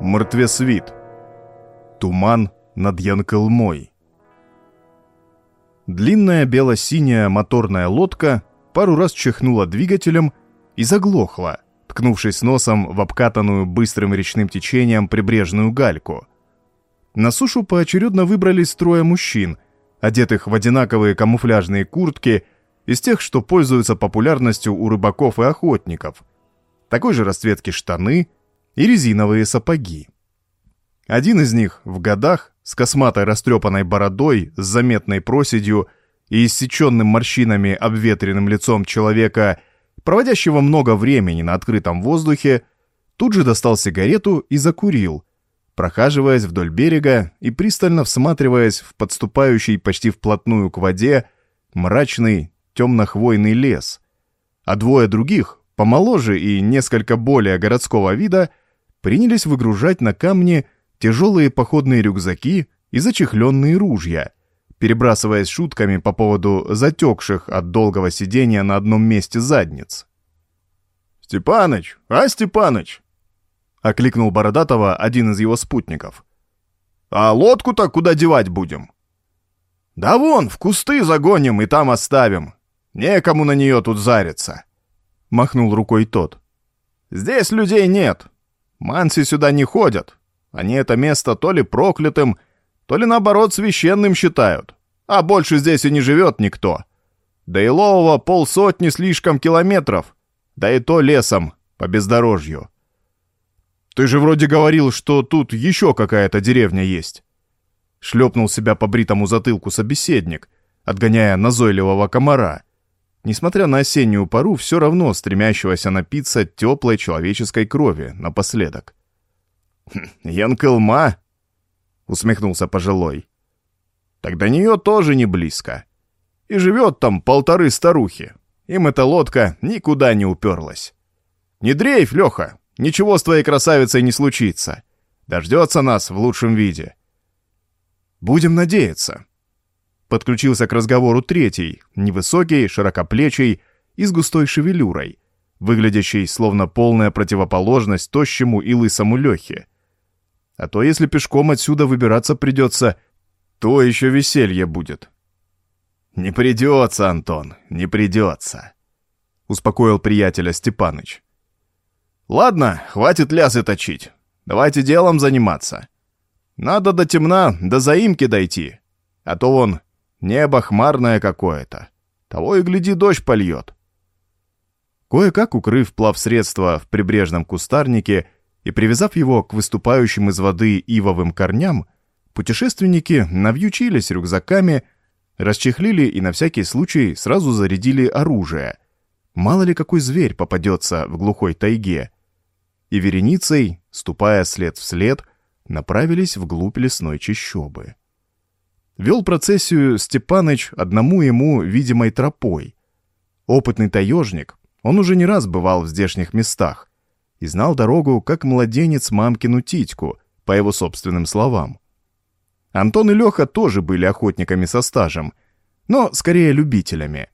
Мертвесвит. Туман над Янкелмой. Длинная бело-синяя моторная лодка пару раз чихнула двигателем и заглохла, ткнувшись носом в обкатанную быстрым речным течением прибрежную гальку. На сушу поочередно выбрались трое мужчин, одетых в одинаковые камуфляжные куртки из тех, что пользуются популярностью у рыбаков и охотников, такой же расцветки штаны и резиновые сапоги. Один из них в годах, с косматой растрепанной бородой, с заметной проседью и иссеченным морщинами обветренным лицом человека, проводящего много времени на открытом воздухе, тут же достал сигарету и закурил, прохаживаясь вдоль берега и пристально всматриваясь в подступающий почти вплотную к воде мрачный темно-хвойный лес. А двое других, помоложе и несколько более городского вида, принялись выгружать на камни тяжелые походные рюкзаки и зачехленные ружья, перебрасываясь шутками по поводу затекших от долгого сидения на одном месте задниц. «Степаныч! А, Степаныч!» — окликнул Бородатого один из его спутников. «А лодку-то куда девать будем?» «Да вон, в кусты загоним и там оставим. Некому на нее тут зариться». — махнул рукой тот. «Здесь людей нет. Манси сюда не ходят. Они это место то ли проклятым, то ли наоборот священным считают. А больше здесь и не живет никто. До Илового полсотни слишком километров, да и то лесом, по бездорожью. Ты же вроде говорил, что тут еще какая-то деревня есть. Шлепнул себя по бритому затылку собеседник, отгоняя назойливого комара — несмотря на осеннюю пару, все равно стремящегося напиться теплой человеческой крови напоследок. «Хм, «Янкелма?» — усмехнулся пожилой. «Так до нее тоже не близко. И живет там полторы старухи. Им эта лодка никуда не уперлась. Не дрейф, Леха, ничего с твоей красавицей не случится. Дождется нас в лучшем виде». «Будем надеяться», Подключился к разговору третий, невысокий, широкоплечий и с густой шевелюрой, выглядящий словно полная противоположность тощему и лысому Лехе. А то, если пешком отсюда выбираться придется, то еще веселье будет. «Не придется, Антон, не придется», — успокоил приятеля Степаныч. «Ладно, хватит лясы точить. Давайте делом заниматься. Надо до темна, до заимки дойти. А то вон Небо хмарное какое-то. Того и гляди, дождь польет. Кое-как укрыв плавсредство в прибрежном кустарнике и привязав его к выступающим из воды ивовым корням, путешественники навьючились рюкзаками, расчехлили и на всякий случай сразу зарядили оружие. Мало ли какой зверь попадется в глухой тайге. И вереницей, ступая след в след, направились вглубь лесной чащобы. Вел процессию Степаныч одному ему видимой тропой. Опытный таежник, он уже не раз бывал в здешних местах и знал дорогу, как младенец мамкину титьку, по его собственным словам. Антон и Леха тоже были охотниками со стажем, но скорее любителями.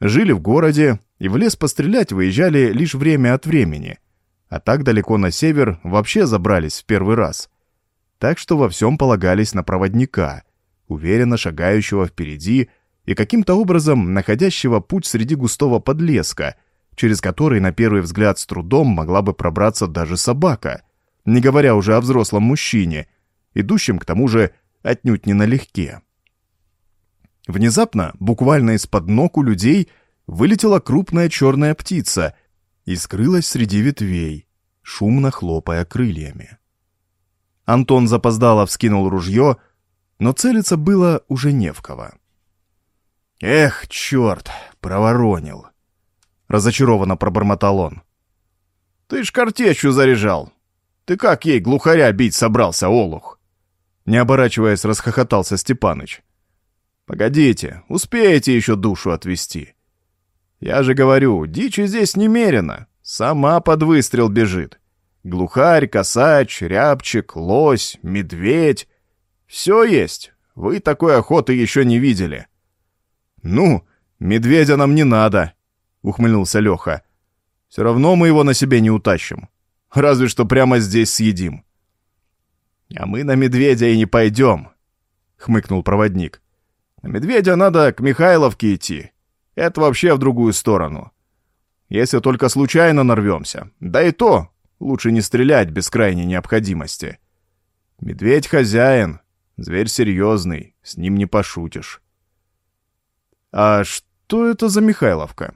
Жили в городе и в лес пострелять выезжали лишь время от времени, а так далеко на север вообще забрались в первый раз. Так что во всем полагались на проводника — уверенно шагающего впереди и каким-то образом находящего путь среди густого подлеска, через который на первый взгляд с трудом могла бы пробраться даже собака, не говоря уже о взрослом мужчине, идущем к тому же отнюдь не налегке. Внезапно, буквально из-под ног у людей, вылетела крупная черная птица и скрылась среди ветвей, шумно хлопая крыльями. Антон запоздало вскинул ружье, но целиться было уже не в кого. «Эх, черт, проворонил!» — разочарованно пробормотал он. «Ты ж картечью заряжал. Ты как ей глухаря бить собрался, олух?» Не оборачиваясь, расхохотался Степаныч. «Погодите, успеете еще душу отвести. Я же говорю, дичи здесь немерено, сама под выстрел бежит. Глухарь, косач, рябчик, лось, медведь. Все есть. Вы такой охоты еще не видели. Ну, медведя нам не надо, ухмыльнулся Леха. Все равно мы его на себе не утащим. Разве что прямо здесь съедим. А мы на медведя и не пойдем, хмыкнул проводник. На медведя надо к Михайловке идти. Это вообще в другую сторону. Если только случайно нарвемся. Да и то, лучше не стрелять без крайней необходимости. Медведь хозяин, зверь серьезный, с ним не пошутишь. А что это за Михайловка?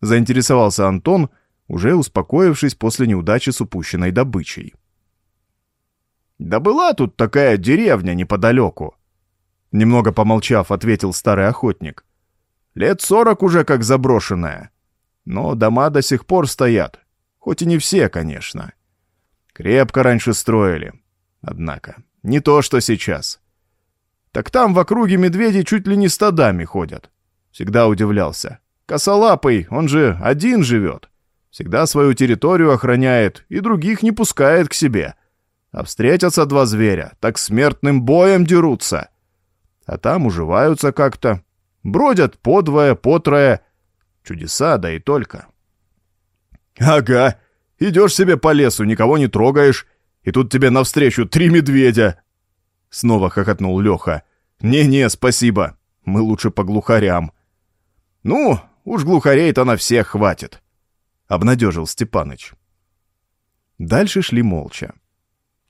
Заинтересовался Антон, уже успокоившись после неудачи с упущенной добычей. «Да была тут такая деревня неподалеку», — немного помолчав, ответил старый охотник. «Лет сорок уже как заброшенная. Но дома до сих пор стоят, хоть и не все, конечно. Крепко раньше строили, однако, не то, что сейчас. Так там в округе медведи чуть ли не стадами ходят. Всегда удивлялся. Косолапый, он же один живет. Всегда свою территорию охраняет и других не пускает к себе. А встретятся два зверя, так смертным боем дерутся. А там уживаются как-то. Бродят подвое, потрое. Чудеса, да и только. «Ага, идешь себе по лесу, никого не трогаешь, и тут тебе навстречу три медведя!» Снова хохотнул Леха. «Не-не, спасибо, мы лучше по глухарям». «Ну, уж глухарей-то на всех хватит обнадежил Степаныч. Дальше шли молча.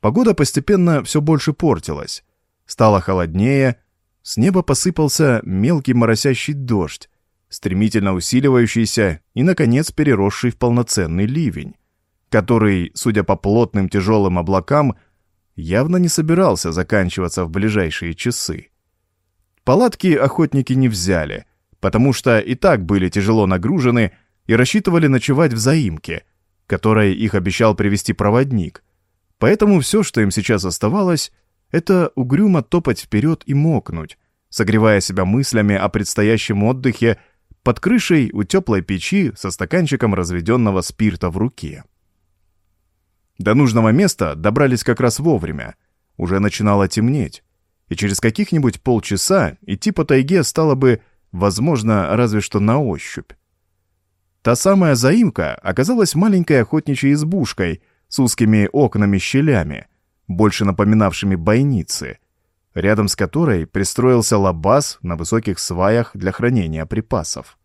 Погода постепенно все больше портилась. Стало холоднее, с неба посыпался мелкий моросящий дождь, стремительно усиливающийся и, наконец, переросший в полноценный ливень, который, судя по плотным тяжелым облакам, явно не собирался заканчиваться в ближайшие часы. Палатки охотники не взяли, потому что и так были тяжело нагружены и рассчитывали ночевать в заимке, которой их обещал привести проводник. Поэтому все, что им сейчас оставалось, это угрюмо топать вперед и мокнуть, согревая себя мыслями о предстоящем отдыхе под крышей у теплой печи со стаканчиком разведенного спирта в руке. До нужного места добрались как раз вовремя. Уже начинало темнеть, и через каких-нибудь полчаса идти по тайге стало бы, возможно, разве что на ощупь. Та самая заимка оказалась маленькой охотничьей избушкой с узкими окнами-щелями, больше напоминавшими бойницы, рядом с которой пристроился лабаз на высоких сваях для хранения припасов.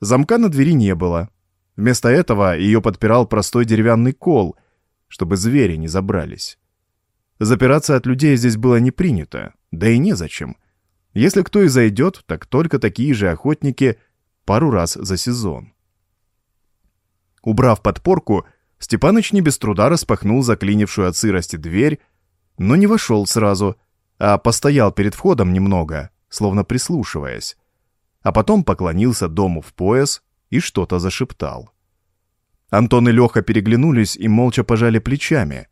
Замка на двери не было. Вместо этого ее подпирал простой деревянный кол, чтобы звери не забрались. Запираться от людей здесь было не принято, да и незачем. Если кто и зайдет, так только такие же охотники – пару раз за сезон. Убрав подпорку, Степаныч не без труда распахнул заклинившую от сырости дверь, но не вошел сразу, а постоял перед входом немного, словно прислушиваясь, а потом поклонился дому в пояс и что-то зашептал. Антон и Леха переглянулись и молча пожали плечами.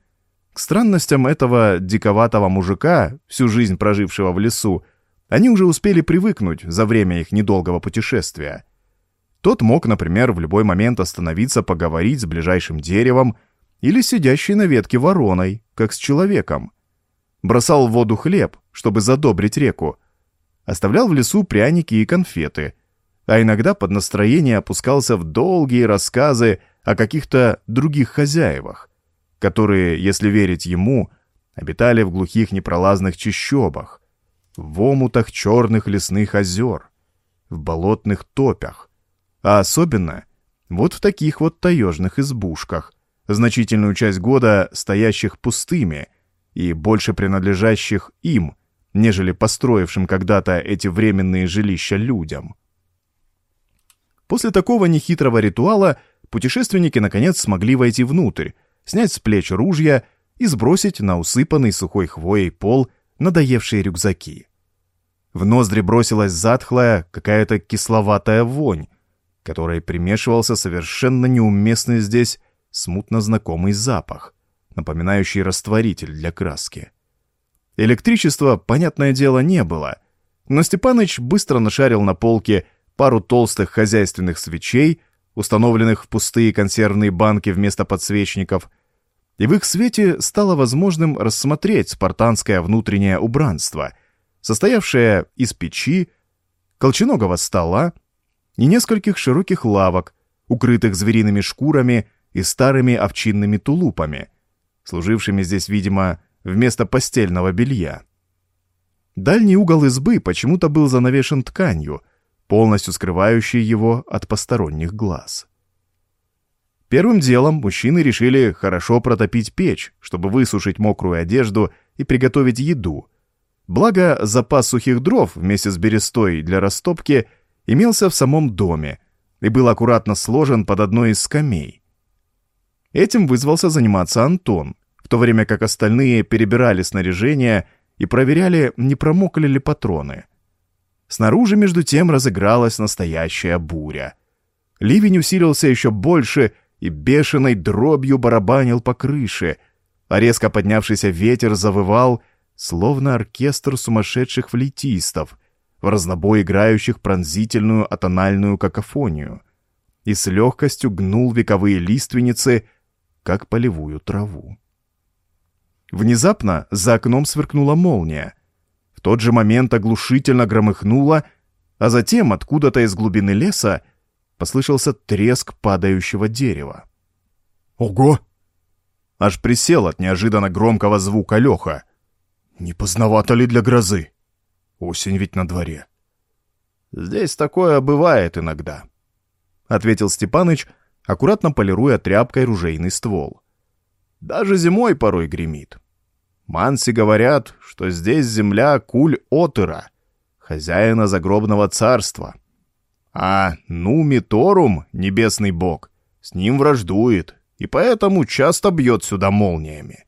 К странностям этого диковатого мужика, всю жизнь прожившего в лесу, они уже успели привыкнуть за время их недолгого путешествия. Тот мог, например, в любой момент остановиться поговорить с ближайшим деревом или сидящей на ветке вороной, как с человеком. Бросал в воду хлеб, чтобы задобрить реку. Оставлял в лесу пряники и конфеты, а иногда под настроение опускался в долгие рассказы о каких-то других хозяевах, которые, если верить ему, обитали в глухих непролазных чащобах, в омутах черных лесных озер, в болотных топях, а особенно вот в таких вот таежных избушках, значительную часть года стоящих пустыми и больше принадлежащих им, нежели построившим когда-то эти временные жилища людям. После такого нехитрого ритуала путешественники наконец смогли войти внутрь, снять с плеч ружья и сбросить на усыпанный сухой хвоей пол надоевшие рюкзаки. В ноздри бросилась затхлая, какая-то кисловатая вонь, которой примешивался совершенно неуместный здесь смутно знакомый запах, напоминающий растворитель для краски. Электричества, понятное дело, не было, но Степаныч быстро нашарил на полке пару толстых хозяйственных свечей, установленных в пустые консервные банки вместо подсвечников, и в их свете стало возможным рассмотреть спартанское внутреннее убранство, состоявшее из печи, колченогого стола, и нескольких широких лавок, укрытых звериными шкурами и старыми овчинными тулупами, служившими здесь, видимо, вместо постельного белья. Дальний угол избы почему-то был занавешен тканью, полностью скрывающей его от посторонних глаз. Первым делом мужчины решили хорошо протопить печь, чтобы высушить мокрую одежду и приготовить еду. Благо, запас сухих дров вместе с берестой для растопки имелся в самом доме и был аккуратно сложен под одной из скамей. Этим вызвался заниматься Антон, в то время как остальные перебирали снаряжение и проверяли, не промокли ли патроны. Снаружи, между тем, разыгралась настоящая буря. Ливень усилился еще больше и бешеной дробью барабанил по крыше, а резко поднявшийся ветер завывал, словно оркестр сумасшедших флейтистов, в разнобой играющих пронзительную атональную какофонию, и с легкостью гнул вековые лиственницы, как полевую траву. Внезапно за окном сверкнула молния. В тот же момент оглушительно громыхнуло, а затем откуда-то из глубины леса послышался треск падающего дерева. «Ого!» Аж присел от неожиданно громкого звука Леха. «Не поздновато ли для грозы? Осень ведь на дворе». «Здесь такое бывает иногда», — ответил Степаныч, аккуратно полируя тряпкой ружейный ствол. «Даже зимой порой гремит. Манси говорят, что здесь земля куль-отыра, хозяина загробного царства. А Нуми Торум, небесный бог, с ним враждует, и поэтому часто бьет сюда молниями.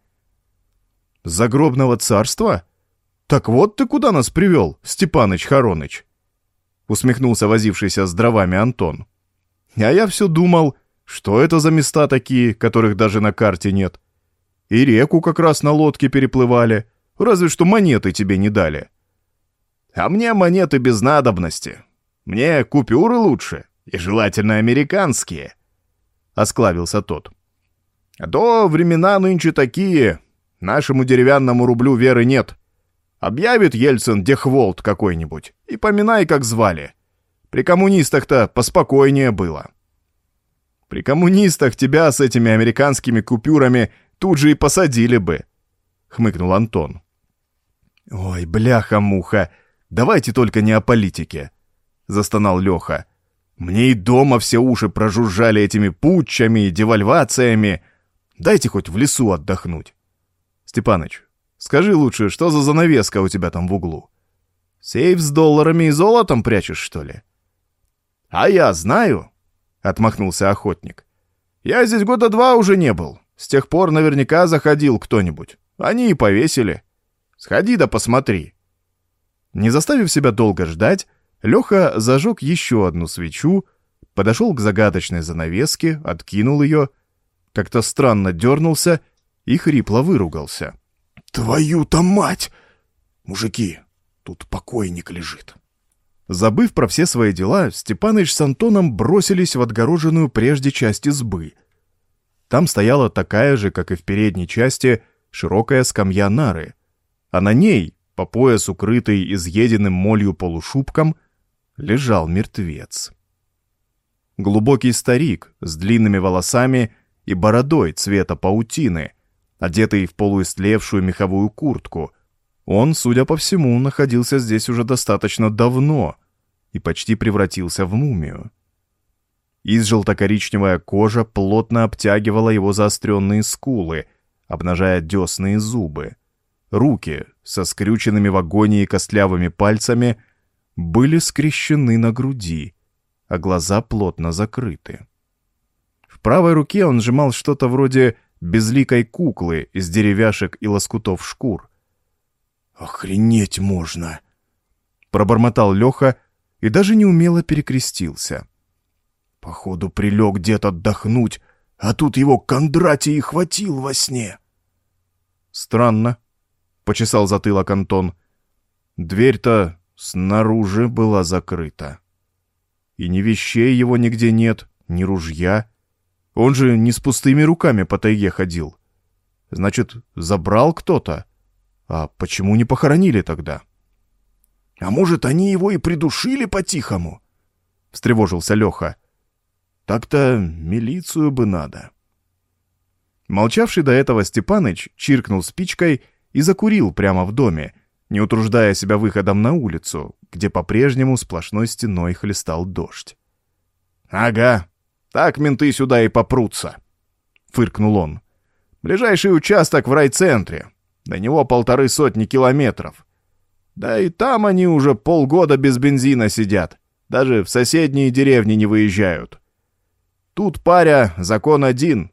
Загробного царства? Так вот ты куда нас привел, Степаныч Хароныч? Усмехнулся возившийся с дровами Антон. А я все думал, что это за места такие, которых даже на карте нет. И реку как раз на лодке переплывали, разве что монеты тебе не дали. А мне монеты без надобности, мне купюры лучше, и желательно американские», — осклавился тот. «А то времена нынче такие, нашему деревянному рублю веры нет. Объявит Ельцин Дехволт какой-нибудь, и поминай, как звали. При коммунистах-то поспокойнее было». «При коммунистах тебя с этими американскими купюрами тут же и посадили бы», — хмыкнул Антон. «Ой, бляха-муха, давайте только не о политике», застонал Леха. «Мне и дома все уши прожужжали этими путчами и девальвациями. Дайте хоть в лесу отдохнуть». «Степаныч, скажи лучше, что за занавеска у тебя там в углу? Сейф с долларами и золотом прячешь, что ли?» «А я знаю», — отмахнулся охотник. «Я здесь года два уже не был. С тех пор наверняка заходил кто-нибудь. Они и повесили. Сходи да посмотри». Не заставив себя долго ждать, Леха зажег еще одну свечу, подошел к загадочной занавеске, откинул ее, как-то странно дернулся и хрипло выругался. «Твою-то мать! Мужики, тут покойник лежит!» Забыв про все свои дела, Степаныч с Антоном бросились в отгороженную прежде часть избы. Там стояла такая же, как и в передней части, широкая скамья нары, а на ней, по пояс укрытый изъеденным молью полушубком, лежал мертвец. Глубокий старик с длинными волосами и бородой цвета паутины, одетый в полуистлевшую меховую куртку. Он, судя по всему, находился здесь уже достаточно давно и почти превратился в мумию. Из желто-коричневая кожа плотно обтягивала его заостренные скулы, обнажая десные зубы. Руки со скрюченными в агонии костлявыми пальцами — были скрещены на груди, а глаза плотно закрыты. В правой руке он сжимал что-то вроде безликой куклы из деревяшек и лоскутов шкур. «Охренеть можно!» — пробормотал Леха и даже неумело перекрестился. «Походу, прилег дед отдохнуть, а тут его Кондратий и хватил во сне». «Странно», — почесал затылок Антон. «Дверь-то снаружи была закрыта. И ни вещей его нигде нет, ни ружья. Он же не с пустыми руками по тайге ходил. Значит, забрал кто-то? А почему не похоронили тогда? А может, они его и придушили по-тихому? Встревожился Леха. Так-то милицию бы надо. Молчавший до этого Степаныч чиркнул спичкой и закурил прямо в доме, не утруждая себя выходом на улицу, где по-прежнему сплошной стеной хлестал дождь. «Ага, так менты сюда и попрутся», — фыркнул он. «Ближайший участок в райцентре. До него полторы сотни километров. Да и там они уже полгода без бензина сидят. Даже в соседние деревни не выезжают. Тут паря закон один.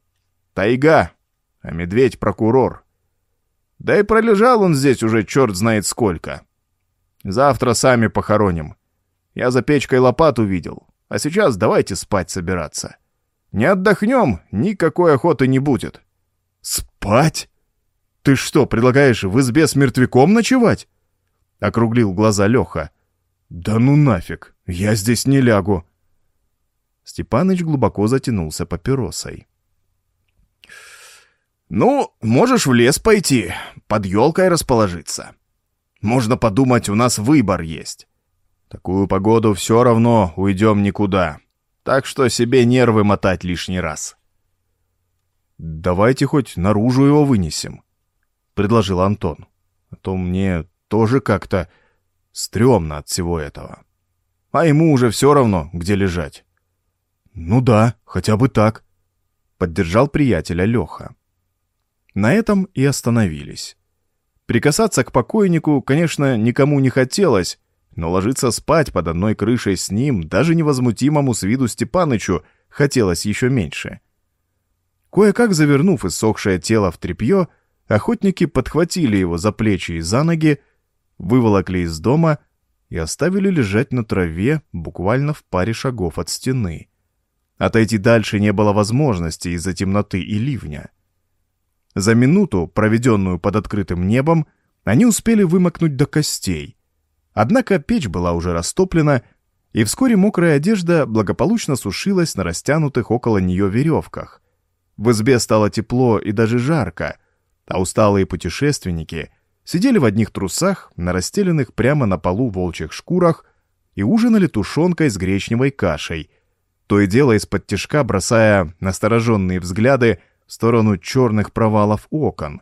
Тайга, а медведь прокурор. Да и пролежал он здесь уже черт знает сколько. Завтра сами похороним. Я за печкой лопату видел. А сейчас давайте спать собираться. Не отдохнем, никакой охоты не будет. Спать? Ты что, предлагаешь в избе с мертвяком ночевать? Округлил глаза Леха. Да ну нафиг, я здесь не лягу. Степаныч глубоко затянулся папиросой. «Ну, можешь в лес пойти, под елкой расположиться. Можно подумать, у нас выбор есть. Такую погоду все равно уйдем никуда, так что себе нервы мотать лишний раз». «Давайте хоть наружу его вынесем», — предложил Антон. «А то мне тоже как-то стрёмно от всего этого. А ему уже все равно, где лежать». «Ну да, хотя бы так», — поддержал приятеля Леха. На этом и остановились. Прикасаться к покойнику, конечно, никому не хотелось, но ложиться спать под одной крышей с ним, даже невозмутимому с виду Степанычу, хотелось еще меньше. Кое-как завернув иссохшее тело в тряпье, охотники подхватили его за плечи и за ноги, выволокли из дома и оставили лежать на траве буквально в паре шагов от стены. Отойти дальше не было возможности из-за темноты и ливня. За минуту, проведенную под открытым небом, они успели вымокнуть до костей. Однако печь была уже растоплена, и вскоре мокрая одежда благополучно сушилась на растянутых около нее веревках. В избе стало тепло и даже жарко, а усталые путешественники сидели в одних трусах на расстеленных прямо на полу волчьих шкурах и ужинали тушенкой с гречневой кашей, то и дело из-под тишка бросая настороженные взгляды в сторону черных провалов окон,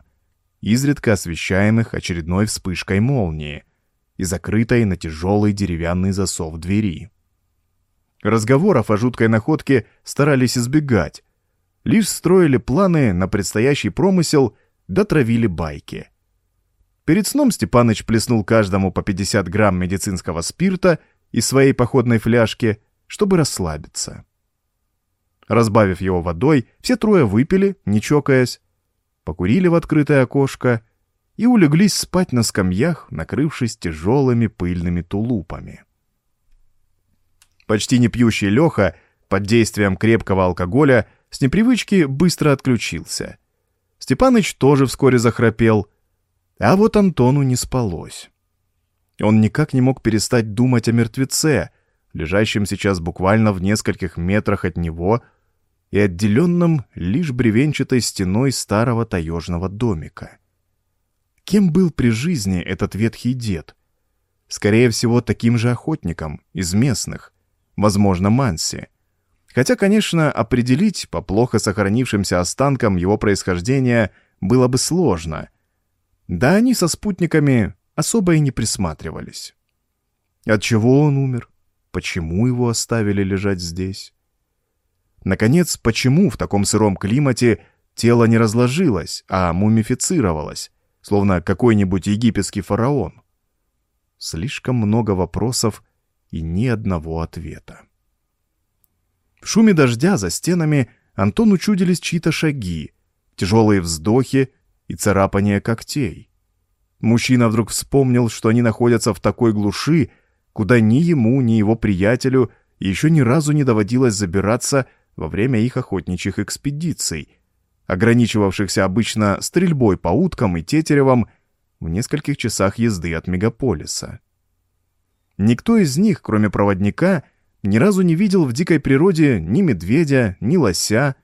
изредка освещаемых очередной вспышкой молнии и закрытой на тяжелый деревянный засов двери. Разговоров о жуткой находке старались избегать, лишь строили планы на предстоящий промысел да травили байки. Перед сном Степаныч плеснул каждому по 50 грамм медицинского спирта из своей походной фляжки, чтобы расслабиться. Разбавив его водой, все трое выпили, не чокаясь, покурили в открытое окошко и улеглись спать на скамьях, накрывшись тяжелыми пыльными тулупами. Почти не пьющий Леха под действием крепкого алкоголя с непривычки быстро отключился. Степаныч тоже вскоре захрапел, а вот Антону не спалось. Он никак не мог перестать думать о мертвеце, лежащем сейчас буквально в нескольких метрах от него — и отделенном лишь бревенчатой стеной старого таежного домика. Кем был при жизни этот ветхий дед? Скорее всего, таким же охотником, из местных, возможно, Манси. Хотя, конечно, определить по плохо сохранившимся останкам его происхождения было бы сложно. Да они со спутниками особо и не присматривались. От чего он умер? Почему его оставили лежать здесь? Наконец, почему в таком сыром климате тело не разложилось, а мумифицировалось, словно какой-нибудь египетский фараон? Слишком много вопросов и ни одного ответа. В шуме дождя за стенами Антону чудились чьи-то шаги, тяжелые вздохи и царапания когтей. Мужчина вдруг вспомнил, что они находятся в такой глуши, куда ни ему, ни его приятелю еще ни разу не доводилось забираться во время их охотничьих экспедиций, ограничивавшихся обычно стрельбой по уткам и тетеревам в нескольких часах езды от мегаполиса. Никто из них, кроме проводника, ни разу не видел в дикой природе ни медведя, ни лося,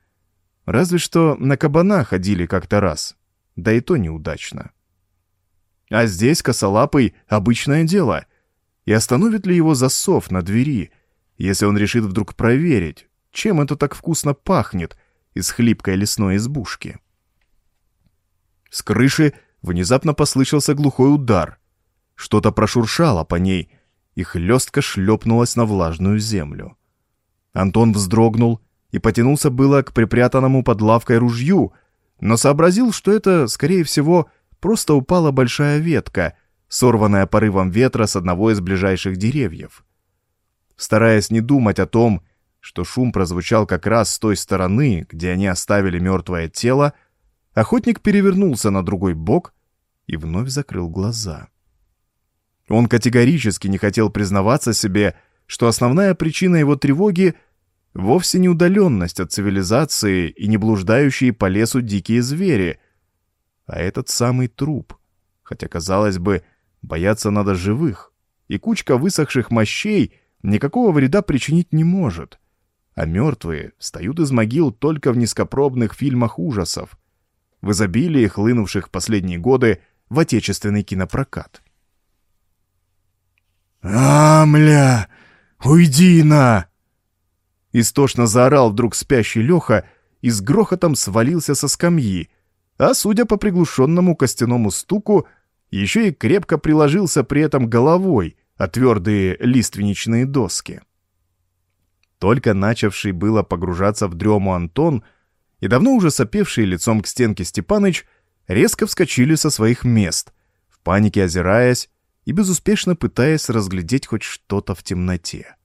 разве что на кабана ходили как-то раз, да и то неудачно. А здесь косолапый — обычное дело. И остановит ли его засов на двери, если он решит вдруг проверить, чем это так вкусно пахнет из хлипкой лесной избушки. С крыши внезапно послышался глухой удар. Что-то прошуршало по ней, и хлестко шлепнулось на влажную землю. Антон вздрогнул и потянулся было к припрятанному под лавкой ружью, но сообразил, что это, скорее всего, просто упала большая ветка, сорванная порывом ветра с одного из ближайших деревьев. Стараясь не думать о том, что шум прозвучал как раз с той стороны, где они оставили мертвое тело, охотник перевернулся на другой бок и вновь закрыл глаза. Он категорически не хотел признаваться себе, что основная причина его тревоги вовсе не удаленность от цивилизации и не блуждающие по лесу дикие звери, а этот самый труп, хотя, казалось бы, бояться надо живых, и кучка высохших мощей никакого вреда причинить не может, а мертвые встают из могил только в низкопробных фильмах ужасов, в изобилии хлынувших в последние годы в отечественный кинопрокат. «Амля! Уйди на!» Истошно заорал вдруг спящий Леха и с грохотом свалился со скамьи, а, судя по приглушенному костяному стуку, еще и крепко приложился при этом головой о твердые лиственничные доски. Только начавший было погружаться в дрему Антон и давно уже сопевший лицом к стенке Степаныч резко вскочили со своих мест, в панике озираясь и безуспешно пытаясь разглядеть хоть что-то в темноте.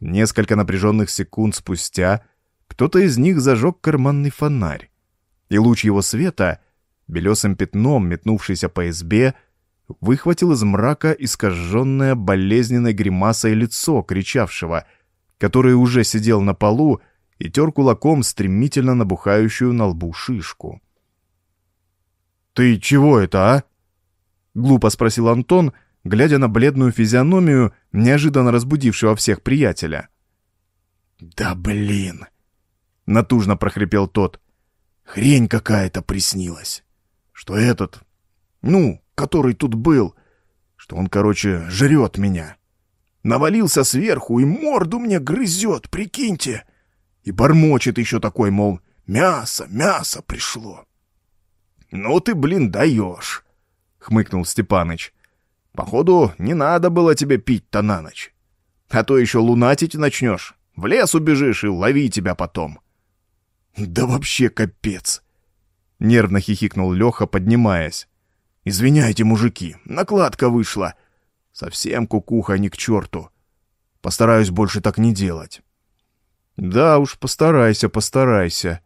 Несколько напряженных секунд спустя кто-то из них зажег карманный фонарь, и луч его света, белесым пятном метнувшийся по избе, выхватил из мрака искаженное болезненной гримасой лицо кричавшего, который уже сидел на полу и тер кулаком стремительно набухающую на лбу шишку. «Ты чего это, а?» — глупо спросил Антон, глядя на бледную физиономию, неожиданно разбудившего всех приятеля. «Да блин!» — натужно прохрипел тот. «Хрень какая-то приснилась. Что этот, ну, который тут был, что он, короче, жрет меня. Навалился сверху и морду мне грызет, прикиньте. И бормочет еще такой, мол, мясо, мясо пришло». «Ну ты, блин, даешь!» — хмыкнул Степаныч. Походу, не надо было тебе пить-то на ночь. А то еще лунатить начнешь. В лес убежишь и лови тебя потом. Да вообще капец. Нервно хихикнул Леха, поднимаясь. Извиняйте, мужики, накладка вышла. Совсем кукуха не к черту. Постараюсь больше так не делать. Да уж, постарайся, постарайся.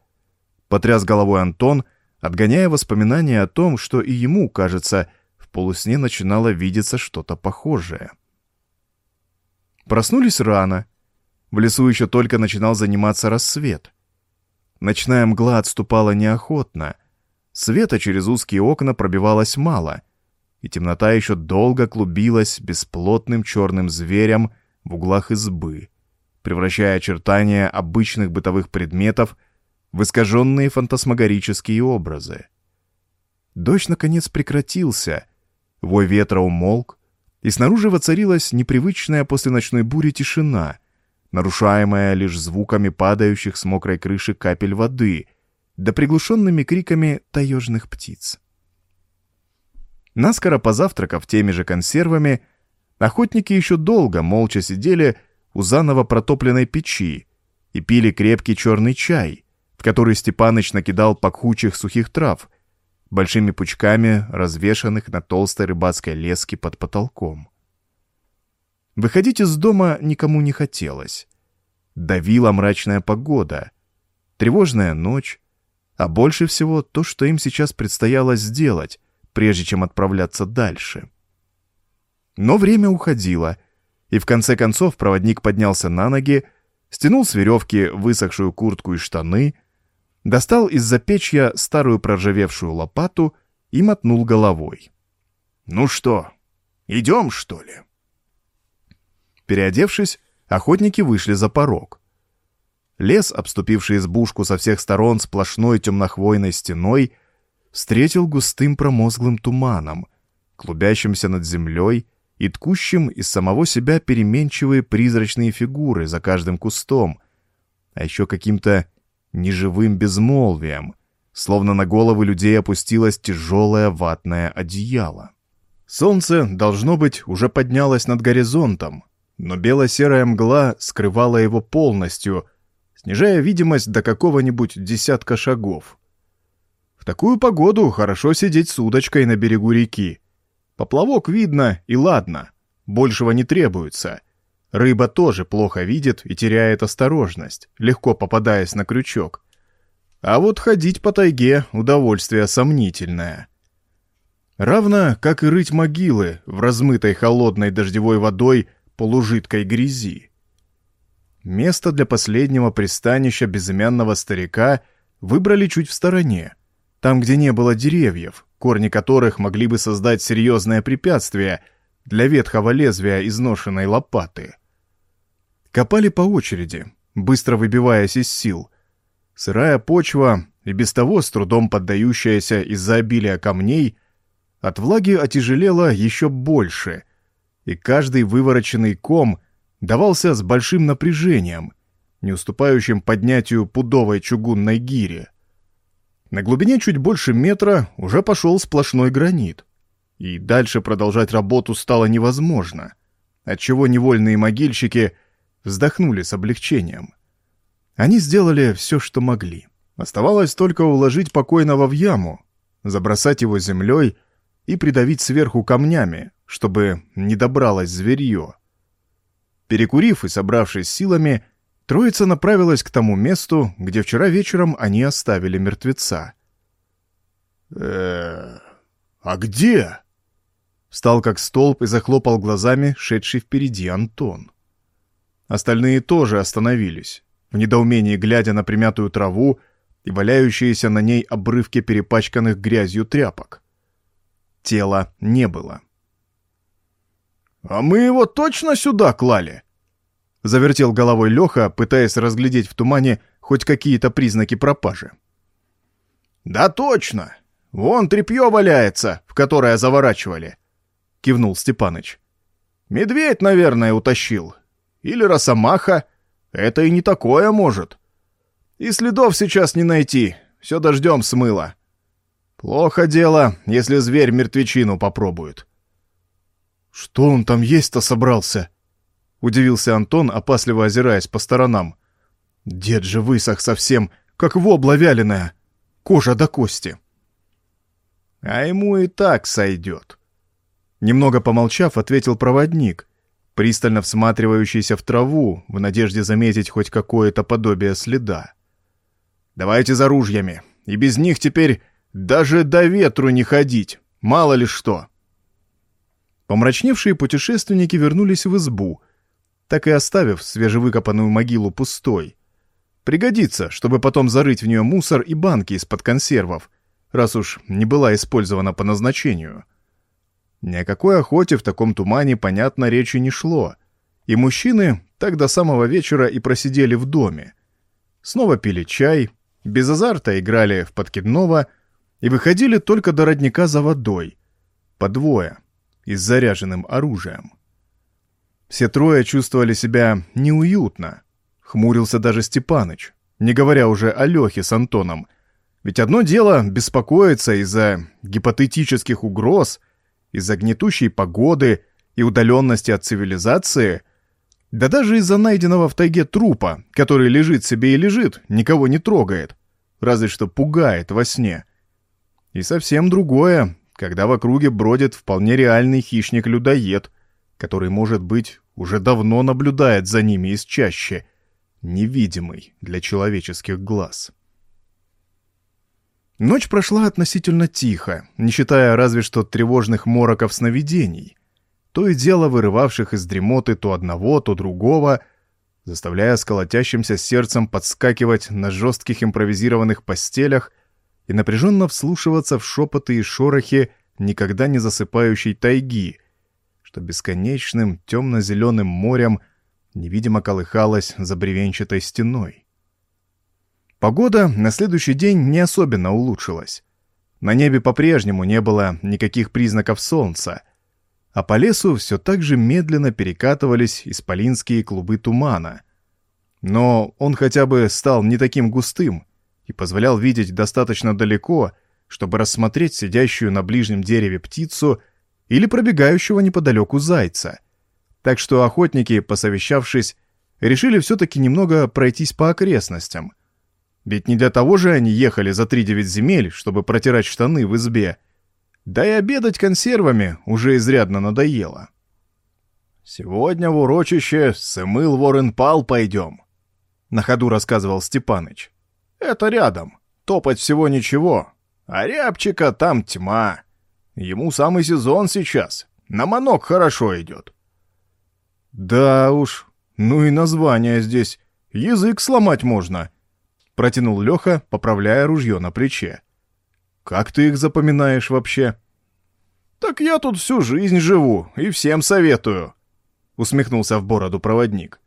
Потряс головой Антон, отгоняя воспоминания о том, что и ему, кажется, — полусне начинало видеться что-то похожее. Проснулись рано. В лесу еще только начинал заниматься рассвет. Ночная мгла отступала неохотно. Света через узкие окна пробивалось мало, и темнота еще долго клубилась бесплотным черным зверем в углах избы, превращая очертания обычных бытовых предметов в искаженные фантасмагорические образы. Дождь наконец прекратился — Вой ветра умолк, и снаружи воцарилась непривычная после ночной бури тишина, нарушаемая лишь звуками падающих с мокрой крыши капель воды, да приглушенными криками таежных птиц. Наскоро позавтракав теми же консервами, охотники еще долго молча сидели у заново протопленной печи и пили крепкий черный чай, в который Степаныч накидал пахучих сухих трав, большими пучками, развешанных на толстой рыбацкой леске под потолком. Выходить из дома никому не хотелось. Давила мрачная погода, тревожная ночь, а больше всего то, что им сейчас предстояло сделать, прежде чем отправляться дальше. Но время уходило, и в конце концов проводник поднялся на ноги, стянул с веревки высохшую куртку и штаны, достал из-за печья старую проржавевшую лопату и мотнул головой. «Ну что, идем, что ли?» Переодевшись, охотники вышли за порог. Лес, обступивший избушку со всех сторон сплошной темнохвойной стеной, встретил густым промозглым туманом, клубящимся над землей и ткущим из самого себя переменчивые призрачные фигуры за каждым кустом, а еще каким-то неживым безмолвием, словно на головы людей опустилось тяжелое ватное одеяло. Солнце, должно быть, уже поднялось над горизонтом, но бело-серая мгла скрывала его полностью, снижая видимость до какого-нибудь десятка шагов. В такую погоду хорошо сидеть с удочкой на берегу реки. Поплавок видно и ладно, большего не требуется. Рыба тоже плохо видит и теряет осторожность, легко попадаясь на крючок. А вот ходить по тайге — удовольствие сомнительное. Равно, как и рыть могилы в размытой холодной дождевой водой полужидкой грязи. Место для последнего пристанища безымянного старика выбрали чуть в стороне, там, где не было деревьев, корни которых могли бы создать серьезное препятствие для ветхого лезвия изношенной лопаты. Копали по очереди, быстро выбиваясь из сил. Сырая почва, и без того с трудом поддающаяся из-за обилия камней, от влаги отяжелела еще больше, и каждый вывороченный ком давался с большим напряжением, не уступающим поднятию пудовой чугунной гири. На глубине чуть больше метра уже пошел сплошной гранит. И дальше продолжать работу стало невозможно, отчего невольные могильщики вздохнули с облегчением. Они сделали все, что могли. Оставалось только уложить покойного в яму, забросать его землей и придавить сверху камнями, чтобы не добралось зверье. Перекурив и собравшись силами, Троица направилась к тому месту, где вчера вечером они оставили мертвеца. э а где?» Встал как столб и захлопал глазами шедший впереди Антон. Остальные тоже остановились, в недоумении глядя на примятую траву и валяющиеся на ней обрывки перепачканных грязью тряпок. Тела не было. «А мы его точно сюда клали?» Завертел головой Леха, пытаясь разглядеть в тумане хоть какие-то признаки пропажи. «Да точно! Вон тряпье валяется, в которое заворачивали!» — кивнул Степаныч. «Медведь, наверное, утащил. Или росомаха. Это и не такое может. И следов сейчас не найти, все дождем смыло. Плохо дело, если зверь мертвечину попробует». «Что он там есть-то собрался?» Удивился Антон, опасливо озираясь по сторонам. Дед же высох совсем, как вобла вяленая. Кожа до кости. А ему и так сойдет. Немного помолчав, ответил проводник, пристально всматривающийся в траву, в надежде заметить хоть какое-то подобие следа. «Давайте за ружьями, и без них теперь даже до ветру не ходить, мало ли что». Помрачневшие путешественники вернулись в избу — так и оставив свежевыкопанную могилу пустой. Пригодится, чтобы потом зарыть в нее мусор и банки из-под консервов, раз уж не была использована по назначению. Ни о какой охоте в таком тумане, понятно, речи не шло, и мужчины так до самого вечера и просидели в доме. Снова пили чай, без азарта играли в подкидного и выходили только до родника за водой, по двое, и с заряженным оружием. Все трое чувствовали себя неуютно. Хмурился даже Степаныч, не говоря уже о Лехе с Антоном. Ведь одно дело беспокоиться из-за гипотетических угроз, из-за гнетущей погоды и удаленности от цивилизации, да даже из-за найденного в тайге трупа, который лежит себе и лежит, никого не трогает, разве что пугает во сне. И совсем другое, когда в округе бродит вполне реальный хищник-людоед, который, может быть, уже давно наблюдает за ними из чаще, невидимый для человеческих глаз. Ночь прошла относительно тихо, не считая разве что тревожных мороков сновидений, то и дело вырывавших из дремоты то одного, то другого, заставляя с колотящимся сердцем подскакивать на жестких импровизированных постелях и напряженно вслушиваться в шепоты и шорохи никогда не засыпающей тайги, что бесконечным темно-зеленым морем невидимо колыхалось за бревенчатой стеной. Погода на следующий день не особенно улучшилась. На небе по-прежнему не было никаких признаков солнца, а по лесу все так же медленно перекатывались исполинские клубы тумана. Но он хотя бы стал не таким густым, и позволял видеть достаточно далеко, чтобы рассмотреть сидящую на ближнем дереве птицу или пробегающего неподалеку зайца. Так что охотники, посовещавшись, решили все-таки немного пройтись по окрестностям. Ведь не для того же они ехали за три девять земель, чтобы протирать штаны в избе. Да и обедать консервами уже изрядно надоело. «Сегодня в урочище Сымыл Воренпал пойдем», — на ходу рассказывал Степаныч. «Это рядом, топать всего ничего, а рябчика там тьма. Ему самый сезон сейчас, на манок хорошо идет». «Да уж, ну и название здесь, язык сломать можно», — протянул Леха, поправляя ружье на плече. «Как ты их запоминаешь вообще?» «Так я тут всю жизнь живу и всем советую», — усмехнулся в бороду проводник.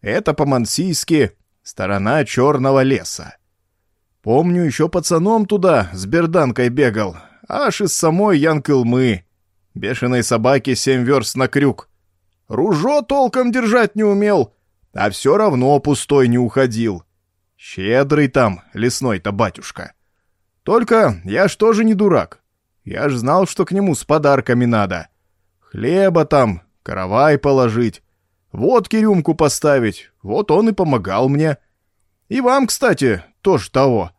«Это по-мансийски «Сторона черного леса». Помню, еще пацаном туда с берданкой бегал, аж из самой Янкылмы. Бешеной собаке семь верст на крюк. Ружо толком держать не умел, а все равно пустой не уходил. Щедрый там лесной-то батюшка. Только я ж тоже не дурак. Я ж знал, что к нему с подарками надо. Хлеба там, каравай положить, водки рюмку поставить. Вот он и помогал мне. И вам, кстати, тоже того.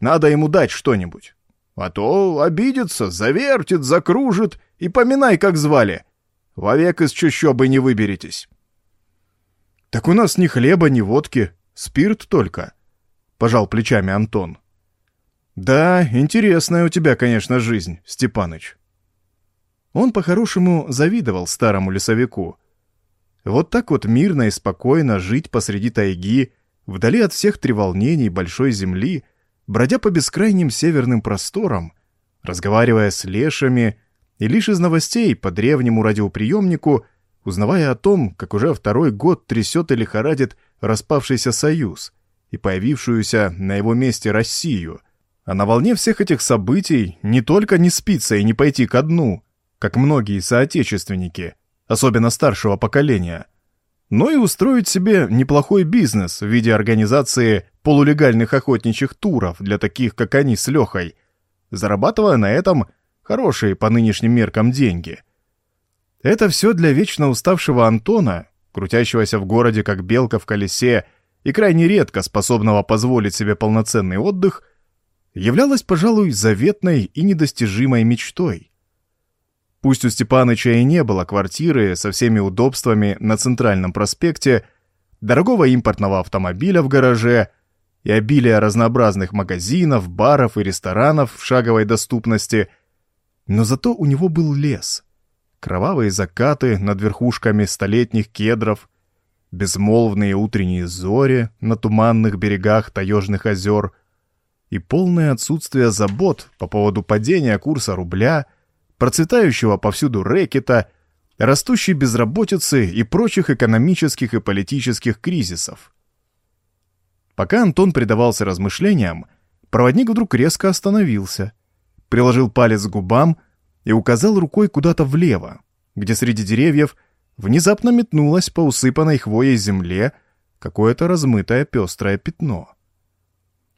Надо ему дать что-нибудь. А то обидится, завертит, закружит и поминай, как звали. Вовек из чащобы не выберетесь. Так у нас ни хлеба, ни водки, спирт только, — пожал плечами Антон. Да, интересная у тебя, конечно, жизнь, Степаныч. Он по-хорошему завидовал старому лесовику. Вот так вот мирно и спокойно жить посреди тайги, вдали от всех треволнений большой земли, бродя по бескрайним северным просторам, разговаривая с лешами и лишь из новостей по древнему радиоприемнику, узнавая о том, как уже второй год трясет и лихорадит распавшийся союз и появившуюся на его месте Россию. А на волне всех этих событий не только не спиться и не пойти ко дну, как многие соотечественники, особенно старшего поколения, но и устроить себе неплохой бизнес в виде организации полулегальных охотничьих туров для таких, как они с Лехой, зарабатывая на этом хорошие по нынешним меркам деньги. Это все для вечно уставшего Антона, крутящегося в городе как белка в колесе и крайне редко способного позволить себе полноценный отдых, являлось, пожалуй, заветной и недостижимой мечтой. Пусть у Степаныча и не было квартиры со всеми удобствами на центральном проспекте, дорогого импортного автомобиля в гараже и обилия разнообразных магазинов, баров и ресторанов в шаговой доступности, но зато у него был лес, кровавые закаты над верхушками столетних кедров, безмолвные утренние зори на туманных берегах таежных озер и полное отсутствие забот по поводу падения курса рубля – процветающего повсюду рэкета, растущей безработицы и прочих экономических и политических кризисов. Пока Антон предавался размышлениям, проводник вдруг резко остановился, приложил палец к губам и указал рукой куда-то влево, где среди деревьев внезапно метнулось по усыпанной хвоей земле какое-то размытое пестрое пятно.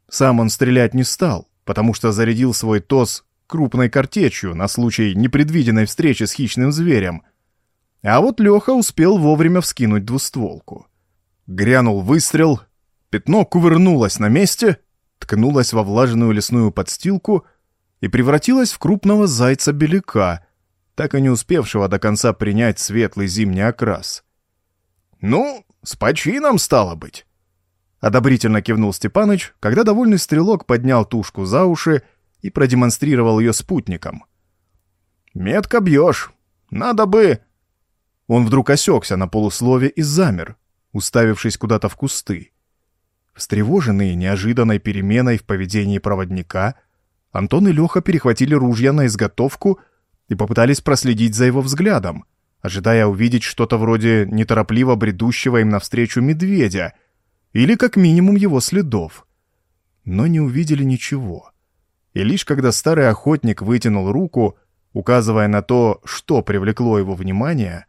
Сам он стрелять не стал, потому что зарядил свой ТОС крупной картечью на случай непредвиденной встречи с хищным зверем. А вот Леха успел вовремя вскинуть двустволку. Грянул выстрел, пятно кувырнулось на месте, ткнулось во влажную лесную подстилку и превратилось в крупного зайца-беляка, так и не успевшего до конца принять светлый зимний окрас. «Ну, с почином стало быть!» Одобрительно кивнул Степаныч, когда довольный стрелок поднял тушку за уши и продемонстрировал ее спутникам. «Метко бьешь. Надо бы...» Он вдруг осекся на полуслове и замер, уставившись куда-то в кусты. Встревоженные неожиданной переменой в поведении проводника, Антон и Леха перехватили ружья на изготовку и попытались проследить за его взглядом, ожидая увидеть что-то вроде неторопливо бредущего им навстречу медведя или как минимум его следов. Но не увидели ничего и лишь когда старый охотник вытянул руку, указывая на то, что привлекло его внимание,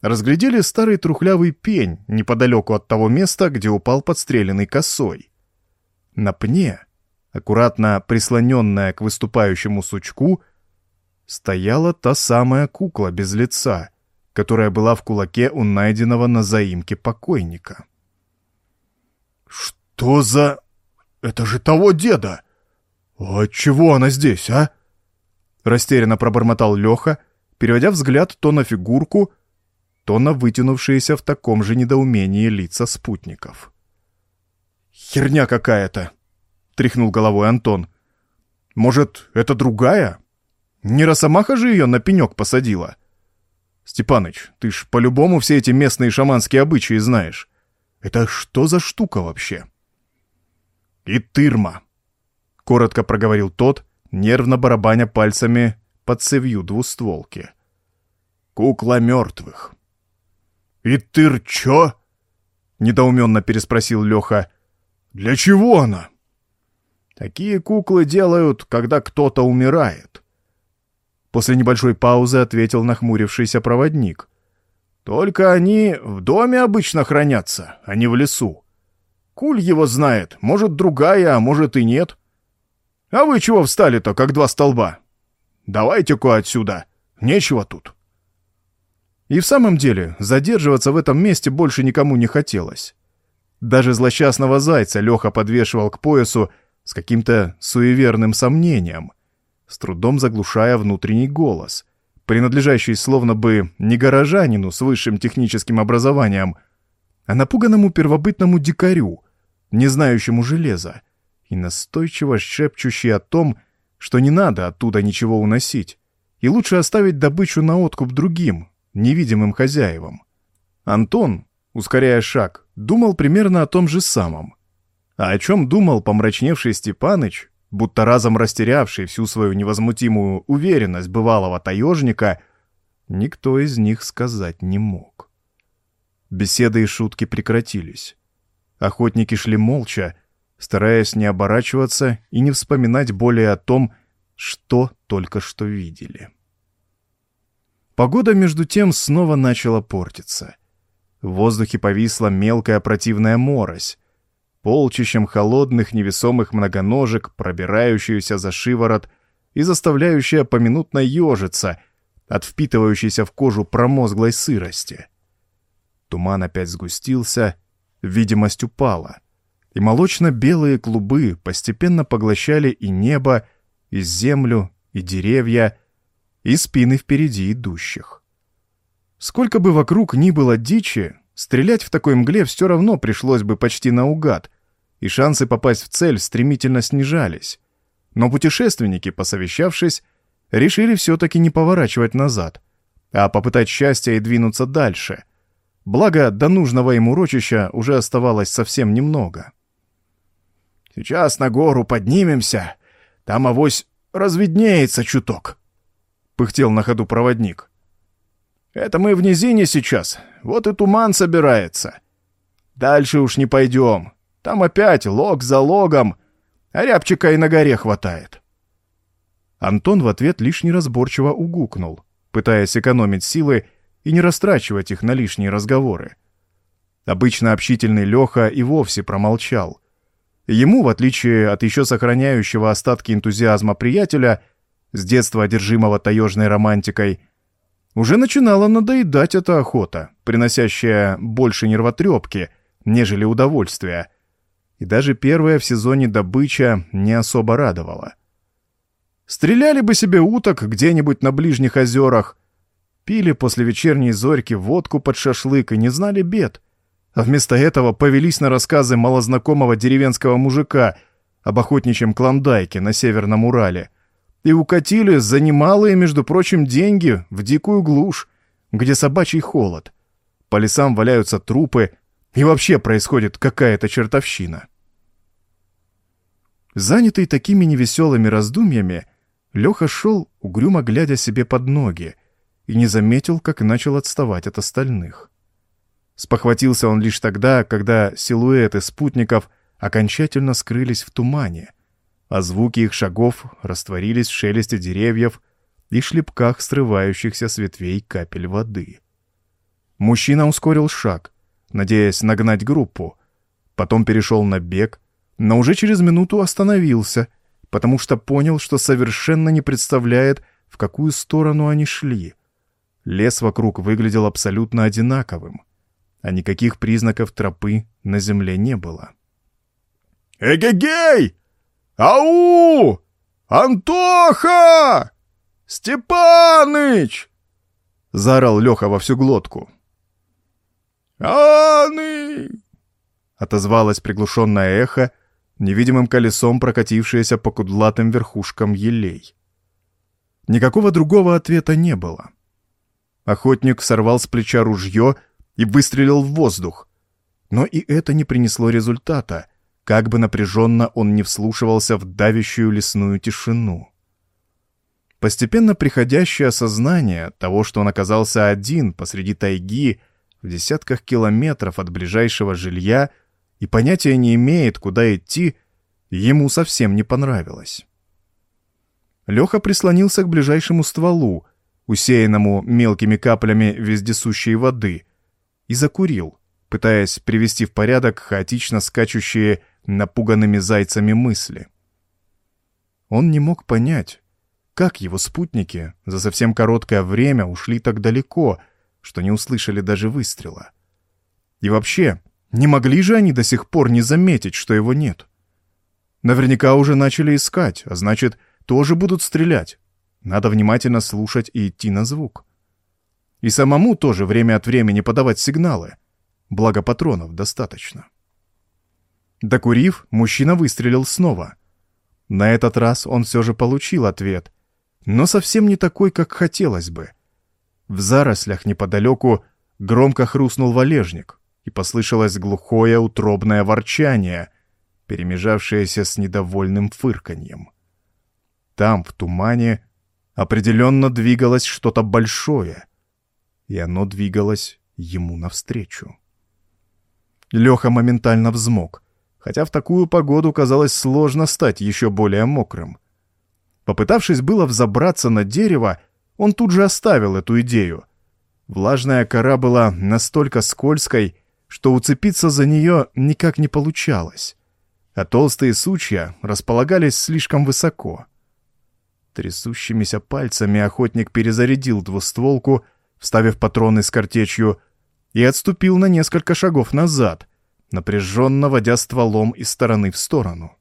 разглядели старый трухлявый пень неподалеку от того места, где упал подстреленный косой. На пне, аккуратно прислоненная к выступающему сучку, стояла та самая кукла без лица, которая была в кулаке у найденного на заимке покойника. «Что за... Это же того деда! А чего она здесь, а?» Растерянно пробормотал Леха, переводя взгляд то на фигурку, то на вытянувшиеся в таком же недоумении лица спутников. «Херня какая-то!» — тряхнул головой Антон. «Может, это другая? Не Росомаха же ее на пенек посадила?» «Степаныч, ты ж по-любому все эти местные шаманские обычаи знаешь. Это что за штука вообще?» «И тырма», — коротко проговорил тот, нервно барабаня пальцами под цевью двустволки. «Кукла мертвых». «И тыр чё?» — недоуменно переспросил Леха. «Для чего она?» «Такие куклы делают, когда кто-то умирает». После небольшой паузы ответил нахмурившийся проводник. «Только они в доме обычно хранятся, а не в лесу. Куль его знает, может, другая, а может и нет. А вы чего встали-то, как два столба? Давайте-ка отсюда, нечего тут». И в самом деле, задерживаться в этом месте больше никому не хотелось. Даже злосчастного зайца Леха подвешивал к поясу с каким-то суеверным сомнением, с трудом заглушая внутренний голос, принадлежащий словно бы не горожанину с высшим техническим образованием, а напуганному первобытному дикарю, не знающему железа, и настойчиво шепчущий о том, что не надо оттуда ничего уносить, и лучше оставить добычу на откуп другим, невидимым хозяевам. Антон, ускоряя шаг, думал примерно о том же самом. А о чем думал помрачневший Степаныч, будто разом растерявший всю свою невозмутимую уверенность бывалого таежника, никто из них сказать не мог. Беседы и шутки прекратились. Охотники шли молча, стараясь не оборачиваться и не вспоминать более о том, что только что видели. Погода, между тем, снова начала портиться. В воздухе повисла мелкая противная морось, полчищем холодных невесомых многоножек, пробирающуюся за шиворот и заставляющая поминутно ежиться от впитывающейся в кожу промозглой сырости. Туман опять сгустился, видимость упала, и молочно-белые клубы постепенно поглощали и небо, и землю, и деревья, и спины впереди идущих. Сколько бы вокруг ни было дичи, стрелять в такой мгле все равно пришлось бы почти наугад, и шансы попасть в цель стремительно снижались. Но путешественники, посовещавшись, решили все-таки не поворачивать назад, а попытать счастья и двинуться дальше. Благо, до нужного им урочища уже оставалось совсем немного. «Сейчас на гору поднимемся, там авось разведнеется чуток», пыхтел на ходу проводник. «Это мы в низине сейчас, вот и туман собирается. Дальше уж не пойдем, там опять лог за логом, а рябчика и на горе хватает». Антон в ответ лишь неразборчиво угукнул, пытаясь экономить силы и не растрачивать их на лишние разговоры. Обычно общительный Леха и вовсе промолчал. Ему, в отличие от еще сохраняющего остатки энтузиазма приятеля, с детства одержимого таежной романтикой, уже начинала надоедать эта охота, приносящая больше нервотрепки, нежели удовольствия. И даже первая в сезоне добыча не особо радовала. Стреляли бы себе уток где-нибудь на ближних озерах, пили после вечерней зорьки водку под шашлык и не знали бед, а вместо этого повелись на рассказы малознакомого деревенского мужика об охотничьем клондайке на Северном Урале — и укатили за немалые, между прочим, деньги в дикую глушь, где собачий холод. По лесам валяются трупы, и вообще происходит какая-то чертовщина. Занятый такими невеселыми раздумьями, Леха шел, угрюмо глядя себе под ноги, и не заметил, как начал отставать от остальных. Спохватился он лишь тогда, когда силуэты спутников окончательно скрылись в тумане — а звуки их шагов растворились в шелесте деревьев и шлепках срывающихся с ветвей капель воды. Мужчина ускорил шаг, надеясь нагнать группу, потом перешел на бег, но уже через минуту остановился, потому что понял, что совершенно не представляет, в какую сторону они шли. Лес вокруг выглядел абсолютно одинаковым, а никаких признаков тропы на земле не было. «Эгегей! Ау! Антоха! Степаныч!» — заорал Леха во всю глотку. «Аны!» — отозвалось приглушенное эхо, невидимым колесом прокатившееся по кудлатым верхушкам елей. Никакого другого ответа не было. Охотник сорвал с плеча ружье и выстрелил в воздух. Но и это не принесло результата, как бы напряженно он не вслушивался в давящую лесную тишину. Постепенно приходящее осознание того, что он оказался один посреди тайги, в десятках километров от ближайшего жилья и понятия не имеет, куда идти, ему совсем не понравилось. Леха прислонился к ближайшему стволу, усеянному мелкими каплями вездесущей воды, и закурил, пытаясь привести в порядок хаотично скачущие напуганными зайцами мысли. Он не мог понять, как его спутники за совсем короткое время ушли так далеко — что не услышали даже выстрела. И вообще, не могли же они до сих пор не заметить, что его нет? Наверняка уже начали искать, а значит, тоже будут стрелять. Надо внимательно слушать и идти на звук. И самому тоже время от времени подавать сигналы. Благо патронов достаточно. Докурив, мужчина выстрелил снова. На этот раз он все же получил ответ, но совсем не такой, как хотелось бы — в зарослях неподалеку громко хрустнул валежник, и послышалось глухое утробное ворчание, перемежавшееся с недовольным фырканьем. Там, в тумане, определенно двигалось что-то большое, и оно двигалось ему навстречу. Леха моментально взмок, хотя в такую погоду казалось сложно стать еще более мокрым. Попытавшись было взобраться на дерево, он тут же оставил эту идею. Влажная кора была настолько скользкой, что уцепиться за нее никак не получалось, а толстые сучья располагались слишком высоко. Трясущимися пальцами охотник перезарядил двустволку, вставив патроны с картечью, и отступил на несколько шагов назад, напряженно водя стволом из стороны в сторону.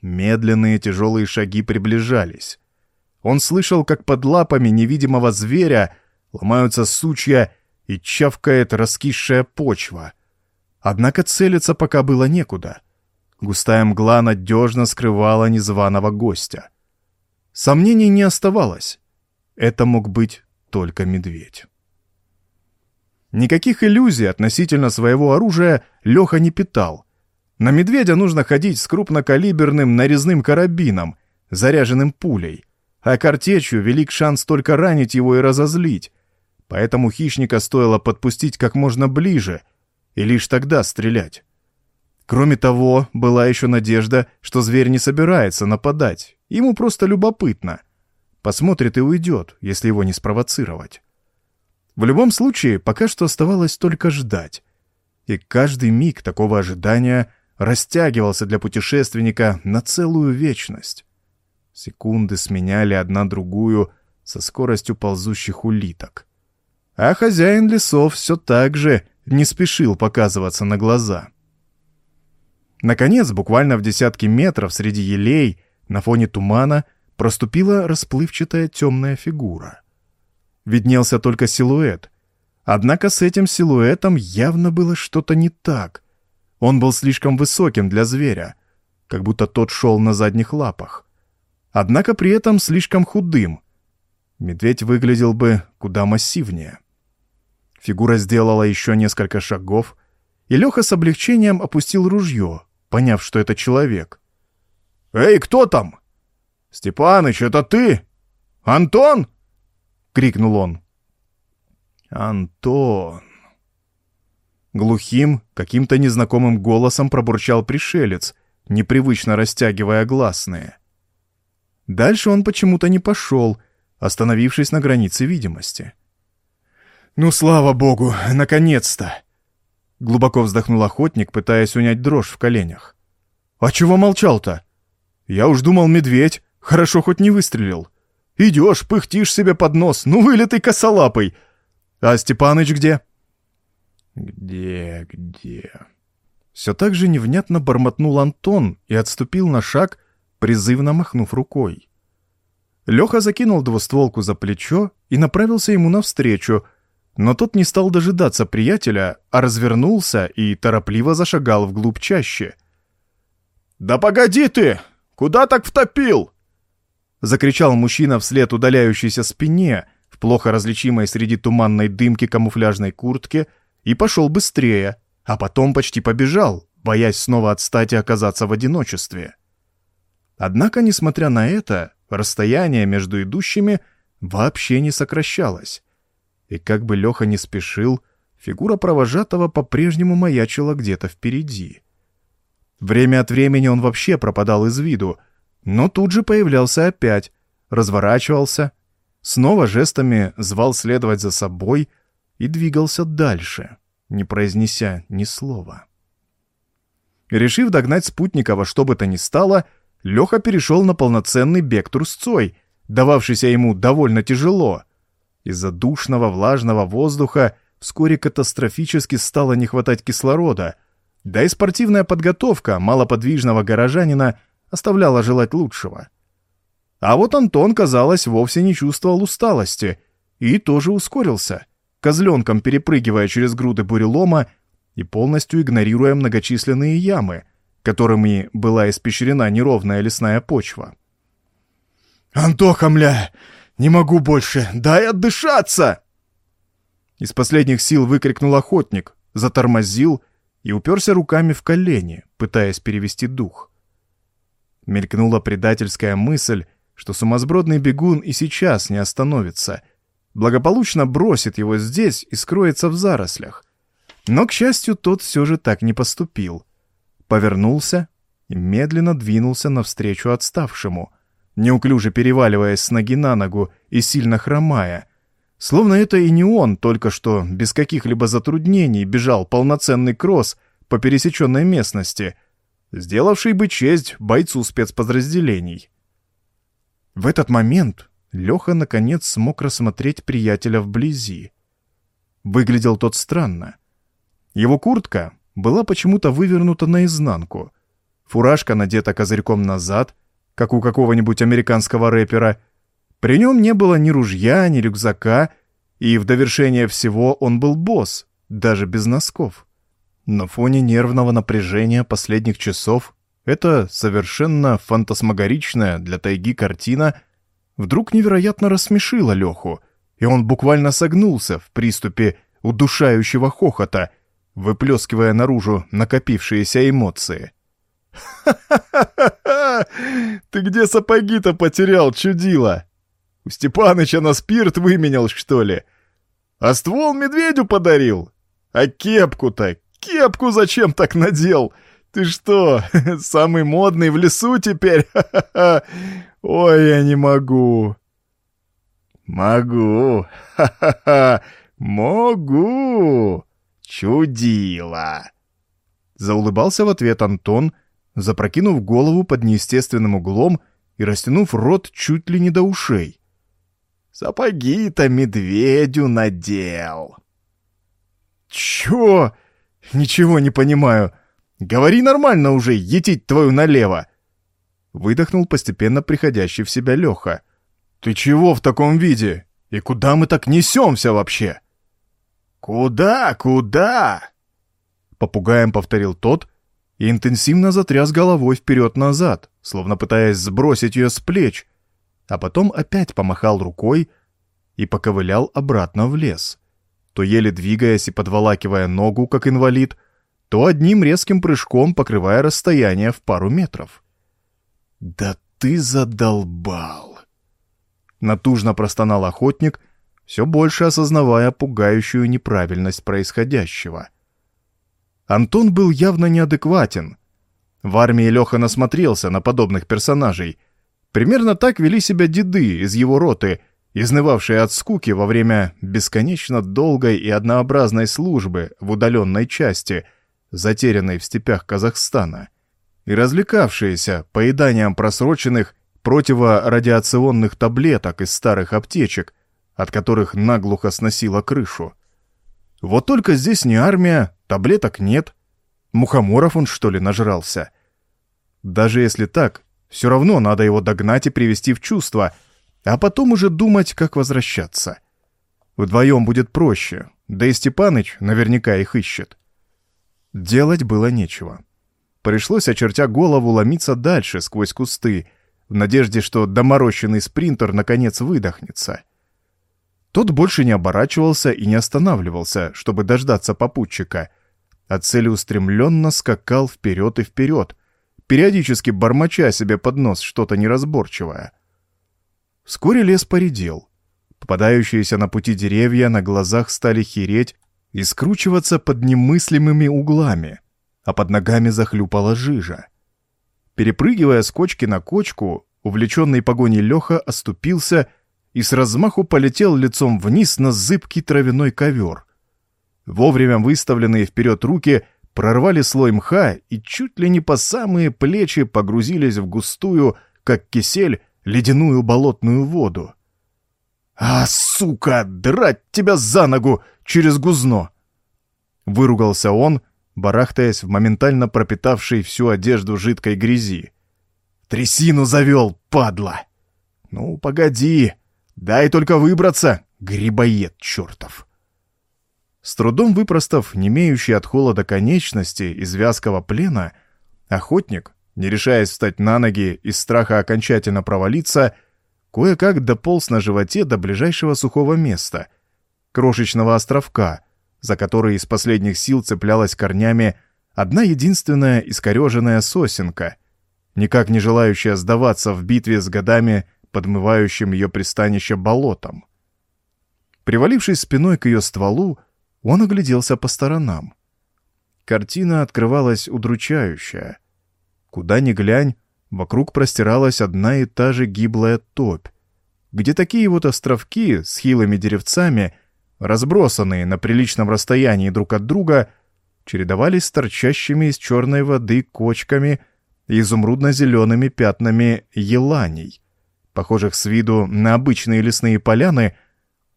Медленные тяжелые шаги приближались. Он слышал, как под лапами невидимого зверя ломаются сучья и чавкает раскисшая почва. Однако целиться пока было некуда. Густая мгла надежно скрывала незваного гостя. Сомнений не оставалось. Это мог быть только медведь. Никаких иллюзий относительно своего оружия Леха не питал. На медведя нужно ходить с крупнокалиберным нарезным карабином, заряженным пулей — а картечью велик шанс только ранить его и разозлить. Поэтому хищника стоило подпустить как можно ближе и лишь тогда стрелять. Кроме того, была еще надежда, что зверь не собирается нападать, ему просто любопытно. Посмотрит и уйдет, если его не спровоцировать. В любом случае, пока что оставалось только ждать. И каждый миг такого ожидания растягивался для путешественника на целую вечность. Секунды сменяли одна другую со скоростью ползущих улиток. А хозяин лесов все так же не спешил показываться на глаза. Наконец, буквально в десятки метров среди елей, на фоне тумана, проступила расплывчатая темная фигура. Виднелся только силуэт. Однако с этим силуэтом явно было что-то не так. Он был слишком высоким для зверя, как будто тот шел на задних лапах однако при этом слишком худым. Медведь выглядел бы куда массивнее. Фигура сделала еще несколько шагов, и Леха с облегчением опустил ружье, поняв, что это человек. «Эй, кто там?» «Степаныч, это ты? Антон?» — крикнул он. «Антон...» Глухим, каким-то незнакомым голосом пробурчал пришелец, непривычно растягивая гласные. Дальше он почему-то не пошел, остановившись на границе видимости. «Ну, слава богу, наконец-то!» Глубоко вздохнул охотник, пытаясь унять дрожь в коленях. «А чего молчал-то? Я уж думал, медведь, хорошо хоть не выстрелил. Идешь, пыхтишь себе под нос, ну вылитый косолапый. А Степаныч где?» «Где, где?» Все так же невнятно бормотнул Антон и отступил на шаг, призывно махнув рукой. Леха закинул двустволку за плечо и направился ему навстречу, но тот не стал дожидаться приятеля, а развернулся и торопливо зашагал вглубь чаще. «Да погоди ты! Куда так втопил?» Закричал мужчина вслед удаляющейся спине, в плохо различимой среди туманной дымки камуфляжной куртки, и пошел быстрее, а потом почти побежал, боясь снова отстать и оказаться в одиночестве. Однако, несмотря на это, расстояние между идущими вообще не сокращалось. И как бы Леха не спешил, фигура провожатого по-прежнему маячила где-то впереди. Время от времени он вообще пропадал из виду, но тут же появлялся опять, разворачивался, снова жестами звал следовать за собой и двигался дальше, не произнеся ни слова. Решив догнать спутника во что бы то ни стало, Леха перешел на полноценный бег трусцой, дававшийся ему довольно тяжело. Из-за душного влажного воздуха вскоре катастрофически стало не хватать кислорода, да и спортивная подготовка малоподвижного горожанина оставляла желать лучшего. А вот Антон, казалось, вовсе не чувствовал усталости и тоже ускорился, козленком перепрыгивая через груды бурелома и полностью игнорируя многочисленные ямы — которыми была испещрена неровная лесная почва. «Антоха, мля, не могу больше, дай отдышаться!» Из последних сил выкрикнул охотник, затормозил и уперся руками в колени, пытаясь перевести дух. Мелькнула предательская мысль, что сумасбродный бегун и сейчас не остановится, благополучно бросит его здесь и скроется в зарослях. Но, к счастью, тот все же так не поступил — повернулся и медленно двинулся навстречу отставшему, неуклюже переваливаясь с ноги на ногу и сильно хромая, словно это и не он только что без каких-либо затруднений бежал полноценный кросс по пересеченной местности, сделавший бы честь бойцу спецподразделений. В этот момент Леха наконец смог рассмотреть приятеля вблизи. Выглядел тот странно. Его куртка была почему-то вывернута наизнанку. Фуражка надета козырьком назад, как у какого-нибудь американского рэпера. При нем не было ни ружья, ни рюкзака, и в довершение всего он был босс, даже без носков. На фоне нервного напряжения последних часов эта совершенно фантасмагоричная для тайги картина вдруг невероятно рассмешила Леху, и он буквально согнулся в приступе удушающего хохота — выплескивая наружу накопившиеся эмоции. «Ха-ха-ха! Ты где сапоги-то потерял, чудила? У Степаныча на спирт выменял, что ли? А ствол медведю подарил? А кепку-то, кепку зачем так надел? Ты что, самый модный в лесу теперь? Ой, я не могу!» «Могу! Ха-ха-ха! Могу!» «Чудило!» Заулыбался в ответ Антон, запрокинув голову под неестественным углом и растянув рот чуть ли не до ушей. «Сапоги-то медведю надел!» «Чё? Ничего не понимаю. Говори нормально уже, етить твою налево!» Выдохнул постепенно приходящий в себя Леха. «Ты чего в таком виде? И куда мы так несемся вообще?» «Куда, куда?» Попугаем повторил тот и интенсивно затряс головой вперед-назад, словно пытаясь сбросить ее с плеч, а потом опять помахал рукой и поковылял обратно в лес, то еле двигаясь и подволакивая ногу, как инвалид, то одним резким прыжком покрывая расстояние в пару метров. «Да ты задолбал!» Натужно простонал охотник — все больше осознавая пугающую неправильность происходящего. Антон был явно неадекватен. В армии Леха насмотрелся на подобных персонажей. Примерно так вели себя деды из его роты, изнывавшие от скуки во время бесконечно долгой и однообразной службы в удаленной части, затерянной в степях Казахстана. и развлекавшиеся поеданием просроченных противорадиационных таблеток из старых аптечек, от которых наглухо сносило крышу. Вот только здесь не армия, таблеток нет. Мухоморов он, что ли, нажрался? Даже если так, все равно надо его догнать и привести в чувство, а потом уже думать, как возвращаться. Вдвоем будет проще, да и Степаныч наверняка их ищет. Делать было нечего. Пришлось, очертя голову, ломиться дальше, сквозь кусты, в надежде, что доморощенный спринтер наконец выдохнется. Тот больше не оборачивался и не останавливался, чтобы дождаться попутчика, а целеустремленно скакал вперед и вперед, периодически бормоча себе под нос что-то неразборчивое. Вскоре лес поредел. Попадающиеся на пути деревья на глазах стали хереть и скручиваться под немыслимыми углами, а под ногами захлюпала жижа. Перепрыгивая с кочки на кочку, увлеченный погоней Леха оступился и с размаху полетел лицом вниз на зыбкий травяной ковер. Вовремя выставленные вперед руки прорвали слой мха и чуть ли не по самые плечи погрузились в густую, как кисель, ледяную болотную воду. «А, сука, драть тебя за ногу через гузно!» Выругался он, барахтаясь в моментально пропитавшей всю одежду жидкой грязи. «Трясину завел, падла!» «Ну, погоди, дай только выбраться, грибоед чертов!» С трудом выпростав немеющие от холода конечности из вязкого плена, охотник, не решаясь встать на ноги из страха окончательно провалиться, кое-как дополз на животе до ближайшего сухого места, крошечного островка, за который из последних сил цеплялась корнями одна единственная искореженная сосенка, никак не желающая сдаваться в битве с годами подмывающим ее пристанище болотом. Привалившись спиной к ее стволу, он огляделся по сторонам. Картина открывалась удручающая. Куда ни глянь, вокруг простиралась одна и та же гиблая топь, где такие вот островки с хилыми деревцами — разбросанные на приличном расстоянии друг от друга, чередовались с торчащими из черной воды кочками и изумрудно-зелеными пятнами еланей, похожих с виду на обычные лесные поляны,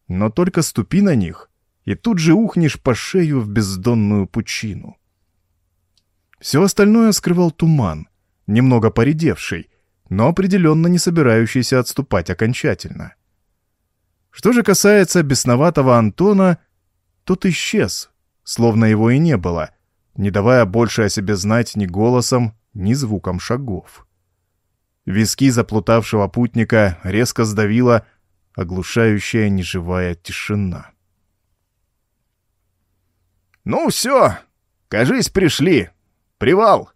но только ступи на них, и тут же ухнешь по шею в бездонную пучину. Все остальное скрывал туман, немного поредевший, но определенно не собирающийся отступать окончательно. Что же касается бесноватого Антона, тот исчез, словно его и не было, не давая больше о себе знать ни голосом, ни звуком шагов. Виски заплутавшего путника резко сдавила оглушающая неживая тишина. «Ну все, кажись, пришли. Привал!»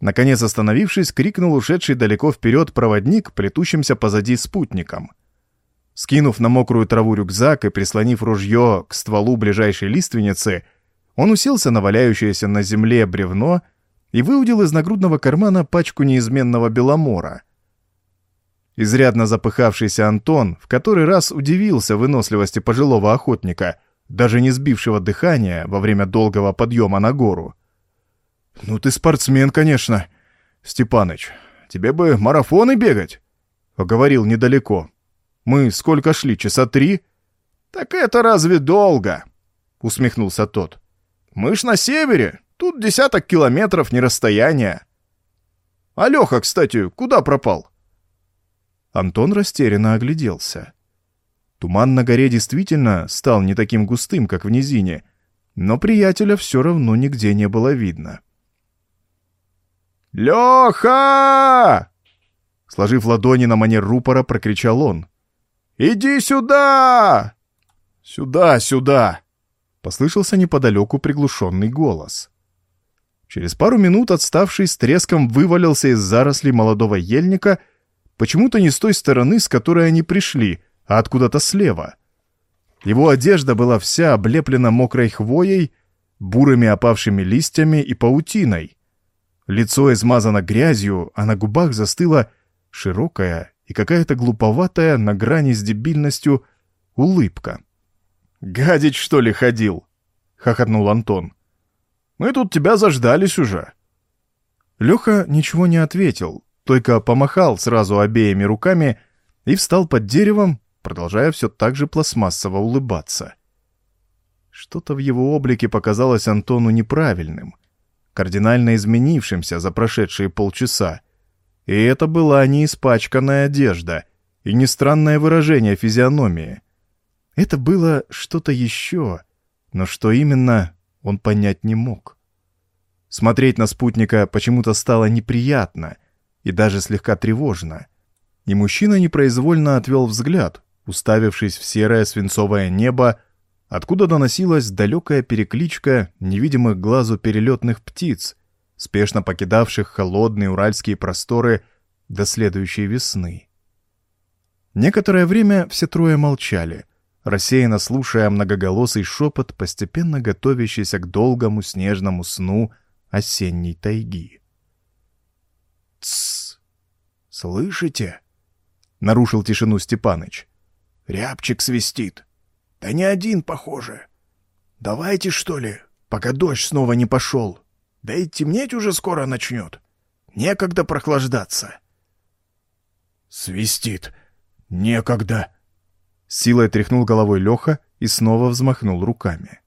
Наконец остановившись, крикнул ушедший далеко вперед проводник, плетущимся позади спутником. Скинув на мокрую траву рюкзак и прислонив ружье к стволу ближайшей лиственницы, он уселся на валяющееся на земле бревно и выудил из нагрудного кармана пачку неизменного беломора. Изрядно запыхавшийся Антон в который раз удивился выносливости пожилого охотника, даже не сбившего дыхания во время долгого подъема на гору. «Ну ты спортсмен, конечно, Степаныч. Тебе бы марафоны бегать», — поговорил недалеко. Мы сколько шли, часа три?» «Так это разве долго?» — усмехнулся тот. «Мы ж на севере, тут десяток километров не расстояние». «А Леха, кстати, куда пропал?» Антон растерянно огляделся. Туман на горе действительно стал не таким густым, как в низине, но приятеля все равно нигде не было видно. «Леха!» Сложив ладони на манер рупора, прокричал он. «Иди сюда!» «Сюда, сюда!» — послышался неподалеку приглушенный голос. Через пару минут отставший с треском вывалился из зарослей молодого ельника, почему-то не с той стороны, с которой они пришли, а откуда-то слева. Его одежда была вся облеплена мокрой хвоей, бурыми опавшими листьями и паутиной. Лицо измазано грязью, а на губах застыла широкая и какая-то глуповатая на грани с дебильностью улыбка. «Гадить, что ли, ходил?» — хохотнул Антон. «Мы тут тебя заждались уже». Леха ничего не ответил, только помахал сразу обеими руками и встал под деревом, продолжая все так же пластмассово улыбаться. Что-то в его облике показалось Антону неправильным, кардинально изменившимся за прошедшие полчаса. И это была не испачканная одежда и не странное выражение физиономии. Это было что-то еще, но что именно, он понять не мог. Смотреть на спутника почему-то стало неприятно и даже слегка тревожно. И мужчина непроизвольно отвел взгляд, уставившись в серое свинцовое небо, откуда доносилась далекая перекличка невидимых глазу перелетных птиц, спешно покидавших холодные уральские просторы до следующей весны. Некоторое время все трое молчали, рассеянно слушая многоголосый шепот, постепенно готовящийся к долгому снежному сну осенней тайги. «Тссс! Слышите?» — нарушил тишину Степаныч. «Рябчик свистит. Да не один, похоже. Давайте, что ли, пока дождь снова не пошел. Да и темнеть уже скоро начнет. Некогда прохлаждаться». «Свистит. Некогда!» Силой тряхнул головой Леха и снова взмахнул руками.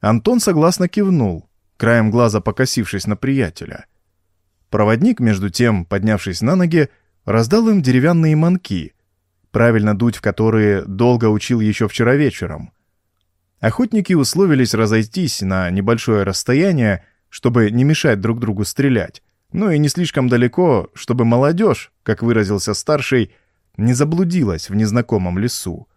Антон согласно кивнул, краем глаза покосившись на приятеля. Проводник, между тем, поднявшись на ноги, раздал им деревянные манки, правильно дуть в которые долго учил еще вчера вечером. Охотники условились разойтись на небольшое расстояние, чтобы не мешать друг другу стрелять, ну и не слишком далеко, чтобы молодежь, как выразился старший, не заблудилась в незнакомом лесу.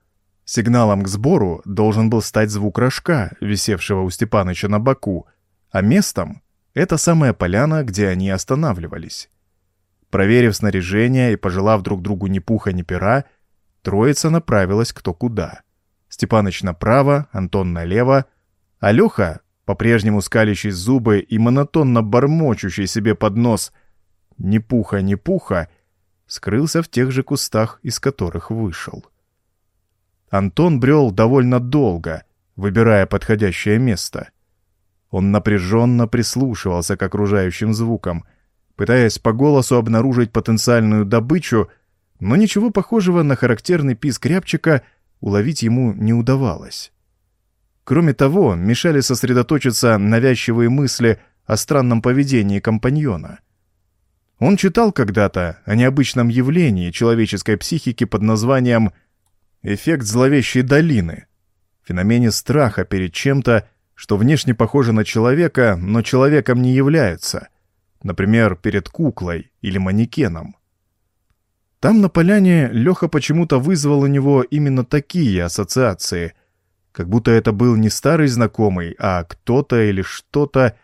Сигналом к сбору должен был стать звук рожка, висевшего у Степаныча на боку, а местом — это самая поляна, где они останавливались. Проверив снаряжение и пожелав друг другу ни пуха, ни пера, троица направилась кто куда. Степаныч направо, Антон налево, а Леха, по-прежнему скалящий зубы и монотонно бормочущий себе под нос «ни пуха, ни пуха», скрылся в тех же кустах, из которых вышел. Антон брел довольно долго, выбирая подходящее место. Он напряженно прислушивался к окружающим звукам, пытаясь по голосу обнаружить потенциальную добычу, но ничего похожего на характерный писк рябчика уловить ему не удавалось. Кроме того, мешали сосредоточиться навязчивые мысли о странном поведении компаньона. Он читал когда-то о необычном явлении человеческой психики под названием «эффект зловещей долины», феномене страха перед чем-то, что внешне похоже на человека, но человеком не является, например, перед куклой или манекеном. Там на поляне Леха почему-то вызвал у него именно такие ассоциации, как будто это был не старый знакомый, а кто-то или что-то,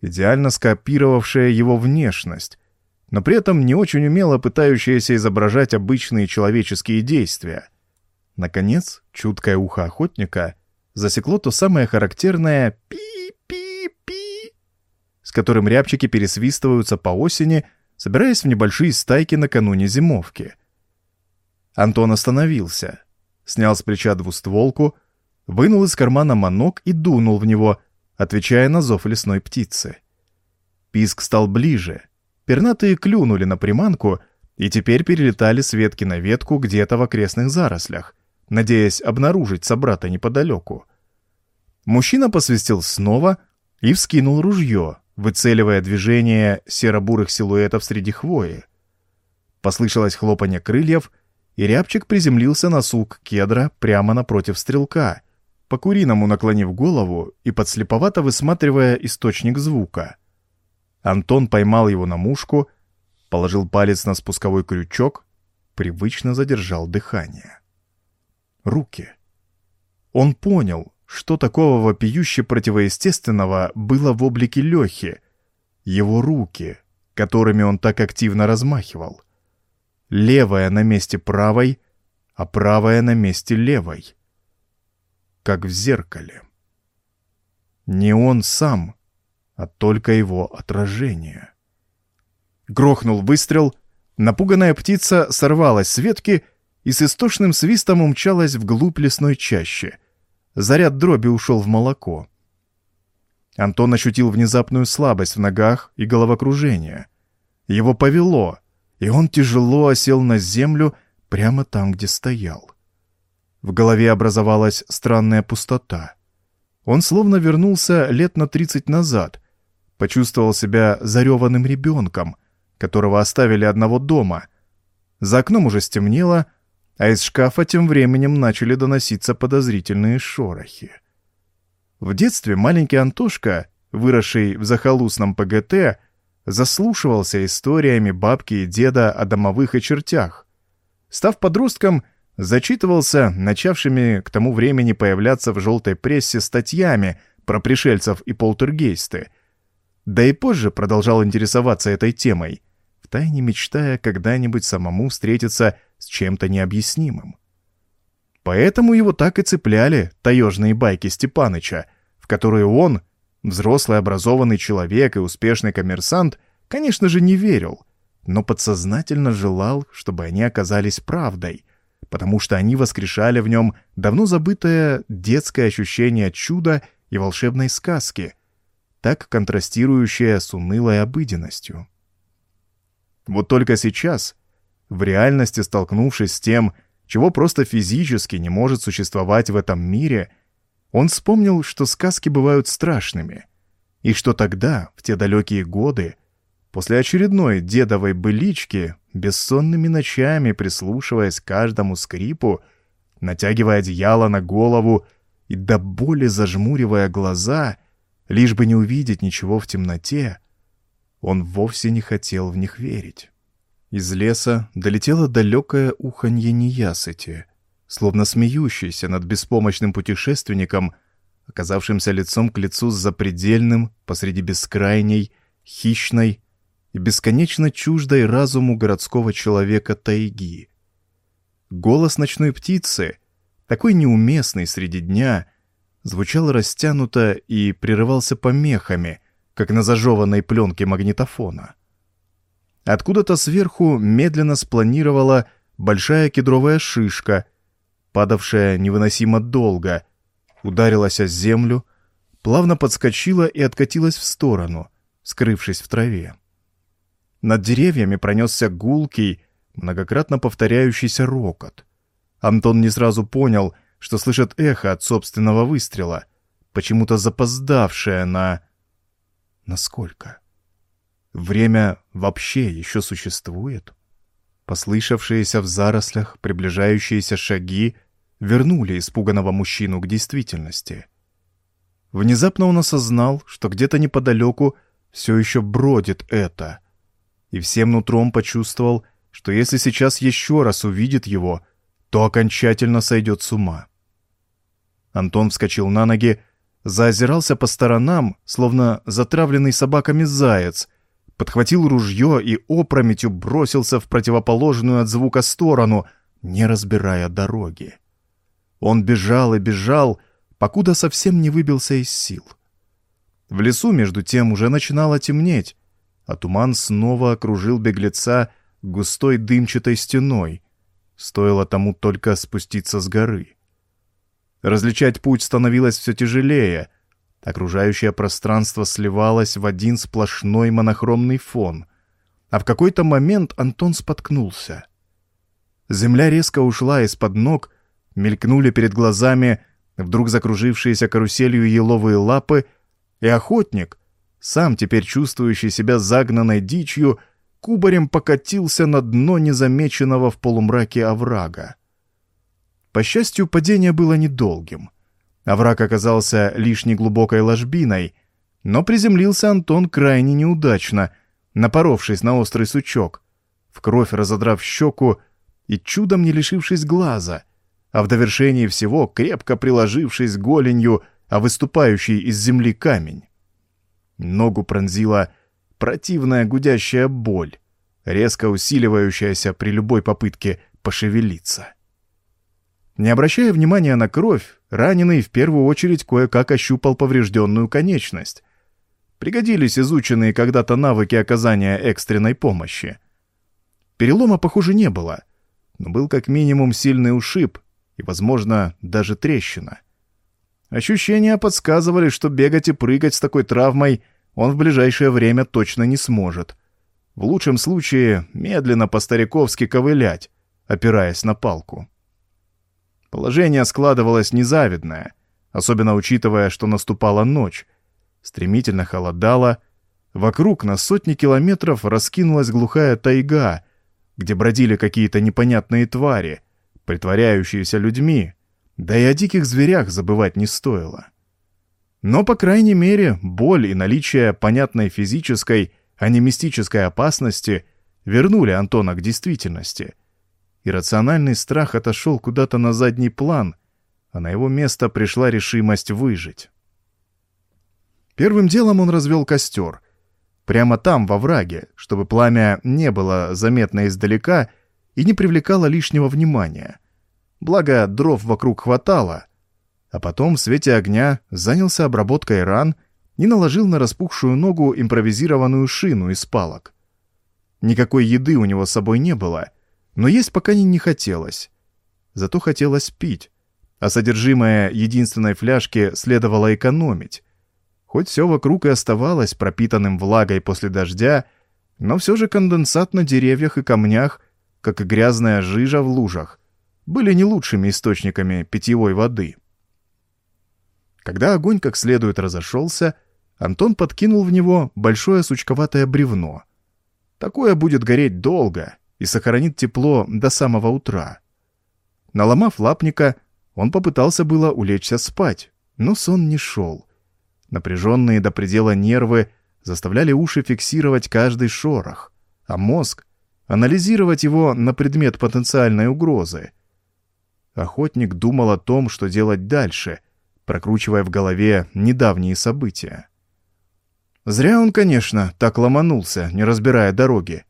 идеально скопировавшее его внешность, но при этом не очень умело пытающееся изображать обычные человеческие действия. Наконец, чуткое ухо охотника — засекло то самое характерное «пи-пи-пи», с которым рябчики пересвистываются по осени, собираясь в небольшие стайки накануне зимовки. Антон остановился, снял с плеча двустволку, вынул из кармана манок и дунул в него, отвечая на зов лесной птицы. Писк стал ближе. Пернатые клюнули на приманку и теперь перелетали с ветки на ветку где-то в окрестных зарослях — надеясь обнаружить собрата неподалеку. Мужчина посвистел снова и вскинул ружье, выцеливая движение серо-бурых силуэтов среди хвои. Послышалось хлопанье крыльев, и рябчик приземлился на сук кедра прямо напротив стрелка, по-куриному наклонив голову и подслеповато высматривая источник звука. Антон поймал его на мушку, положил палец на спусковой крючок, привычно задержал дыхание руки. Он понял, что такого вопиюще противоестественного было в облике Лехи. Его руки, которыми он так активно размахивал. Левая на месте правой, а правая на месте левой. Как в зеркале. Не он сам, а только его отражение. Грохнул выстрел, напуганная птица сорвалась с ветки и с истошным свистом умчалась вглубь лесной чащи. Заряд дроби ушел в молоко. Антон ощутил внезапную слабость в ногах и головокружение. Его повело, и он тяжело осел на землю прямо там, где стоял. В голове образовалась странная пустота. Он словно вернулся лет на тридцать назад, почувствовал себя зареванным ребенком, которого оставили одного дома. За окном уже стемнело, а из шкафа тем временем начали доноситься подозрительные шорохи. В детстве маленький Антошка, выросший в захолустном ПГТ, заслушивался историями бабки и деда о домовых и чертях. Став подростком, зачитывался начавшими к тому времени появляться в желтой прессе статьями про пришельцев и полтергейсты. Да и позже продолжал интересоваться этой темой, втайне мечтая когда-нибудь самому встретиться с чем-то необъяснимым. Поэтому его так и цепляли таежные байки Степаныча, в которые он, взрослый образованный человек и успешный коммерсант, конечно же, не верил, но подсознательно желал, чтобы они оказались правдой, потому что они воскрешали в нем давно забытое детское ощущение чуда и волшебной сказки, так контрастирующее с унылой обыденностью. Вот только сейчас, в реальности столкнувшись с тем, чего просто физически не может существовать в этом мире – он вспомнил, что сказки бывают страшными, и что тогда, в те далекие годы, после очередной дедовой былички, бессонными ночами прислушиваясь к каждому скрипу, натягивая одеяло на голову и до боли зажмуривая глаза, лишь бы не увидеть ничего в темноте, он вовсе не хотел в них верить. Из леса долетело далекое уханье неясыти — словно смеющийся над беспомощным путешественником, оказавшимся лицом к лицу с запредельным посреди бескрайней, хищной и бесконечно чуждой разуму городского человека тайги. Голос ночной птицы, такой неуместный среди дня, звучал растянуто и прерывался помехами, как на зажеванной пленке магнитофона. Откуда-то сверху медленно спланировала большая кедровая шишка — падавшая невыносимо долго, ударилась о землю, плавно подскочила и откатилась в сторону, скрывшись в траве. Над деревьями пронесся гулкий, многократно повторяющийся рокот. Антон не сразу понял, что слышит эхо от собственного выстрела, почему-то запоздавшее на... Насколько? Время вообще еще существует? Послышавшиеся в зарослях приближающиеся шаги вернули испуганного мужчину к действительности. Внезапно он осознал, что где-то неподалеку все еще бродит это, и всем нутром почувствовал, что если сейчас еще раз увидит его, то окончательно сойдет с ума. Антон вскочил на ноги, заозирался по сторонам, словно затравленный собаками заяц, подхватил ружье и опрометью бросился в противоположную от звука сторону, не разбирая дороги. Он бежал и бежал, покуда совсем не выбился из сил. В лесу, между тем, уже начинало темнеть, а туман снова окружил беглеца густой дымчатой стеной. Стоило тому только спуститься с горы. Различать путь становилось все тяжелее. Окружающее пространство сливалось в один сплошной монохромный фон. А в какой-то момент Антон споткнулся. Земля резко ушла из-под ног, мелькнули перед глазами вдруг закружившиеся каруселью еловые лапы, и охотник, сам теперь чувствующий себя загнанной дичью, кубарем покатился на дно незамеченного в полумраке оврага. По счастью, падение было недолгим. Овраг оказался лишь неглубокой ложбиной, но приземлился Антон крайне неудачно, напоровшись на острый сучок, в кровь разодрав щеку и чудом не лишившись глаза — а в довершении всего крепко приложившись голенью о выступающий из земли камень. Ногу пронзила противная гудящая боль, резко усиливающаяся при любой попытке пошевелиться. Не обращая внимания на кровь, раненый в первую очередь кое-как ощупал поврежденную конечность. Пригодились изученные когда-то навыки оказания экстренной помощи. Перелома, похоже, не было, но был как минимум сильный ушиб, и, возможно, даже трещина. Ощущения подсказывали, что бегать и прыгать с такой травмой он в ближайшее время точно не сможет. В лучшем случае медленно по-стариковски ковылять, опираясь на палку. Положение складывалось незавидное, особенно учитывая, что наступала ночь. Стремительно холодало, вокруг на сотни километров раскинулась глухая тайга, где бродили какие-то непонятные твари, притворяющиеся людьми, да и о диких зверях забывать не стоило. Но, по крайней мере, боль и наличие понятной физической, а не мистической опасности вернули Антона к действительности. Иррациональный страх отошел куда-то на задний план, а на его место пришла решимость выжить. Первым делом он развел костер. Прямо там, во враге, чтобы пламя не было заметно издалека и не привлекало лишнего внимания — благо дров вокруг хватало, а потом в свете огня занялся обработкой ран и наложил на распухшую ногу импровизированную шину из палок. Никакой еды у него с собой не было, но есть пока не, хотелось. Зато хотелось пить, а содержимое единственной фляжки следовало экономить. Хоть все вокруг и оставалось пропитанным влагой после дождя, но все же конденсат на деревьях и камнях, как и грязная жижа в лужах, были не лучшими источниками питьевой воды. Когда огонь как следует разошелся, Антон подкинул в него большое сучковатое бревно. Такое будет гореть долго и сохранит тепло до самого утра. Наломав лапника, он попытался было улечься спать, но сон не шел. Напряженные до предела нервы заставляли уши фиксировать каждый шорох, а мозг — анализировать его на предмет потенциальной угрозы — Охотник думал о том, что делать дальше, прокручивая в голове недавние события. Зря он, конечно, так ломанулся, не разбирая дороги.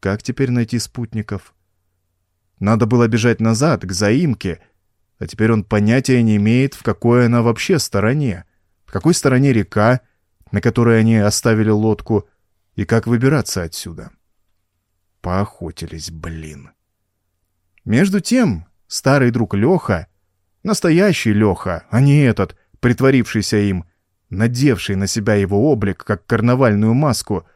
Как теперь найти спутников? Надо было бежать назад, к заимке, а теперь он понятия не имеет, в какой она вообще стороне, в какой стороне река, на которой они оставили лодку, и как выбираться отсюда. Поохотились, блин. Между тем, Старый друг Леха, настоящий Леха, а не этот, притворившийся им, надевший на себя его облик, как карнавальную маску,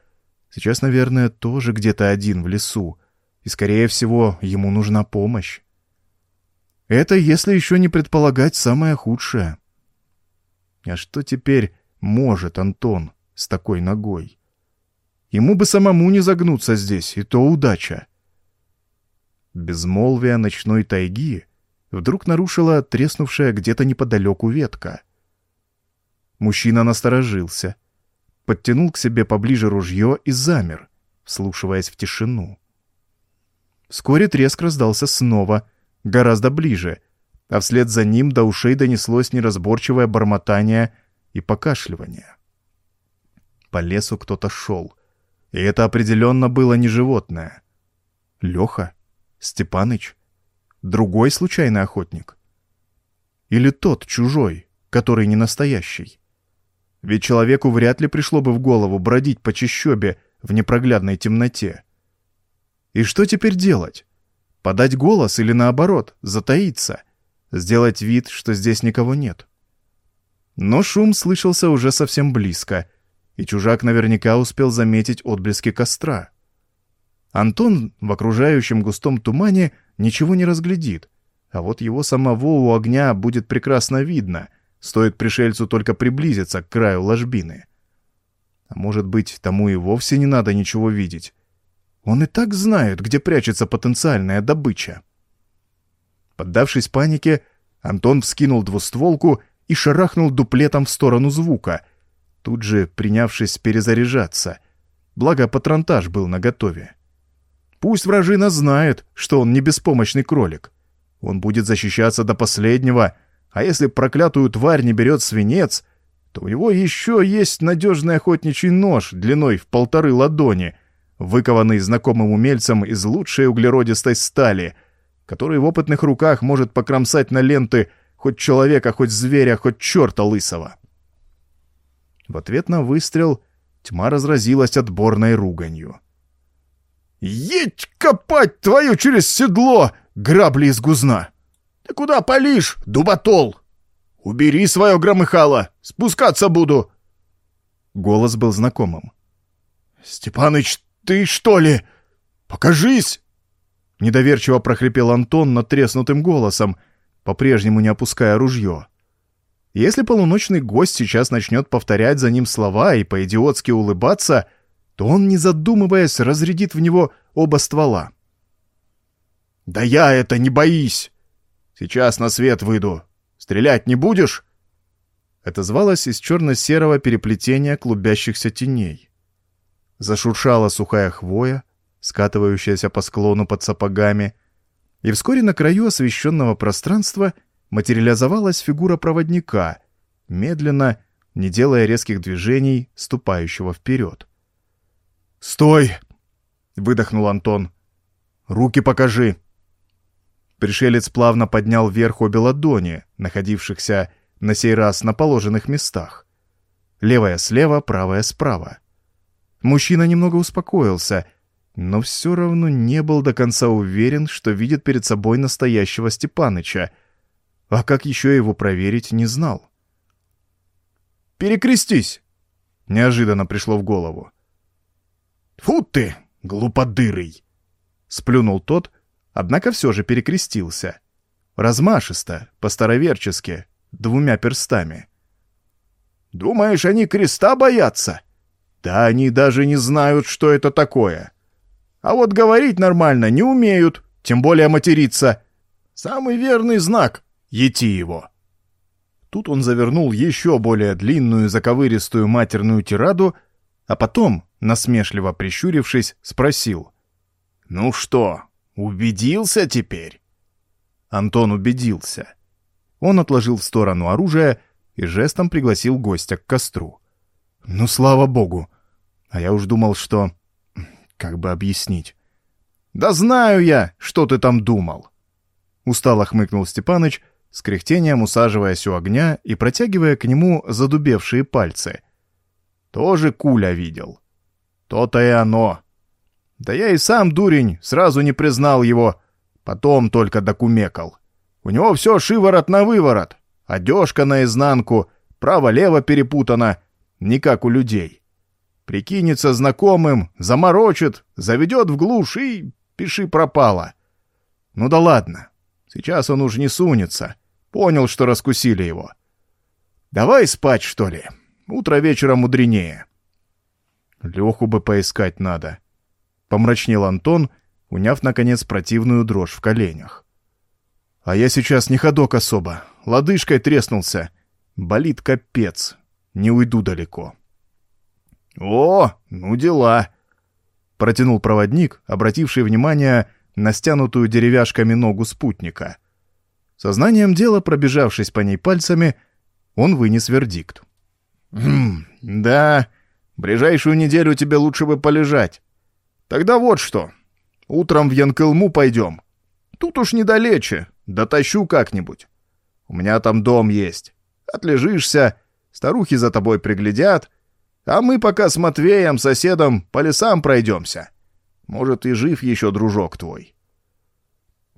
сейчас, наверное, тоже где-то один в лесу, и, скорее всего, ему нужна помощь. Это если еще не предполагать самое худшее. А что теперь может Антон с такой ногой? Ему бы самому не загнуться здесь, и то удача. Безмолвие ночной тайги вдруг нарушила треснувшая где-то неподалеку ветка. Мужчина насторожился, подтянул к себе поближе ружье и замер, вслушиваясь в тишину. Вскоре треск раздался снова, гораздо ближе, а вслед за ним до ушей донеслось неразборчивое бормотание и покашливание. По лесу кто-то шел, и это определенно было не животное. Леха? Степаныч? Другой случайный охотник? Или тот чужой, который не настоящий? Ведь человеку вряд ли пришло бы в голову бродить по чащобе в непроглядной темноте. И что теперь делать? Подать голос или наоборот, затаиться? Сделать вид, что здесь никого нет? Но шум слышался уже совсем близко, и чужак наверняка успел заметить отблески костра. Антон в окружающем густом тумане ничего не разглядит, а вот его самого у огня будет прекрасно видно, стоит пришельцу только приблизиться к краю ложбины. А может быть, тому и вовсе не надо ничего видеть. Он и так знает, где прячется потенциальная добыча. Поддавшись панике, Антон вскинул двустволку и шарахнул дуплетом в сторону звука, тут же принявшись перезаряжаться. Благо, патронтаж был наготове. Пусть вражина знает, что он не беспомощный кролик. Он будет защищаться до последнего, а если проклятую тварь не берет свинец, то у него еще есть надежный охотничий нож длиной в полторы ладони, выкованный знакомым умельцем из лучшей углеродистой стали, который в опытных руках может покромсать на ленты хоть человека, хоть зверя, хоть черта лысого. В ответ на выстрел тьма разразилась отборной руганью. «Едь копать твою через седло, грабли из гузна!» «Ты куда палишь, дуботол?» Убери свое громыхало! Спускаться буду!» Голос был знакомым. «Степаныч, ты что ли? Покажись!» Недоверчиво прохрипел Антон надтреснутым голосом, по-прежнему не опуская ружье. Если полуночный гость сейчас начнет повторять за ним слова и по-идиотски улыбаться, то он, не задумываясь, разрядит в него оба ствола. «Да я это не боись! Сейчас на свет выйду. Стрелять не будешь?» Это звалось из черно-серого переплетения клубящихся теней. Зашуршала сухая хвоя, скатывающаяся по склону под сапогами, и вскоре на краю освещенного пространства материализовалась фигура проводника, медленно, не делая резких движений, ступающего вперед. «Стой!» — выдохнул Антон. «Руки покажи!» Пришелец плавно поднял вверх обе ладони, находившихся на сей раз на положенных местах. Левая слева, правая справа. Мужчина немного успокоился, но все равно не был до конца уверен, что видит перед собой настоящего Степаныча, а как еще его проверить, не знал. «Перекрестись!» — неожиданно пришло в голову. «Фу ты, глуподырый!» — сплюнул тот, однако все же перекрестился. Размашисто, по-староверчески, двумя перстами. «Думаешь, они креста боятся?» «Да они даже не знают, что это такое. А вот говорить нормально не умеют, тем более материться. Самый верный знак — ети его». Тут он завернул еще более длинную заковыристую матерную тираду, а потом, насмешливо прищурившись, спросил. «Ну что, убедился теперь?» Антон убедился. Он отложил в сторону оружие и жестом пригласил гостя к костру. «Ну, слава богу! А я уж думал, что... Как бы объяснить?» «Да знаю я, что ты там думал!» Устало хмыкнул Степаныч, с кряхтением усаживаясь у огня и протягивая к нему задубевшие пальцы. «Тоже куля видел. То-то и оно. Да я и сам, дурень, сразу не признал его, потом только докумекал. У него все шиворот на выворот, одежка наизнанку, право-лево перепутано, не как у людей. Прикинется знакомым, заморочит, заведет в глушь и пиши пропало. Ну да ладно, сейчас он уж не сунется, понял, что раскусили его. Давай спать, что ли, утро вечера мудренее. Леху бы поискать надо. Помрачнел Антон, уняв, наконец, противную дрожь в коленях. А я сейчас не ходок особо. Лодыжкой треснулся. Болит капец. Не уйду далеко. «О, ну дела!» Протянул проводник, обративший внимание на стянутую деревяшками ногу спутника. Сознанием дела, пробежавшись по ней пальцами, он вынес вердикт. «Хм, да, ближайшую неделю тебе лучше бы полежать. Тогда вот что. Утром в Янкылму пойдем. Тут уж недалече, Дотащу как-нибудь. У меня там дом есть. Отлежишься, старухи за тобой приглядят, а мы пока с Матвеем, соседом, по лесам пройдемся. Может, и жив еще дружок твой.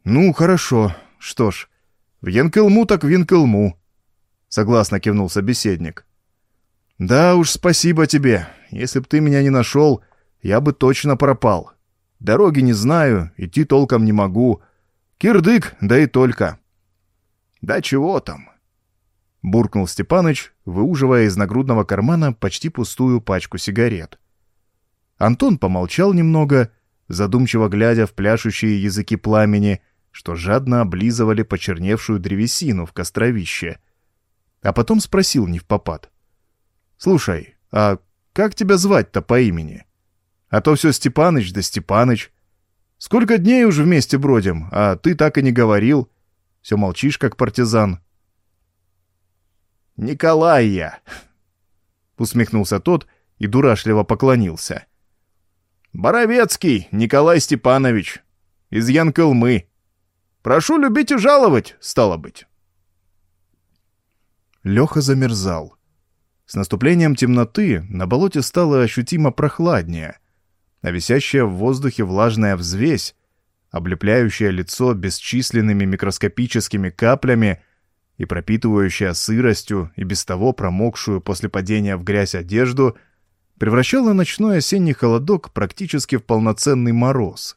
Ну, хорошо. Что ж, в Янкелму так в Янкелму. Согласно кивнул собеседник. Да уж, спасибо тебе. Если б ты меня не нашел, я бы точно пропал. Дороги не знаю, идти толком не могу. Кирдык, да и только. Да чего там? Буркнул Степаныч, выуживая из нагрудного кармана почти пустую пачку сигарет. Антон помолчал немного, задумчиво глядя в пляшущие языки пламени, что жадно облизывали почерневшую древесину в костровище. А потом спросил не в попад. «Слушай, а как тебя звать-то по имени? А то все Степаныч да Степаныч. Сколько дней уже вместе бродим, а ты так и не говорил. Все молчишь, как партизан. «Николай я!» — усмехнулся тот и дурашливо поклонился. «Боровецкий Николай Степанович, из Янкылмы. Прошу любить и жаловать, стало быть». Леха замерзал. С наступлением темноты на болоте стало ощутимо прохладнее, а висящая в воздухе влажная взвесь, облепляющая лицо бесчисленными микроскопическими каплями, и пропитывающая сыростью и без того промокшую после падения в грязь одежду, превращала ночной осенний холодок практически в полноценный мороз.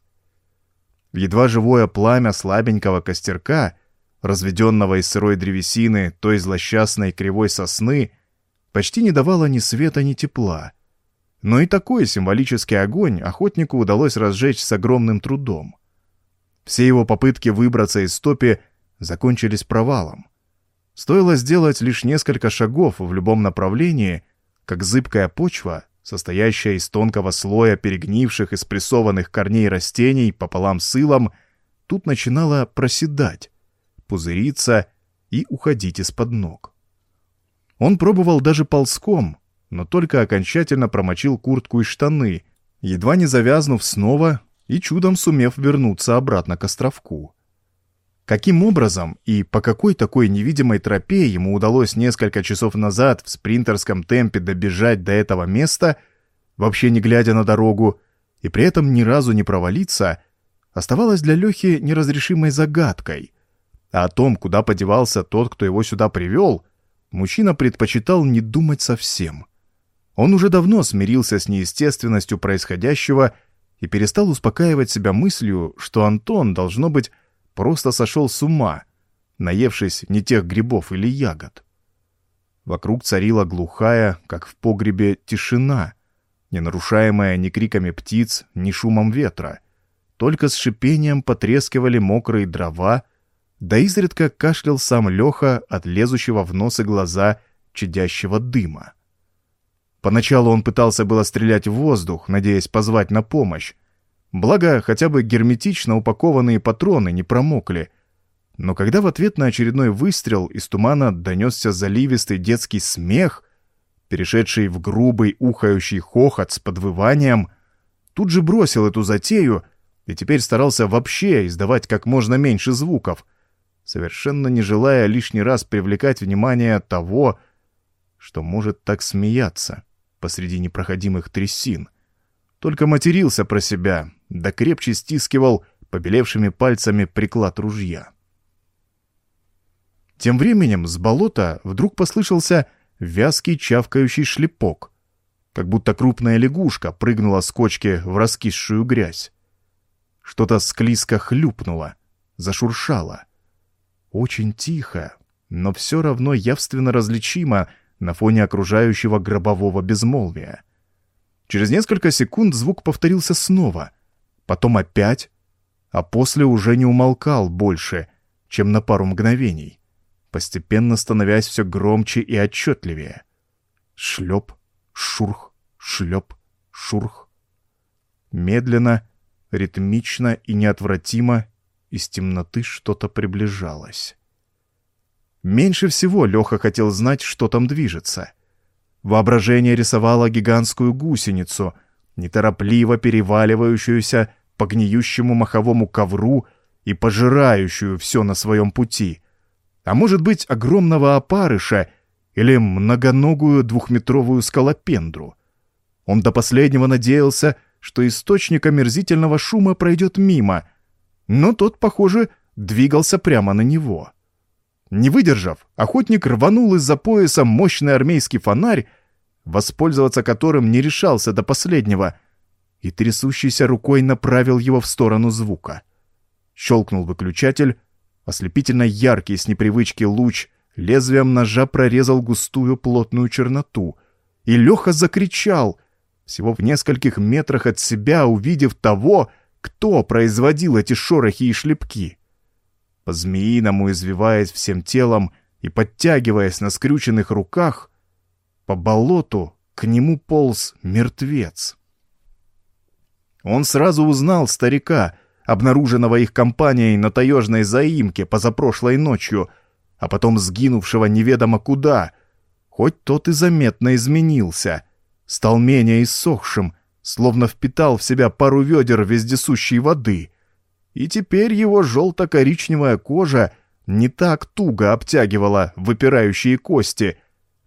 Едва живое пламя слабенького костерка, разведенного из сырой древесины той злосчастной кривой сосны, почти не давало ни света, ни тепла. Но и такой символический огонь охотнику удалось разжечь с огромным трудом. Все его попытки выбраться из топи закончились провалом. Стоило сделать лишь несколько шагов в любом направлении, как зыбкая почва, состоящая из тонкого слоя перегнивших и спрессованных корней растений пополам с илом, тут начинала проседать, пузыриться и уходить из-под ног. Он пробовал даже ползком, но только окончательно промочил куртку и штаны, едва не завязнув снова и чудом сумев вернуться обратно к островку. Каким образом и по какой такой невидимой тропе ему удалось несколько часов назад в спринтерском темпе добежать до этого места, вообще не глядя на дорогу, и при этом ни разу не провалиться, оставалось для Лехи неразрешимой загадкой. А о том, куда подевался тот, кто его сюда привел, мужчина предпочитал не думать совсем. Он уже давно смирился с неестественностью происходящего и перестал успокаивать себя мыслью, что Антон, должно быть, просто сошел с ума, наевшись не тех грибов или ягод. Вокруг царила глухая, как в погребе, тишина, не нарушаемая ни криками птиц, ни шумом ветра. Только с шипением потрескивали мокрые дрова, да изредка кашлял сам Леха от лезущего в нос и глаза чадящего дыма. Поначалу он пытался было стрелять в воздух, надеясь позвать на помощь, Благо, хотя бы герметично упакованные патроны не промокли. Но когда в ответ на очередной выстрел из тумана донесся заливистый детский смех, перешедший в грубый ухающий хохот с подвыванием, тут же бросил эту затею и теперь старался вообще издавать как можно меньше звуков, совершенно не желая лишний раз привлекать внимание того, что может так смеяться посреди непроходимых трясин. Только матерился про себя, да крепче стискивал побелевшими пальцами приклад ружья. Тем временем с болота вдруг послышался вязкий чавкающий шлепок, как будто крупная лягушка прыгнула с кочки в раскисшую грязь. Что-то склизко хлюпнуло, зашуршало. Очень тихо, но все равно явственно различимо на фоне окружающего гробового безмолвия. Через несколько секунд звук повторился снова, потом опять, а после уже не умолкал больше, чем на пару мгновений, постепенно становясь все громче и отчетливее. Шлеп, шурх, шлеп, шурх. Медленно, ритмично и неотвратимо из темноты что-то приближалось. Меньше всего Леха хотел знать, что там движется. Воображение рисовало гигантскую гусеницу — неторопливо переваливающуюся по гниющему маховому ковру и пожирающую все на своем пути. А может быть, огромного опарыша или многоногую двухметровую скалопендру. Он до последнего надеялся, что источник омерзительного шума пройдет мимо, но тот, похоже, двигался прямо на него. Не выдержав, охотник рванул из-за пояса мощный армейский фонарь воспользоваться которым не решался до последнего, и трясущейся рукой направил его в сторону звука. Щелкнул выключатель, ослепительно яркий с непривычки луч лезвием ножа прорезал густую плотную черноту, и Леха закричал, всего в нескольких метрах от себя увидев того, кто производил эти шорохи и шлепки. По-змеиному извиваясь всем телом и подтягиваясь на скрюченных руках, по болоту к нему полз мертвец. Он сразу узнал старика, обнаруженного их компанией на таежной заимке позапрошлой ночью, а потом сгинувшего неведомо куда, хоть тот и заметно изменился, стал менее иссохшим, словно впитал в себя пару ведер вездесущей воды, и теперь его желто-коричневая кожа не так туго обтягивала выпирающие кости —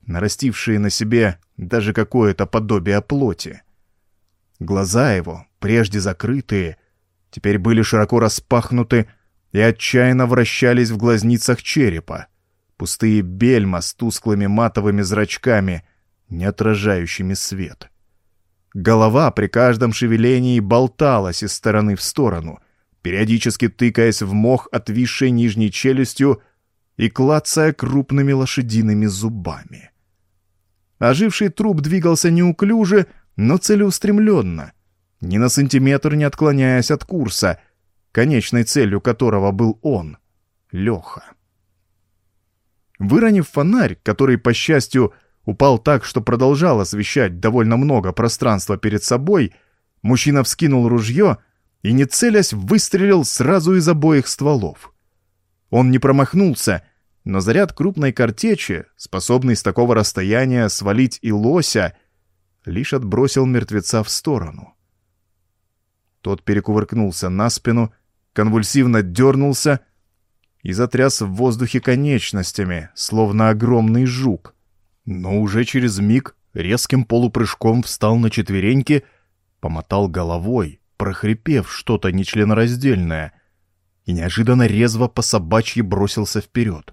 нарастившие на себе даже какое-то подобие плоти. Глаза его, прежде закрытые, теперь были широко распахнуты и отчаянно вращались в глазницах черепа, пустые бельма с тусклыми матовыми зрачками, не отражающими свет. Голова при каждом шевелении болталась из стороны в сторону, периодически тыкаясь в мох отвисшей нижней челюстью и клацая крупными лошадиными зубами. Оживший труп двигался неуклюже, но целеустремленно, ни на сантиметр не отклоняясь от курса, конечной целью которого был он, Леха. Выронив фонарь, который, по счастью, упал так, что продолжал освещать довольно много пространства перед собой, мужчина вскинул ружье и, не целясь, выстрелил сразу из обоих стволов. Он не промахнулся, но заряд крупной картечи, способный с такого расстояния свалить и лося, лишь отбросил мертвеца в сторону. Тот перекувыркнулся на спину, конвульсивно дернулся и затряс в воздухе конечностями, словно огромный жук. Но уже через миг резким полупрыжком встал на четвереньки, помотал головой, прохрипев что-то нечленораздельное, и неожиданно резво по собачьи бросился вперед.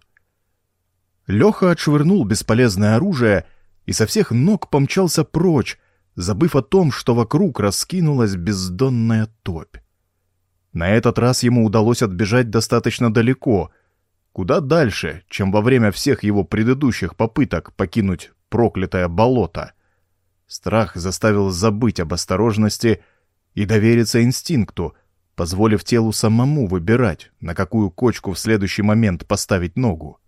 Леха отшвырнул бесполезное оружие и со всех ног помчался прочь, забыв о том, что вокруг раскинулась бездонная топь. На этот раз ему удалось отбежать достаточно далеко, куда дальше, чем во время всех его предыдущих попыток покинуть проклятое болото. Страх заставил забыть об осторожности и довериться инстинкту, позволив телу самому выбирать, на какую кочку в следующий момент поставить ногу.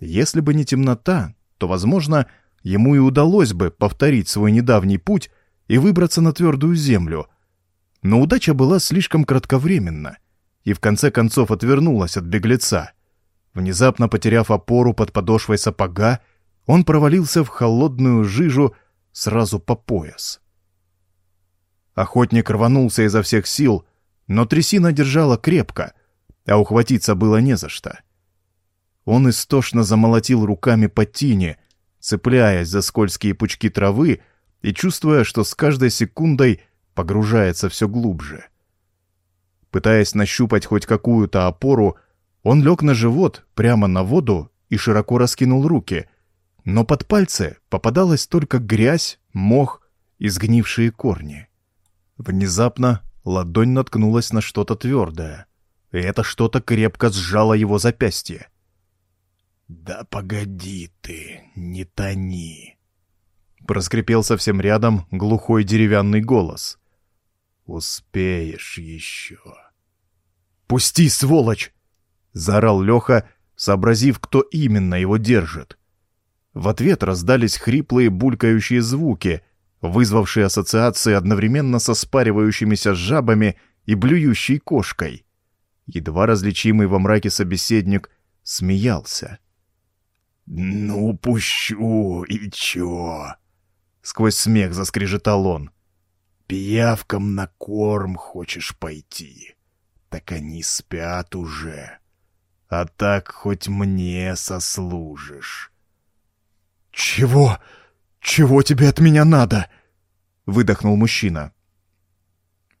Если бы не темнота, то, возможно, ему и удалось бы повторить свой недавний путь и выбраться на твердую землю. Но удача была слишком кратковременна и в конце концов отвернулась от беглеца. Внезапно потеряв опору под подошвой сапога, он провалился в холодную жижу сразу по пояс. Охотник рванулся изо всех сил, но трясина держала крепко, а ухватиться было не за что. Он истошно замолотил руками по тине, цепляясь за скользкие пучки травы и чувствуя, что с каждой секундой погружается все глубже. Пытаясь нащупать хоть какую-то опору, он лег на живот прямо на воду и широко раскинул руки, но под пальцы попадалась только грязь, мох и сгнившие корни. Внезапно ладонь наткнулась на что-то твердое, и это что-то крепко сжало его запястье. «Да погоди ты, не тони!» Проскрипел совсем рядом глухой деревянный голос. «Успеешь еще!» «Пусти, сволочь!» — заорал Леха, сообразив, кто именно его держит. В ответ раздались хриплые булькающие звуки, вызвавшие ассоциации одновременно со спаривающимися жабами и блюющей кошкой. Едва различимый во мраке собеседник смеялся. «Ну, пущу, и чё?» Сквозь смех заскрежетал он. «Пиявкам на корм хочешь пойти? Так они спят уже. А так хоть мне сослужишь». «Чего? Чего тебе от меня надо?» Выдохнул мужчина.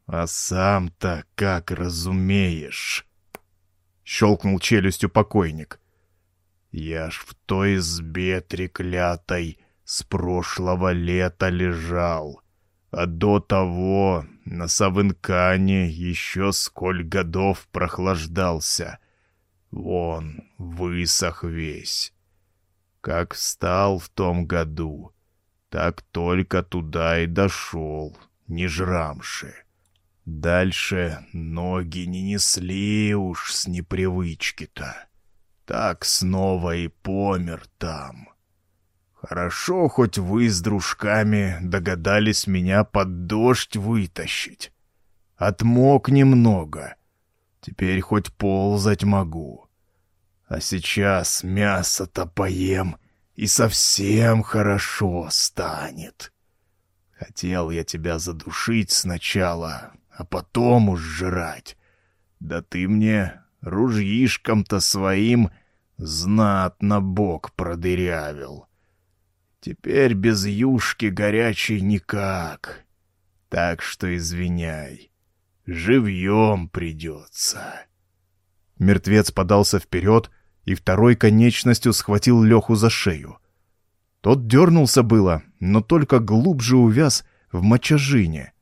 «А сам-то как разумеешь?» Щелкнул челюстью покойник. Я ж в той избе треклятой с прошлого лета лежал, а до того на Савынкане еще сколь годов прохлаждался. Вон, высох весь. Как встал в том году, так только туда и дошел, не жрамши. Дальше ноги не несли уж с непривычки-то. Так снова и помер там. Хорошо, хоть вы с дружками догадались меня под дождь вытащить. Отмок немного. Теперь хоть ползать могу. А сейчас мясо-то поем, и совсем хорошо станет. Хотел я тебя задушить сначала, а потом уж жрать. Да ты мне ружьишком-то своим знатно бок продырявил. Теперь без юшки горячей никак. Так что извиняй, живьем придется. Мертвец подался вперед и второй конечностью схватил Леху за шею. Тот дернулся было, но только глубже увяз в мочажине,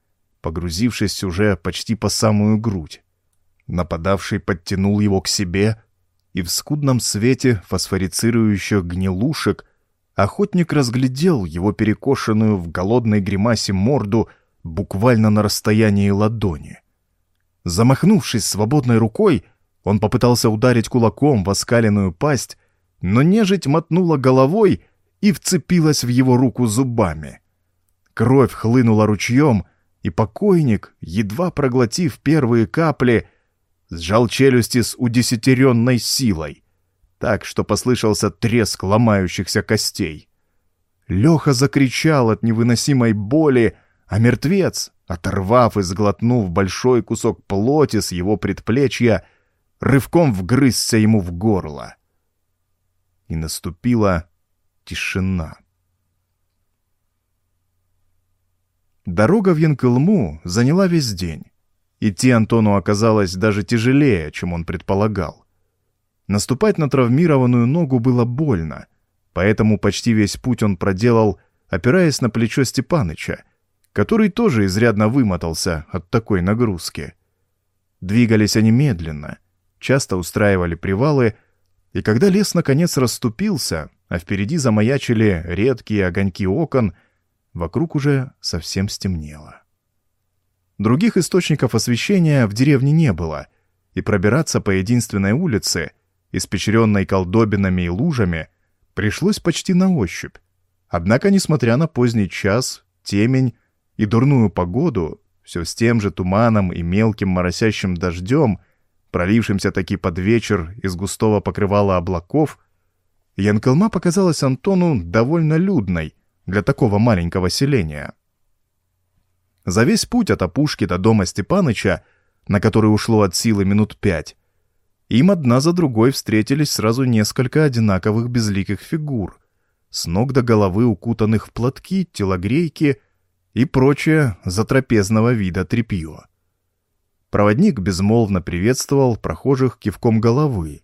погрузившись уже почти по самую грудь. Нападавший подтянул его к себе, и в скудном свете фосфорицирующих гнилушек охотник разглядел его перекошенную в голодной гримасе морду буквально на расстоянии ладони. Замахнувшись свободной рукой, он попытался ударить кулаком в оскаленную пасть, но нежить мотнула головой и вцепилась в его руку зубами. Кровь хлынула ручьем, и покойник, едва проглотив первые капли, сжал челюсти с удесятеренной силой, так что послышался треск ломающихся костей. Леха закричал от невыносимой боли, а мертвец, оторвав и сглотнув большой кусок плоти с его предплечья, рывком вгрызся ему в горло. И наступила тишина. Дорога в Янкылму заняла весь день. Идти Антону оказалось даже тяжелее, чем он предполагал. Наступать на травмированную ногу было больно, поэтому почти весь путь он проделал, опираясь на плечо Степаныча, который тоже изрядно вымотался от такой нагрузки. Двигались они медленно, часто устраивали привалы, и когда лес наконец расступился, а впереди замаячили редкие огоньки окон, вокруг уже совсем стемнело. Других источников освещения в деревне не было, и пробираться по единственной улице, испечренной колдобинами и лужами, пришлось почти на ощупь. Однако, несмотря на поздний час, темень и дурную погоду, все с тем же туманом и мелким моросящим дождем, пролившимся таки под вечер из густого покрывала облаков, Янкалма показалась Антону довольно людной для такого маленького селения. За весь путь от опушки до дома Степаныча, на который ушло от силы минут пять, им одна за другой встретились сразу несколько одинаковых безликих фигур, с ног до головы укутанных в платки, телогрейки и прочее затрапезного вида тряпье. Проводник безмолвно приветствовал прохожих кивком головы.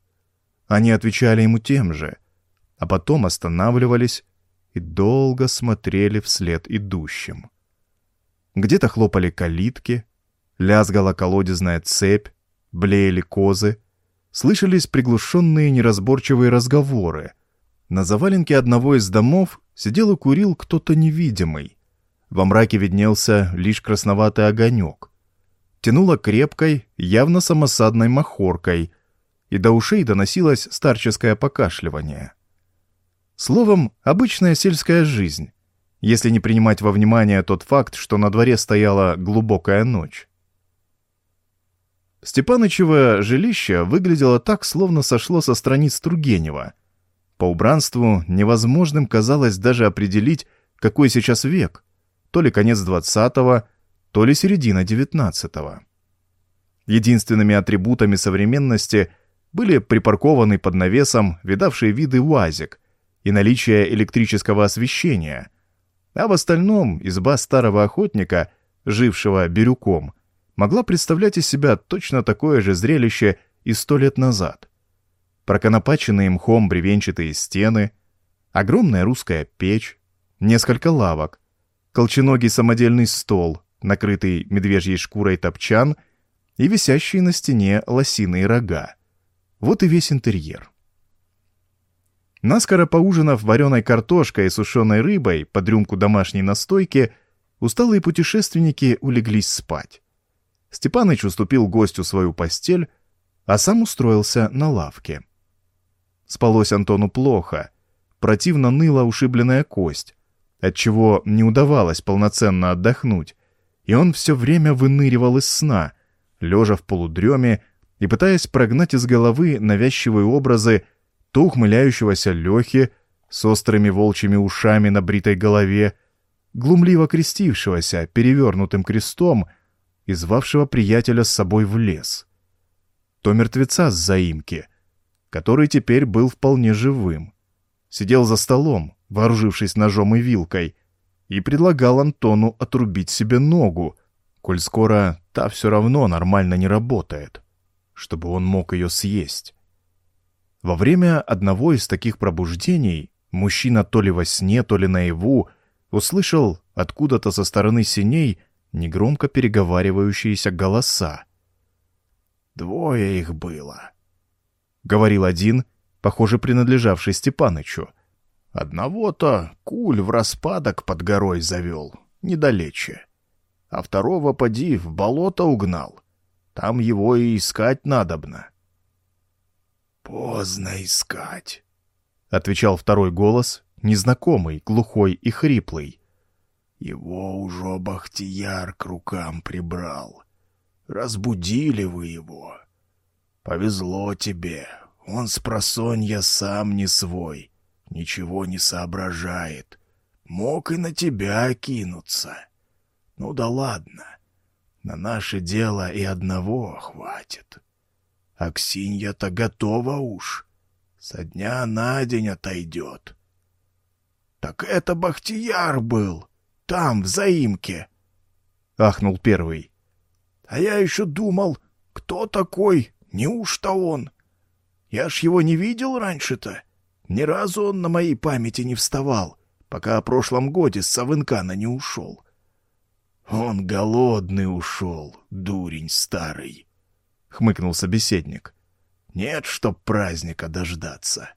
Они отвечали ему тем же, а потом останавливались и долго смотрели вслед идущим. Где-то хлопали калитки, лязгала колодезная цепь, блеяли козы, слышались приглушенные неразборчивые разговоры. На заваленке одного из домов сидел и курил кто-то невидимый. Во мраке виднелся лишь красноватый огонек. Тянуло крепкой, явно самосадной махоркой, и до ушей доносилось старческое покашливание. Словом, обычная сельская жизнь, если не принимать во внимание тот факт, что на дворе стояла глубокая ночь. Степанычево жилище выглядело так, словно сошло со страниц Тургенева. По убранству невозможным казалось даже определить, какой сейчас век, то ли конец двадцатого, то ли середина девятнадцатого. Единственными атрибутами современности были припаркованный под навесом видавшие виды УАЗик и наличие электрического освещения, а в остальном изба старого охотника, жившего бирюком, могла представлять из себя точно такое же зрелище и сто лет назад. Проконопаченные мхом бревенчатые стены, огромная русская печь, несколько лавок, колченогий самодельный стол, накрытый медвежьей шкурой топчан и висящие на стене лосиные рога. Вот и весь интерьер. Наскоро поужинав вареной картошкой и сушеной рыбой под рюмку домашней настойки, усталые путешественники улеглись спать. Степаныч уступил гостю свою постель, а сам устроился на лавке. Спалось Антону плохо, противно ныла ушибленная кость, отчего не удавалось полноценно отдохнуть, и он все время выныривал из сна, лежа в полудреме и пытаясь прогнать из головы навязчивые образы то ухмыляющегося Лехи с острыми волчьими ушами на бритой голове, глумливо крестившегося перевернутым крестом и звавшего приятеля с собой в лес, то мертвеца с заимки, который теперь был вполне живым, сидел за столом, вооружившись ножом и вилкой, и предлагал Антону отрубить себе ногу, коль скоро та все равно нормально не работает, чтобы он мог ее съесть. Во время одного из таких пробуждений мужчина то ли во сне, то ли наяву услышал откуда-то со стороны синей негромко переговаривающиеся голоса. «Двое их было», — говорил один, похоже, принадлежавший Степанычу. «Одного-то куль в распадок под горой завел, недалече, а второго поди в болото угнал. Там его и искать надобно». «Поздно искать», — отвечал второй голос, незнакомый, глухой и хриплый. «Его уже Бахтияр к рукам прибрал. Разбудили вы его. Повезло тебе, он с просонья сам не свой, ничего не соображает. Мог и на тебя кинуться. Ну да ладно, на наше дело и одного хватит». Аксинья-то готова уж. Со дня на день отойдет. Так это Бахтияр был, там, в заимке. Ахнул первый. А я еще думал, кто такой, неужто он? Я ж его не видел раньше-то. Ни разу он на моей памяти не вставал, пока о прошлом годе с Савынкана не ушел. Он голодный ушел, дурень старый хмыкнул собеседник. Нет, чтоб праздника дождаться.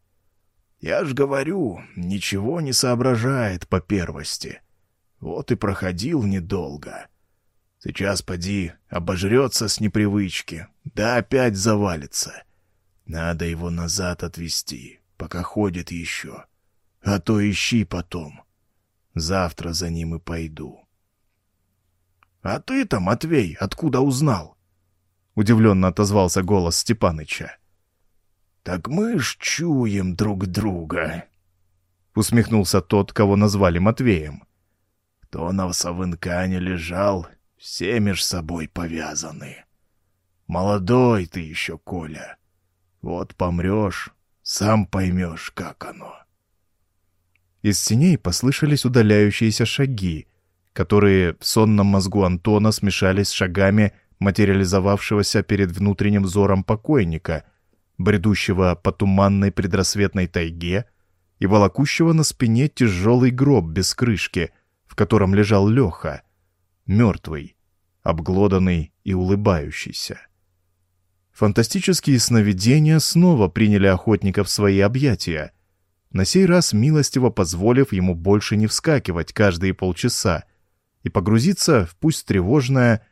Я ж говорю, ничего не соображает по первости. Вот и проходил недолго. Сейчас поди обожрется с непривычки, да опять завалится. Надо его назад отвезти, пока ходит еще. А то ищи потом. Завтра за ним и пойду. — А ты-то, Матвей, откуда узнал? удивленно отозвался голос Степаныча. Так мы ж чуем друг друга, усмехнулся тот, кого назвали Матвеем. Кто на Савынкане лежал, все меж собой повязаны. Молодой ты еще, Коля. Вот помрешь, сам поймешь, как оно. Из теней послышались удаляющиеся шаги, которые в сонном мозгу Антона смешались с шагами материализовавшегося перед внутренним взором покойника, бредущего по туманной предрассветной тайге и волокущего на спине тяжелый гроб без крышки, в котором лежал Леха, мертвый, обглоданный и улыбающийся. Фантастические сновидения снова приняли охотника в свои объятия, на сей раз милостиво позволив ему больше не вскакивать каждые полчаса и погрузиться в пусть тревожное,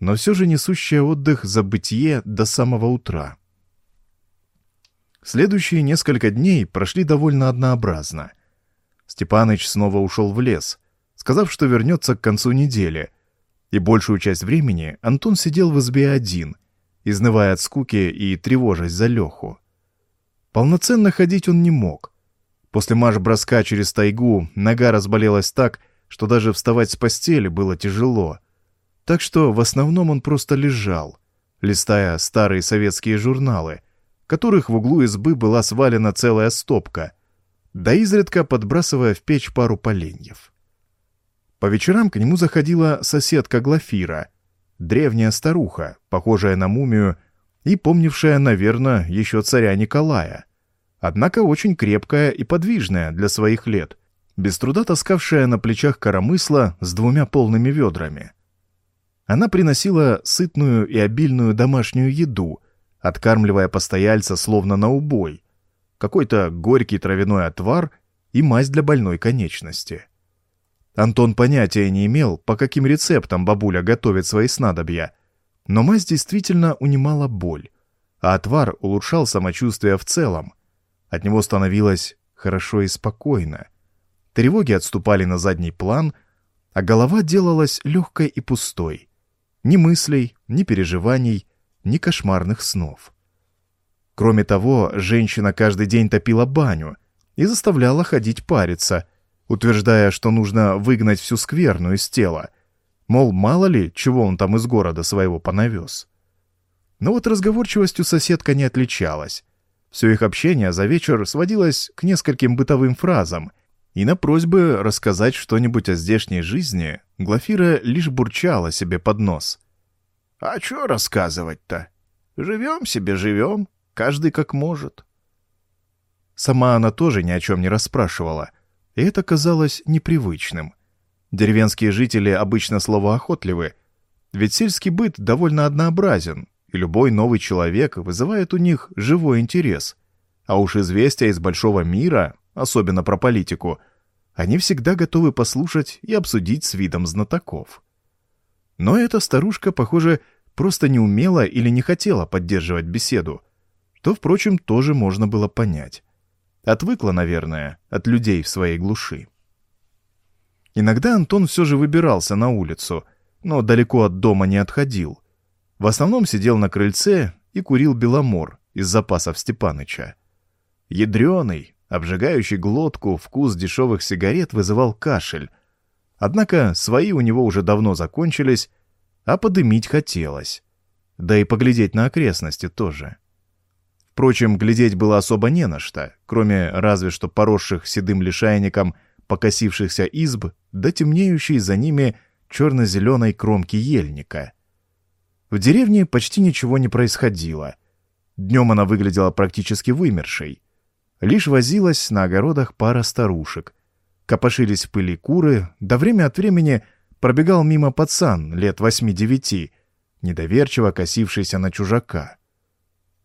но все же несущая отдых за бытие до самого утра. Следующие несколько дней прошли довольно однообразно. Степаныч снова ушел в лес, сказав, что вернется к концу недели, и большую часть времени Антон сидел в избе один, изнывая от скуки и тревожась за Леху. Полноценно ходить он не мог. После марш-броска через тайгу нога разболелась так, что даже вставать с постели было тяжело — так что в основном он просто лежал, листая старые советские журналы, которых в углу избы была свалена целая стопка, да изредка подбрасывая в печь пару поленьев. По вечерам к нему заходила соседка Глафира, древняя старуха, похожая на мумию и помнившая, наверное, еще царя Николая, однако очень крепкая и подвижная для своих лет, без труда таскавшая на плечах коромысла с двумя полными ведрами — она приносила сытную и обильную домашнюю еду, откармливая постояльца словно на убой, какой-то горький травяной отвар и мазь для больной конечности. Антон понятия не имел, по каким рецептам бабуля готовит свои снадобья, но мазь действительно унимала боль, а отвар улучшал самочувствие в целом. От него становилось хорошо и спокойно. Тревоги отступали на задний план, а голова делалась легкой и пустой. Ни мыслей, ни переживаний, ни кошмарных снов. Кроме того, женщина каждый день топила баню и заставляла ходить париться, утверждая, что нужно выгнать всю скверну из тела, мол, мало ли, чего он там из города своего понавез. Но вот разговорчивостью соседка не отличалась. Все их общение за вечер сводилось к нескольким бытовым фразам, и на просьбы рассказать что-нибудь о здешней жизни Глафира лишь бурчала себе под нос. «А что рассказывать-то? Живем себе, живем, каждый как может». Сама она тоже ни о чем не расспрашивала, и это казалось непривычным. Деревенские жители обычно словоохотливы, ведь сельский быт довольно однообразен, и любой новый человек вызывает у них живой интерес. А уж известия из большого мира, особенно про политику, они всегда готовы послушать и обсудить с видом знатоков. Но эта старушка, похоже, просто не умела или не хотела поддерживать беседу, что, впрочем, тоже можно было понять. Отвыкла, наверное, от людей в своей глуши. Иногда Антон все же выбирался на улицу, но далеко от дома не отходил. В основном сидел на крыльце и курил беломор из запасов Степаныча. Ядреный, обжигающий глотку вкус дешевых сигарет вызывал кашель. Однако свои у него уже давно закончились, а подымить хотелось. Да и поглядеть на окрестности тоже. Впрочем, глядеть было особо не на что, кроме разве что поросших седым лишайником покосившихся изб, да темнеющей за ними черно-зеленой кромки ельника. В деревне почти ничего не происходило. Днем она выглядела практически вымершей. Лишь возилась на огородах пара старушек. Копошились в пыли куры, да время от времени пробегал мимо пацан лет восьми-девяти, недоверчиво косившийся на чужака.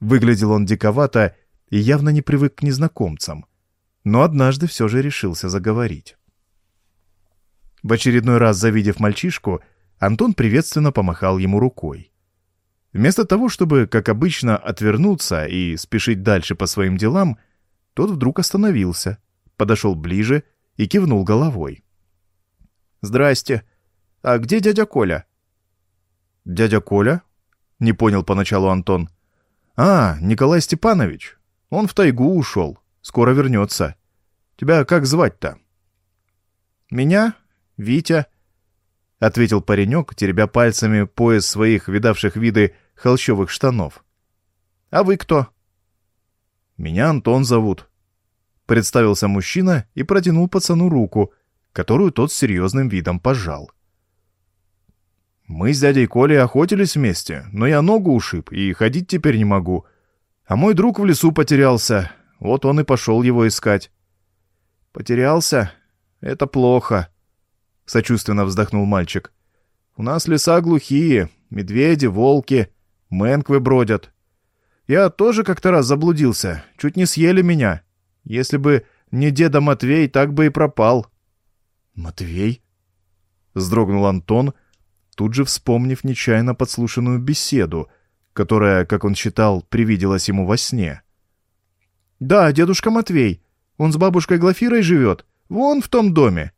Выглядел он диковато и явно не привык к незнакомцам, но однажды все же решился заговорить. В очередной раз завидев мальчишку, Антон приветственно помахал ему рукой. Вместо того, чтобы, как обычно, отвернуться и спешить дальше по своим делам, тот вдруг остановился, подошел ближе и кивнул головой. «Здрасте. А где дядя Коля?» «Дядя Коля?» — не понял поначалу Антон. «А, Николай Степанович. Он в тайгу ушел. Скоро вернется. Тебя как звать-то?» «Меня? Витя», — ответил паренек, теребя пальцами пояс своих видавших виды холщовых штанов. «А вы кто?» «Меня Антон зовут», — представился мужчина и протянул пацану руку, которую тот с серьезным видом пожал. Мы с дядей Колей охотились вместе, но я ногу ушиб и ходить теперь не могу. А мой друг в лесу потерялся, вот он и пошел его искать. Потерялся? Это плохо. Сочувственно вздохнул мальчик. У нас леса глухие, медведи, волки, мэнквы бродят. Я тоже как-то раз заблудился, чуть не съели меня. Если бы не деда Матвей, так бы и пропал. Матвей? Вздрогнул Антон, тут же вспомнив нечаянно подслушанную беседу, которая, как он считал, привиделась ему во сне. «Да, дедушка Матвей. Он с бабушкой Глафирой живет. Вон в том доме».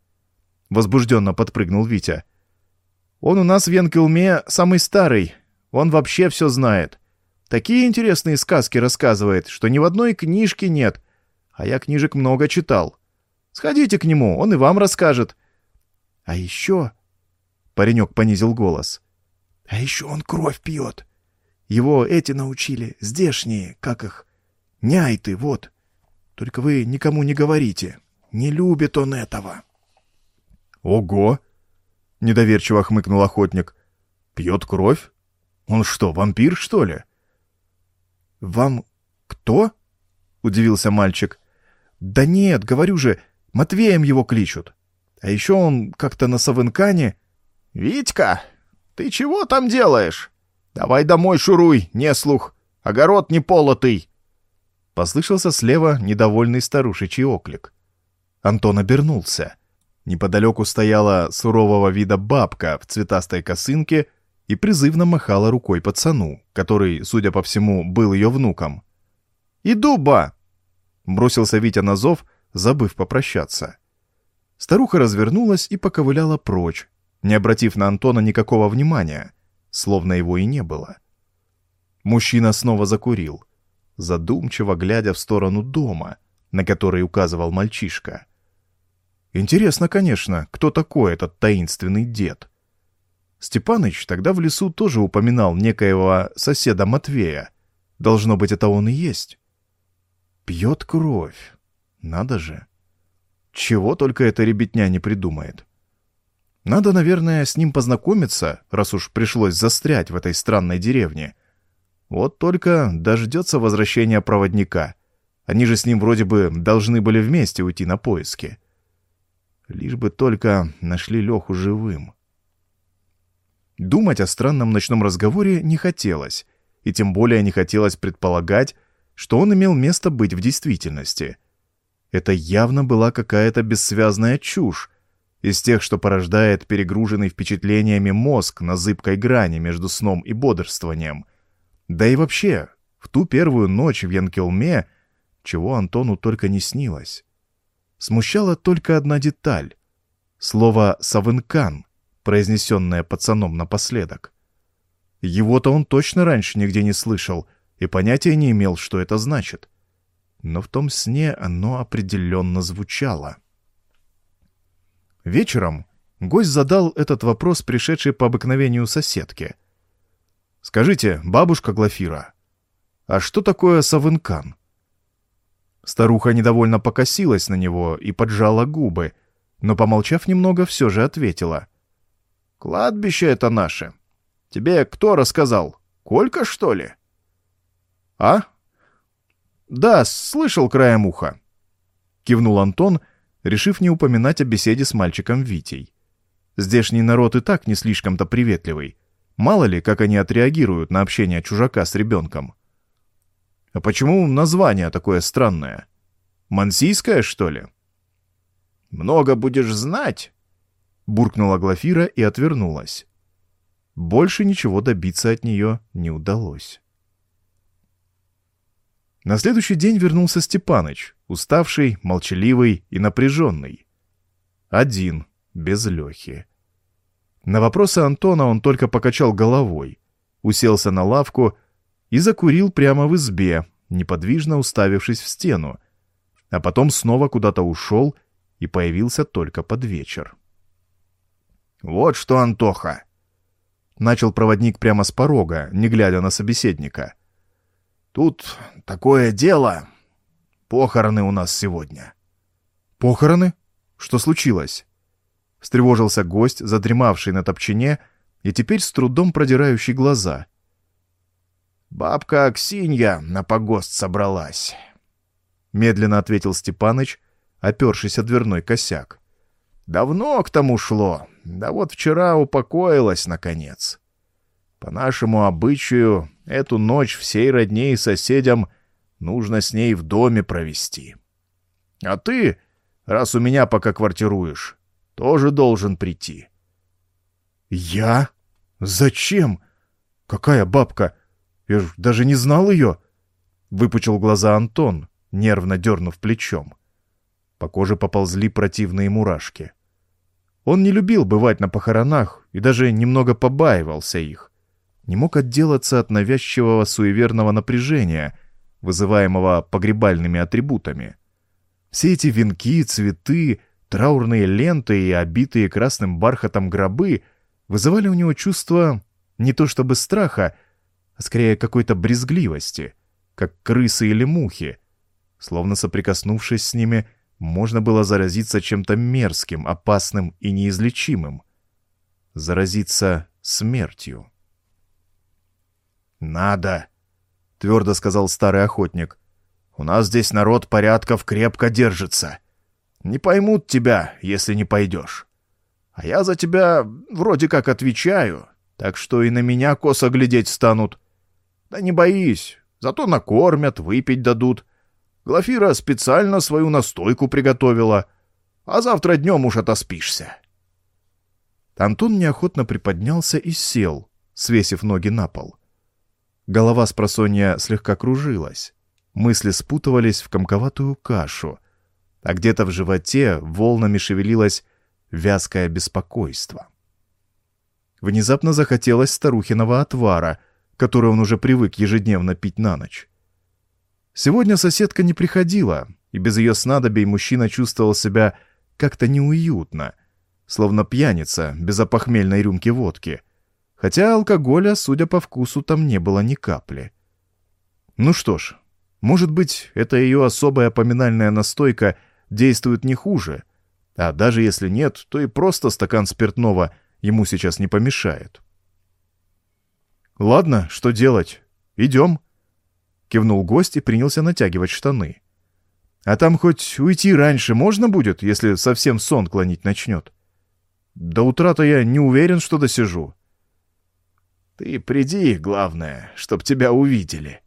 Возбужденно подпрыгнул Витя. «Он у нас в Янкелме самый старый. Он вообще все знает. Такие интересные сказки рассказывает, что ни в одной книжке нет. А я книжек много читал. Сходите к нему, он и вам расскажет. А еще Паренек понизил голос. «А еще он кровь пьет. Его эти научили, здешние, как их, няйты, вот. Только вы никому не говорите. Не любит он этого». «Ого!» — недоверчиво хмыкнул охотник. «Пьет кровь? Он что, вампир, что ли?» «Вам кто?» — удивился мальчик. «Да нет, говорю же, Матвеем его кличут. А еще он как-то на Савынкане...» «Витька, ты чего там делаешь? Давай домой шуруй, не слух. Огород не полотый!» Послышался слева недовольный старушечий оклик. Антон обернулся. Неподалеку стояла сурового вида бабка в цветастой косынке и призывно махала рукой пацану, который, судя по всему, был ее внуком. «Иду, ба!» — бросился Витя на зов, забыв попрощаться. Старуха развернулась и поковыляла прочь, не обратив на Антона никакого внимания, словно его и не было. Мужчина снова закурил, задумчиво глядя в сторону дома, на который указывал мальчишка. Интересно, конечно, кто такой этот таинственный дед. Степаныч тогда в лесу тоже упоминал некоего соседа Матвея. Должно быть, это он и есть. Пьет кровь. Надо же. Чего только эта ребятня не придумает. Надо, наверное, с ним познакомиться, раз уж пришлось застрять в этой странной деревне. Вот только дождется возвращения проводника. Они же с ним вроде бы должны были вместе уйти на поиски. Лишь бы только нашли Леху живым. Думать о странном ночном разговоре не хотелось, и тем более не хотелось предполагать, что он имел место быть в действительности. Это явно была какая-то бессвязная чушь, из тех, что порождает перегруженный впечатлениями мозг на зыбкой грани между сном и бодрствованием. Да и вообще, в ту первую ночь в Янкелме, чего Антону только не снилось. Смущала только одна деталь — слово «савынкан», произнесенное пацаном напоследок. Его-то он точно раньше нигде не слышал и понятия не имел, что это значит. Но в том сне оно определенно звучало. Вечером гость задал этот вопрос пришедшей по обыкновению соседке. «Скажите, бабушка Глафира, а что такое савынкан?» Старуха недовольно покосилась на него и поджала губы, но, помолчав немного, все же ответила. «Кладбище это наше. Тебе кто рассказал? Колька, что ли?» «А?» «Да, слышал краем уха», — кивнул Антон, решив не упоминать о беседе с мальчиком Витей. Здешний народ и так не слишком-то приветливый. Мало ли, как они отреагируют на общение чужака с ребенком. А почему название такое странное? Мансийское, что ли? Много будешь знать, буркнула Глафира и отвернулась. Больше ничего добиться от нее не удалось. На следующий день вернулся Степаныч, уставший, молчаливый и напряженный. Один, без Лехи. На вопросы Антона он только покачал головой, уселся на лавку и закурил прямо в избе, неподвижно уставившись в стену, а потом снова куда-то ушел и появился только под вечер. «Вот что, Антоха!» Начал проводник прямо с порога, не глядя на собеседника. «Тут такое дело. Похороны у нас сегодня». «Похороны? Что случилось?» Встревожился гость, задремавший на топчине и теперь с трудом продирающий глаза — Бабка Аксинья на погост собралась. Медленно ответил Степаныч, опершись о дверной косяк. Давно к тому шло, да вот вчера упокоилась, наконец. По нашему обычаю, эту ночь всей родне и соседям нужно с ней в доме провести. А ты, раз у меня пока квартируешь, тоже должен прийти. Я? Зачем? Какая бабка? Я ж даже не знал ее!» Выпучил глаза Антон, нервно дернув плечом. По коже поползли противные мурашки. Он не любил бывать на похоронах и даже немного побаивался их. Не мог отделаться от навязчивого суеверного напряжения, вызываемого погребальными атрибутами. Все эти венки, цветы, траурные ленты и обитые красным бархатом гробы вызывали у него чувство не то чтобы страха, а скорее какой-то брезгливости, как крысы или мухи. Словно соприкоснувшись с ними, можно было заразиться чем-то мерзким, опасным и неизлечимым. Заразиться смертью. «Надо», — твердо сказал старый охотник. «У нас здесь народ порядков крепко держится. Не поймут тебя, если не пойдешь. А я за тебя вроде как отвечаю, так что и на меня косо глядеть станут. Да не боись, зато накормят, выпить дадут. Глафира специально свою настойку приготовила, а завтра днем уж отоспишься. Антон неохотно приподнялся и сел, свесив ноги на пол. Голова с просонья слегка кружилась, мысли спутывались в комковатую кашу, а где-то в животе волнами шевелилось вязкое беспокойство. Внезапно захотелось старухиного отвара, который он уже привык ежедневно пить на ночь. Сегодня соседка не приходила, и без ее снадобий мужчина чувствовал себя как-то неуютно, словно пьяница без опохмельной рюмки водки, хотя алкоголя, судя по вкусу, там не было ни капли. Ну что ж, может быть, эта ее особая поминальная настойка действует не хуже, а даже если нет, то и просто стакан спиртного ему сейчас не помешает. «Ладно, что делать? Идем». Кивнул гость и принялся натягивать штаны. А там хоть уйти раньше можно будет, если совсем сон клонить начнет? До утра-то я не уверен, что досижу. Ты приди, главное, чтоб тебя увидели.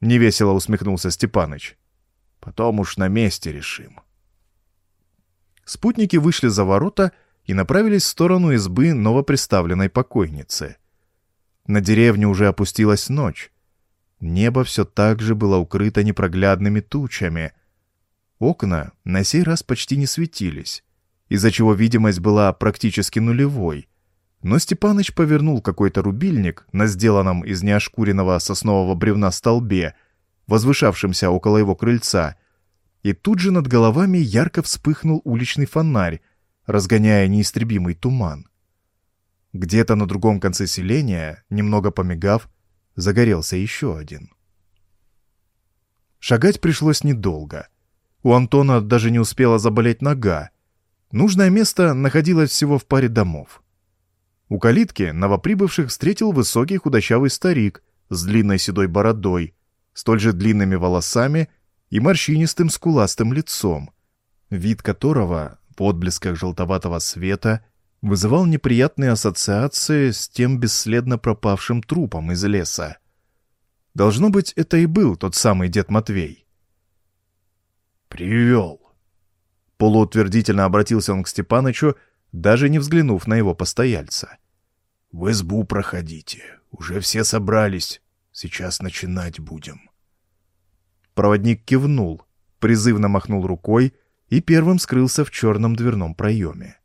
Невесело усмехнулся Степаныч. Потом уж на месте решим. Спутники вышли за ворота и направились в сторону избы новоприставленной покойницы. На деревню уже опустилась ночь. Небо все так же было укрыто непроглядными тучами. Окна на сей раз почти не светились, из-за чего видимость была практически нулевой. Но Степаныч повернул какой-то рубильник на сделанном из неошкуренного соснового бревна столбе, возвышавшемся около его крыльца, и тут же над головами ярко вспыхнул уличный фонарь, разгоняя неистребимый туман. Где-то на другом конце селения, немного помигав, загорелся еще один. Шагать пришлось недолго. У Антона даже не успела заболеть нога. Нужное место находилось всего в паре домов. У калитки новоприбывших встретил высокий худощавый старик с длинной седой бородой, столь же длинными волосами и морщинистым скуластым лицом, вид которого в отблесках желтоватого света вызывал неприятные ассоциации с тем бесследно пропавшим трупом из леса. Должно быть, это и был тот самый дед Матвей. «Привел!» Полуутвердительно обратился он к Степанычу, даже не взглянув на его постояльца. «В избу проходите. Уже все собрались. Сейчас начинать будем». Проводник кивнул, призывно махнул рукой и первым скрылся в черном дверном проеме.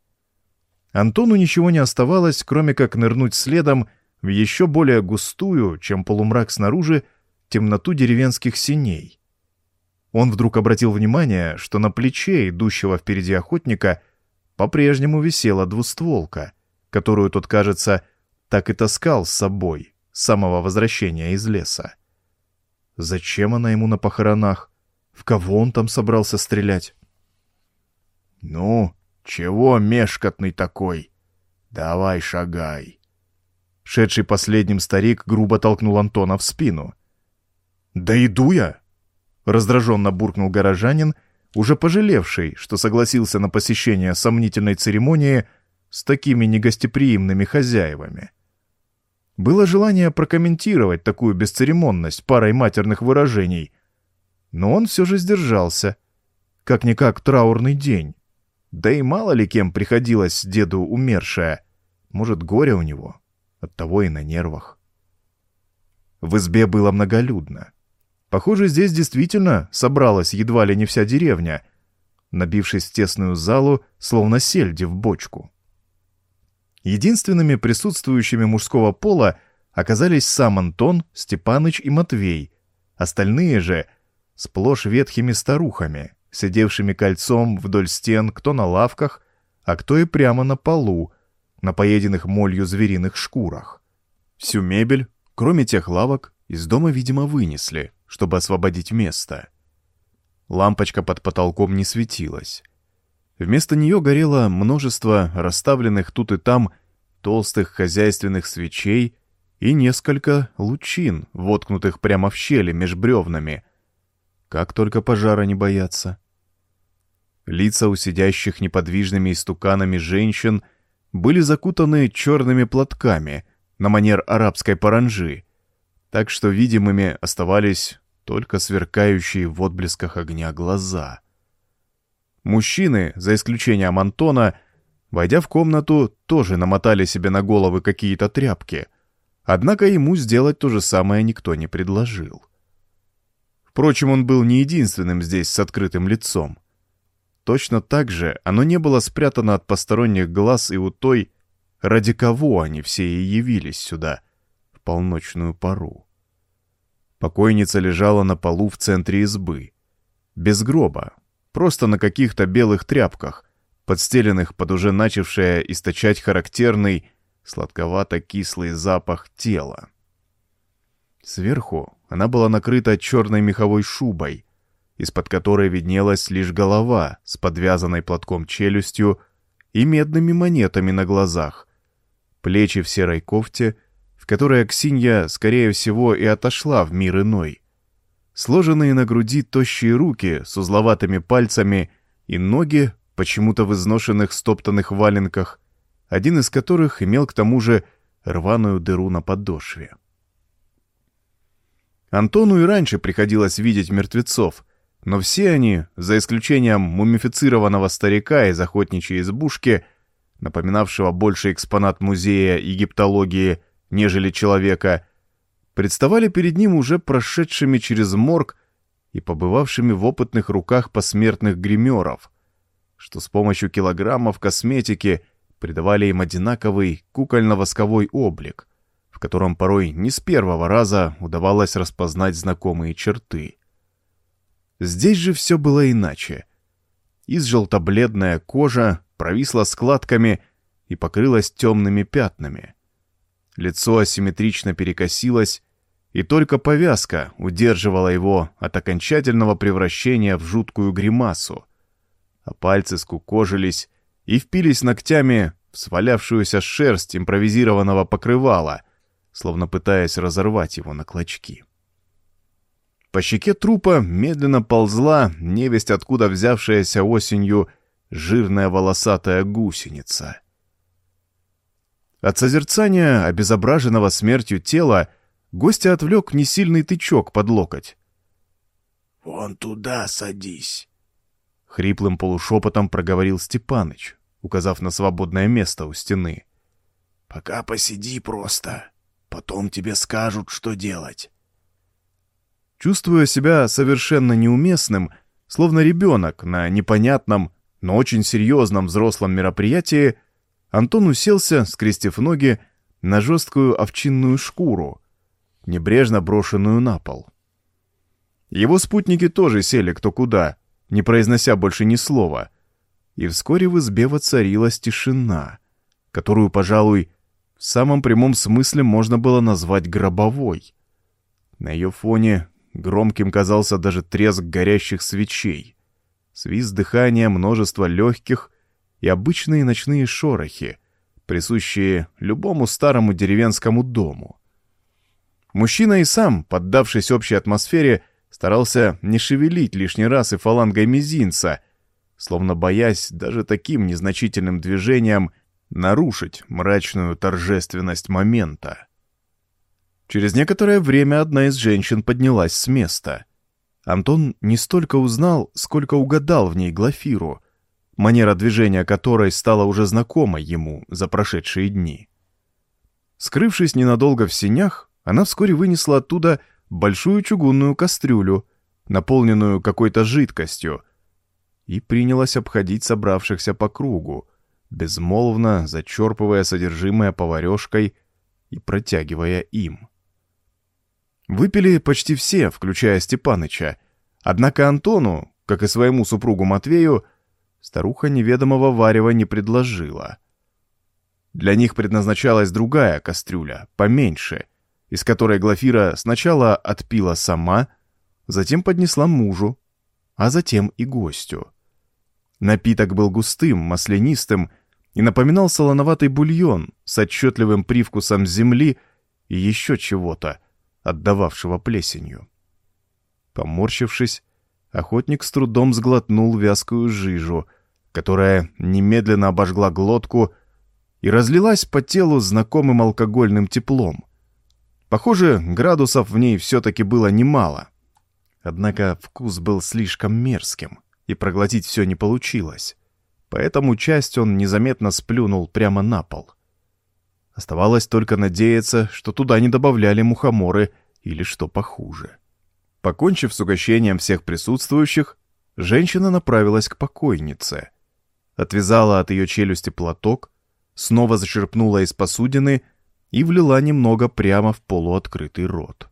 Антону ничего не оставалось, кроме как нырнуть следом в еще более густую, чем полумрак снаружи, темноту деревенских синей. Он вдруг обратил внимание, что на плече идущего впереди охотника по-прежнему висела двустволка, которую тот, кажется, так и таскал с собой с самого возвращения из леса. Зачем она ему на похоронах? В кого он там собрался стрелять? «Ну, чего мешкотный такой? Давай шагай!» Шедший последним старик грубо толкнул Антона в спину. «Да иду я!» — раздраженно буркнул горожанин, уже пожалевший, что согласился на посещение сомнительной церемонии с такими негостеприимными хозяевами. Было желание прокомментировать такую бесцеремонность парой матерных выражений, но он все же сдержался. Как-никак траурный день. Да и мало ли кем приходилось деду умершая. Может, горе у него. Оттого и на нервах. В избе было многолюдно. Похоже, здесь действительно собралась едва ли не вся деревня, набившись в тесную залу, словно сельди в бочку. Единственными присутствующими мужского пола оказались сам Антон, Степаныч и Матвей. Остальные же сплошь ветхими старухами, сидевшими кольцом вдоль стен кто на лавках, а кто и прямо на полу, на поеденных молью звериных шкурах. Всю мебель, кроме тех лавок, из дома, видимо, вынесли, чтобы освободить место. Лампочка под потолком не светилась. Вместо нее горело множество расставленных тут и там толстых хозяйственных свечей и несколько лучин, воткнутых прямо в щели меж бревнами. Как только пожара не бояться. Лица у сидящих неподвижными истуканами женщин были закутаны черными платками на манер арабской паранжи, так что видимыми оставались только сверкающие в отблесках огня глаза — Мужчины, за исключением Антона, войдя в комнату, тоже намотали себе на головы какие-то тряпки. Однако ему сделать то же самое никто не предложил. Впрочем, он был не единственным здесь с открытым лицом. Точно так же оно не было спрятано от посторонних глаз и у той, ради кого они все и явились сюда в полночную пару. Покойница лежала на полу в центре избы, без гроба, просто на каких-то белых тряпках, подстеленных под уже начавшее источать характерный сладковато-кислый запах тела. Сверху она была накрыта черной меховой шубой, из-под которой виднелась лишь голова с подвязанной платком челюстью и медными монетами на глазах, плечи в серой кофте, в которой Аксинья, скорее всего, и отошла в мир иной. Сложенные на груди тощие руки с узловатыми пальцами и ноги, почему-то в изношенных стоптанных валенках, один из которых имел к тому же рваную дыру на подошве. Антону и раньше приходилось видеть мертвецов, но все они, за исключением мумифицированного старика из охотничьей избушки, напоминавшего больше экспонат музея египтологии, нежели человека, представали перед ним уже прошедшими через морг и побывавшими в опытных руках посмертных гримеров, что с помощью килограммов косметики придавали им одинаковый кукольно-восковой облик, в котором порой не с первого раза удавалось распознать знакомые черты. Здесь же все было иначе. Изжелто-бледная кожа провисла складками и покрылась темными пятнами. Лицо асимметрично перекосилось, и только повязка удерживала его от окончательного превращения в жуткую гримасу, а пальцы скукожились и впились ногтями в свалявшуюся шерсть импровизированного покрывала, словно пытаясь разорвать его на клочки. По щеке трупа медленно ползла невесть откуда взявшаяся осенью жирная волосатая гусеница. От созерцания обезображенного смертью тела гостя отвлек несильный тычок под локоть. «Вон туда садись», — хриплым полушепотом проговорил Степаныч, указав на свободное место у стены. «Пока посиди просто, потом тебе скажут, что делать». Чувствуя себя совершенно неуместным, словно ребенок на непонятном, но очень серьезном взрослом мероприятии, Антон уселся, скрестив ноги, на жесткую овчинную шкуру, небрежно брошенную на пол. Его спутники тоже сели кто куда, не произнося больше ни слова, и вскоре в избе воцарилась тишина, которую, пожалуй, в самом прямом смысле можно было назвать гробовой. На ее фоне Громким казался даже треск горящих свечей, свист дыхания множества легких и обычные ночные шорохи, присущие любому старому деревенскому дому. Мужчина и сам, поддавшись общей атмосфере, старался не шевелить лишний раз и фалангой мизинца, словно боясь даже таким незначительным движением нарушить мрачную торжественность момента. Через некоторое время одна из женщин поднялась с места. Антон не столько узнал, сколько угадал в ней Глафиру, манера движения которой стала уже знакома ему за прошедшие дни. Скрывшись ненадолго в сенях, она вскоре вынесла оттуда большую чугунную кастрюлю, наполненную какой-то жидкостью, и принялась обходить собравшихся по кругу, безмолвно зачерпывая содержимое поварешкой и протягивая им. Выпили почти все, включая Степаныча. Однако Антону, как и своему супругу Матвею, старуха неведомого варева не предложила. Для них предназначалась другая кастрюля, поменьше, из которой Глафира сначала отпила сама, затем поднесла мужу, а затем и гостю. Напиток был густым, маслянистым и напоминал солоноватый бульон с отчетливым привкусом земли и еще чего-то, отдававшего плесенью. Поморщившись, охотник с трудом сглотнул вязкую жижу, которая немедленно обожгла глотку и разлилась по телу знакомым алкогольным теплом. Похоже, градусов в ней все-таки было немало. Однако вкус был слишком мерзким, и проглотить все не получилось. Поэтому часть он незаметно сплюнул прямо на пол. Оставалось только надеяться, что туда не добавляли мухоморы или что похуже. Покончив с угощением всех присутствующих, женщина направилась к покойнице. Отвязала от ее челюсти платок, снова зачерпнула из посудины и влила немного прямо в полуоткрытый рот.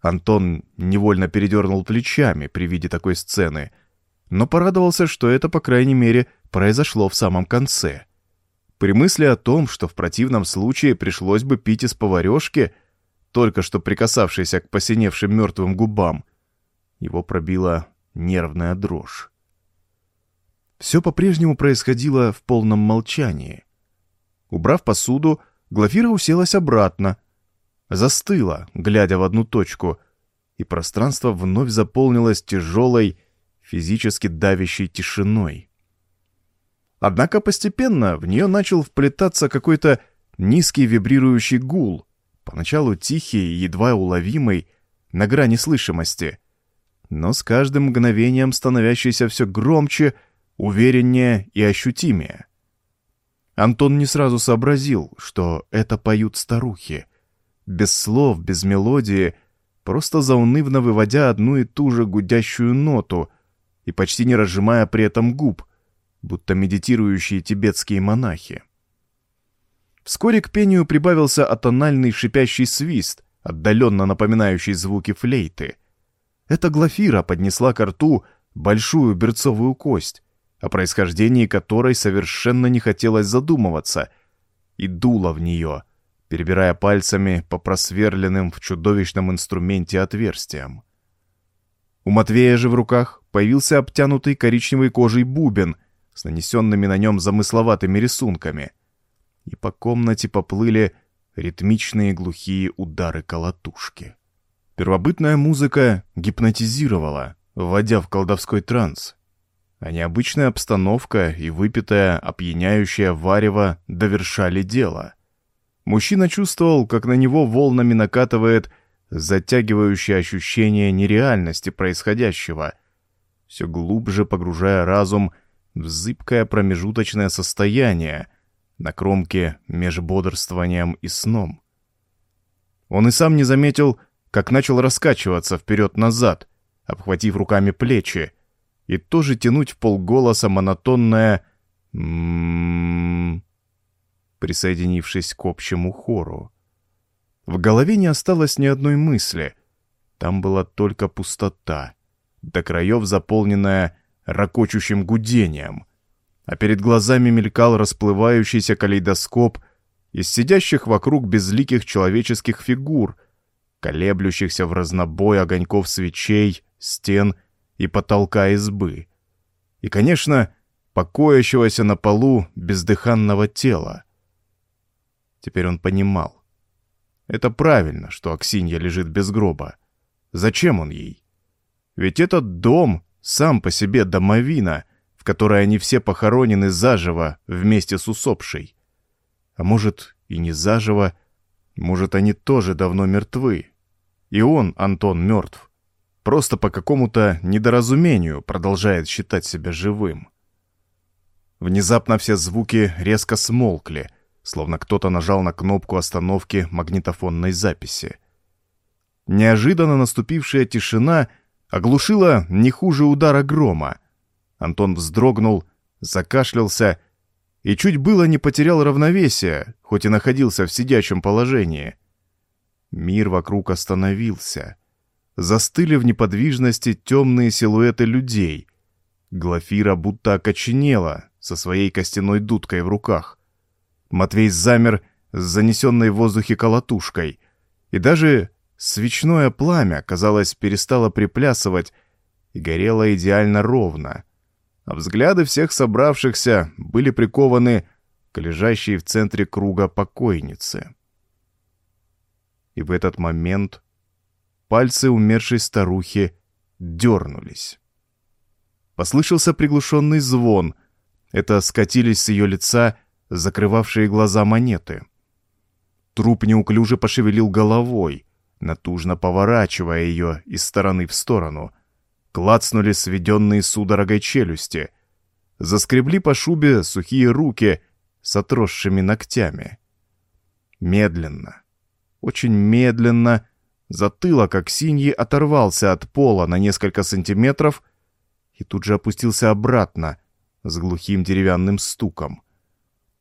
Антон невольно передернул плечами при виде такой сцены, но порадовался, что это, по крайней мере, произошло в самом конце. При мысли о том, что в противном случае пришлось бы пить из поварешки, только что прикасавшейся к посиневшим мертвым губам, его пробила нервная дрожь. Все по-прежнему происходило в полном молчании. Убрав посуду, Глафира уселась обратно, застыла, глядя в одну точку, и пространство вновь заполнилось тяжелой, физически давящей тишиной. Однако постепенно в нее начал вплетаться какой-то низкий вибрирующий гул, поначалу тихий и едва уловимый, на грани слышимости, но с каждым мгновением становящийся все громче, увереннее и ощутимее. Антон не сразу сообразил, что это поют старухи. Без слов, без мелодии, просто заунывно выводя одну и ту же гудящую ноту и почти не разжимая при этом губ, будто медитирующие тибетские монахи. Вскоре к пению прибавился атональный шипящий свист, отдаленно напоминающий звуки флейты. Эта глафира поднесла к рту большую берцовую кость, о происхождении которой совершенно не хотелось задумываться, и дула в нее, перебирая пальцами по просверленным в чудовищном инструменте отверстиям. У Матвея же в руках появился обтянутый коричневой кожей бубен с нанесенными на нем замысловатыми рисунками, и по комнате поплыли ритмичные глухие удары колотушки. Первобытная музыка гипнотизировала, вводя в колдовской транс, а необычная обстановка и выпитая, опьяняющая варево довершали дело. Мужчина чувствовал, как на него волнами накатывает затягивающее ощущение нереальности происходящего, все глубже погружая разум в зыбкое промежуточное состояние на кромке между бодрствованием и сном. Он и сам не заметил, как начал раскачиваться вперед-назад, обхватив руками плечи, и тоже тянуть в полголоса монотонное «ммм», присоединившись к общему хору. В голове не осталось ни одной мысли. Там была только пустота, до краев заполненная ракочущим гудением, а перед глазами мелькал расплывающийся калейдоскоп из сидящих вокруг безликих человеческих фигур, колеблющихся в разнобой огоньков свечей, стен и и потолка избы. И, конечно, покоящегося на полу бездыханного тела. Теперь он понимал. Это правильно, что Аксинья лежит без гроба. Зачем он ей? Ведь этот дом сам по себе домовина, в которой они все похоронены заживо вместе с усопшей. А может, и не заживо, может, они тоже давно мертвы. И он, Антон, мертв просто по какому-то недоразумению продолжает считать себя живым. Внезапно все звуки резко смолкли, словно кто-то нажал на кнопку остановки магнитофонной записи. Неожиданно наступившая тишина оглушила не хуже удара грома. Антон вздрогнул, закашлялся и чуть было не потерял равновесие, хоть и находился в сидячем положении. Мир вокруг остановился — застыли в неподвижности темные силуэты людей. Глафира будто окоченела со своей костяной дудкой в руках. Матвей замер с занесенной в воздухе колотушкой, и даже свечное пламя, казалось, перестало приплясывать и горело идеально ровно. А взгляды всех собравшихся были прикованы к лежащей в центре круга покойнице. И в этот момент Пальцы умершей старухи дернулись. Послышался приглушенный звон. Это скатились с ее лица закрывавшие глаза монеты. Труп неуклюже пошевелил головой, натужно поворачивая ее из стороны в сторону. Клацнули сведенные судорогой челюсти. Заскребли по шубе сухие руки с отросшими ногтями. Медленно, очень медленно Затылок Аксиньи оторвался от пола на несколько сантиметров и тут же опустился обратно с глухим деревянным стуком.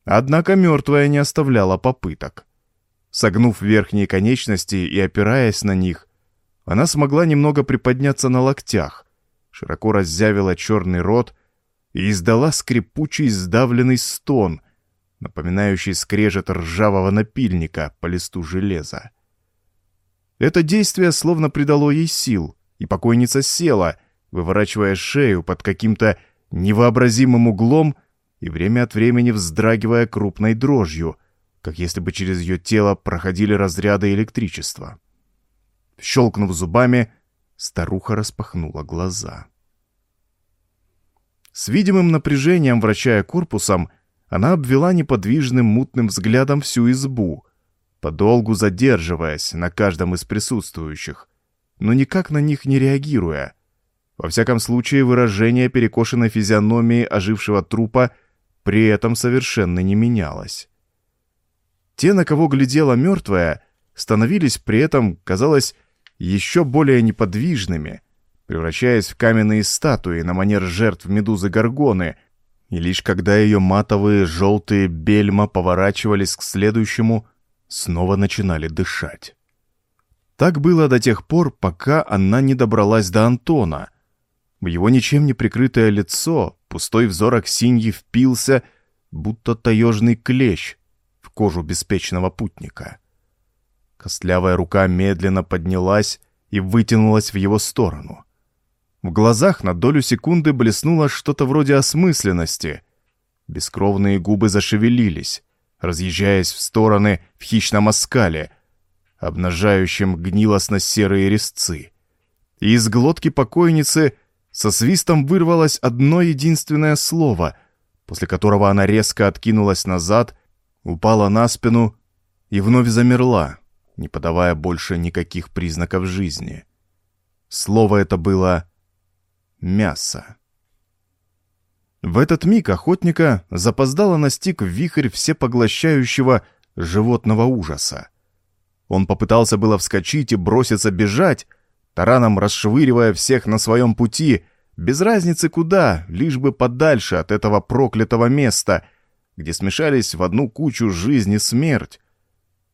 Однако мертвая не оставляла попыток. Согнув верхние конечности и опираясь на них, она смогла немного приподняться на локтях, широко раззявила черный рот и издала скрипучий сдавленный стон, напоминающий скрежет ржавого напильника по листу железа. Это действие словно придало ей сил, и покойница села, выворачивая шею под каким-то невообразимым углом и время от времени вздрагивая крупной дрожью, как если бы через ее тело проходили разряды электричества. Щелкнув зубами, Старуха распахнула глаза. С видимым напряжением, вращая корпусом, она обвела неподвижным мутным взглядом всю избу, подолгу задерживаясь на каждом из присутствующих, но никак на них не реагируя. Во всяком случае, выражение перекошенной физиономии ожившего трупа при этом совершенно не менялось. Те, на кого глядела мертвая, становились при этом, казалось, еще более неподвижными, превращаясь в каменные статуи на манер жертв медузы Горгоны, и лишь когда ее матовые желтые бельма поворачивались к следующему, снова начинали дышать. Так было до тех пор, пока она не добралась до Антона. В его ничем не прикрытое лицо пустой взор Аксиньи впился, будто таежный клещ, в кожу беспечного путника. Костлявая рука медленно поднялась и вытянулась в его сторону. В глазах на долю секунды блеснуло что-то вроде осмысленности. Бескровные губы зашевелились, разъезжаясь в стороны в хищном оскале, обнажающем гнилостно-серые резцы. И из глотки покойницы со свистом вырвалось одно единственное слово, после которого она резко откинулась назад, упала на спину и вновь замерла, не подавая больше никаких признаков жизни. Слово это было «мясо». В этот миг охотника запоздало настиг вихрь всепоглощающего животного ужаса. Он попытался было вскочить и броситься бежать, тараном расшвыривая всех на своем пути, без разницы куда, лишь бы подальше от этого проклятого места, где смешались в одну кучу жизнь и смерть,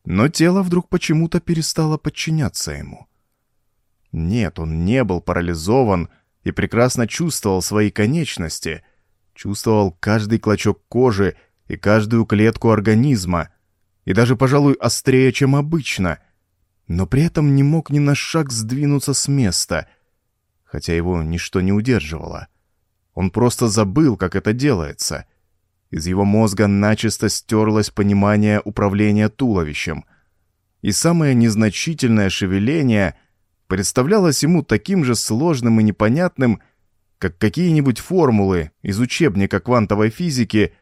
но тело вдруг почему-то перестало подчиняться ему. Нет, он не был парализован и прекрасно чувствовал свои конечности, чувствовал каждый клочок кожи и каждую клетку организма, и даже, пожалуй, острее, чем обычно, но при этом не мог ни на шаг сдвинуться с места, хотя его ничто не удерживало. Он просто забыл, как это делается — из его мозга начисто стерлось понимание управления туловищем. И самое незначительное шевеление представлялось ему таким же сложным и непонятным, как какие-нибудь формулы из учебника квантовой физики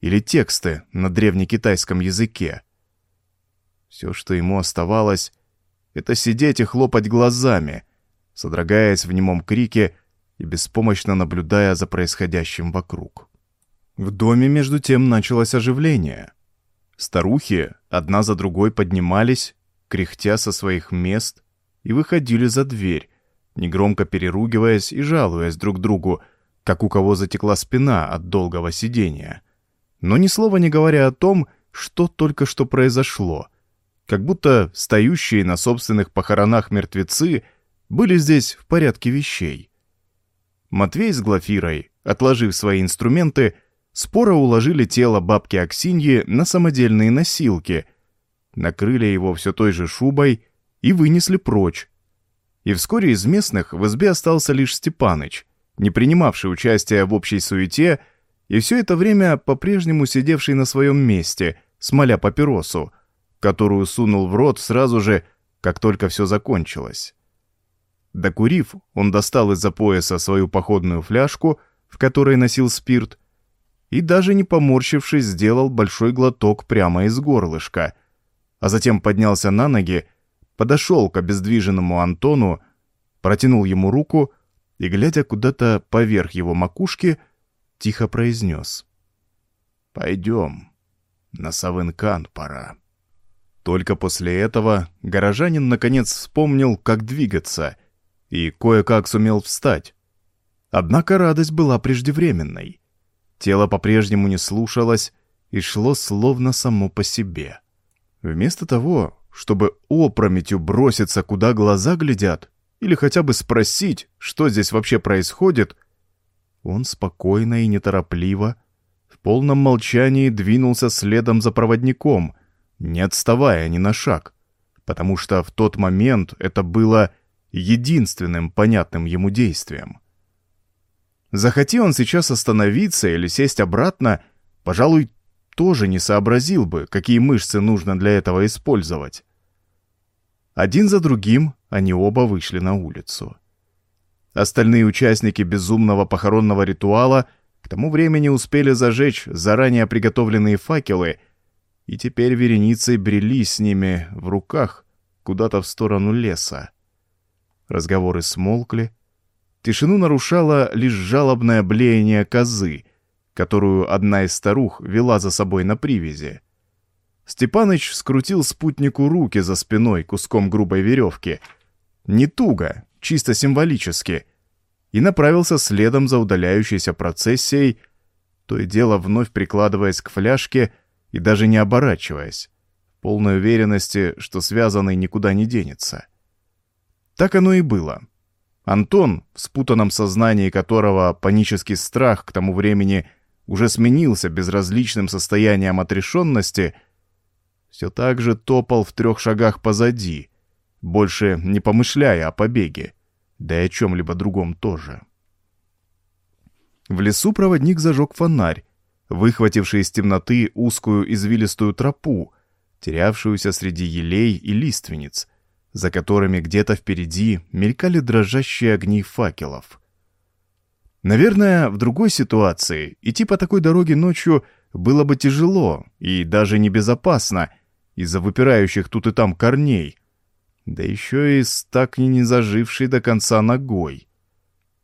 или тексты на древнекитайском языке. Все, что ему оставалось, это сидеть и хлопать глазами, содрогаясь в немом крике и беспомощно наблюдая за происходящим вокруг. В доме, между тем, началось оживление. Старухи одна за другой поднимались, кряхтя со своих мест, и выходили за дверь, негромко переругиваясь и жалуясь друг другу, как у кого затекла спина от долгого сидения. Но ни слова не говоря о том, что только что произошло, как будто стоящие на собственных похоронах мертвецы были здесь в порядке вещей. Матвей с Глафирой, отложив свои инструменты, споро уложили тело бабки Аксиньи на самодельные носилки, накрыли его все той же шубой и вынесли прочь. И вскоре из местных в избе остался лишь Степаныч, не принимавший участия в общей суете и все это время по-прежнему сидевший на своем месте, смоля папиросу, которую сунул в рот сразу же, как только все закончилось. Докурив, он достал из-за пояса свою походную фляжку, в которой носил спирт, и даже не поморщившись сделал большой глоток прямо из горлышка, а затем поднялся на ноги, подошел к обездвиженному Антону, протянул ему руку и, глядя куда-то поверх его макушки, тихо произнес. «Пойдем, на Савынкан пора». Только после этого горожанин наконец вспомнил, как двигаться, и кое-как сумел встать. Однако радость была преждевременной. Тело по-прежнему не слушалось и шло словно само по себе. Вместо того, чтобы опрометью броситься, куда глаза глядят, или хотя бы спросить, что здесь вообще происходит, он спокойно и неторопливо, в полном молчании двинулся следом за проводником, не отставая ни на шаг, потому что в тот момент это было единственным понятным ему действием — Захоти он сейчас остановиться или сесть обратно, пожалуй, тоже не сообразил бы, какие мышцы нужно для этого использовать. Один за другим они оба вышли на улицу. Остальные участники безумного похоронного ритуала к тому времени успели зажечь заранее приготовленные факелы, и теперь вереницей брели с ними в руках куда-то в сторону леса. Разговоры смолкли. Тишину нарушало лишь жалобное блеяние козы, которую одна из старух вела за собой на привязи. Степаныч скрутил спутнику руки за спиной куском грубой веревки. Не туго, чисто символически, и направился следом за удаляющейся процессией, то и дело вновь прикладываясь к фляжке и даже не оборачиваясь, в полной уверенности, что связанный никуда не денется. Так оно и было. Антон, в спутанном сознании которого панический страх к тому времени уже сменился безразличным состоянием отрешенности, все так же топал в трех шагах позади, больше не помышляя о побеге, да и о чем-либо другом тоже. В лесу проводник зажег фонарь, выхвативший из темноты узкую извилистую тропу, терявшуюся среди елей и лиственниц — за которыми где-то впереди мелькали дрожащие огни факелов. Наверное, в другой ситуации идти по такой дороге ночью было бы тяжело и даже небезопасно из-за выпирающих тут и там корней, да еще и с так и не зажившей до конца ногой.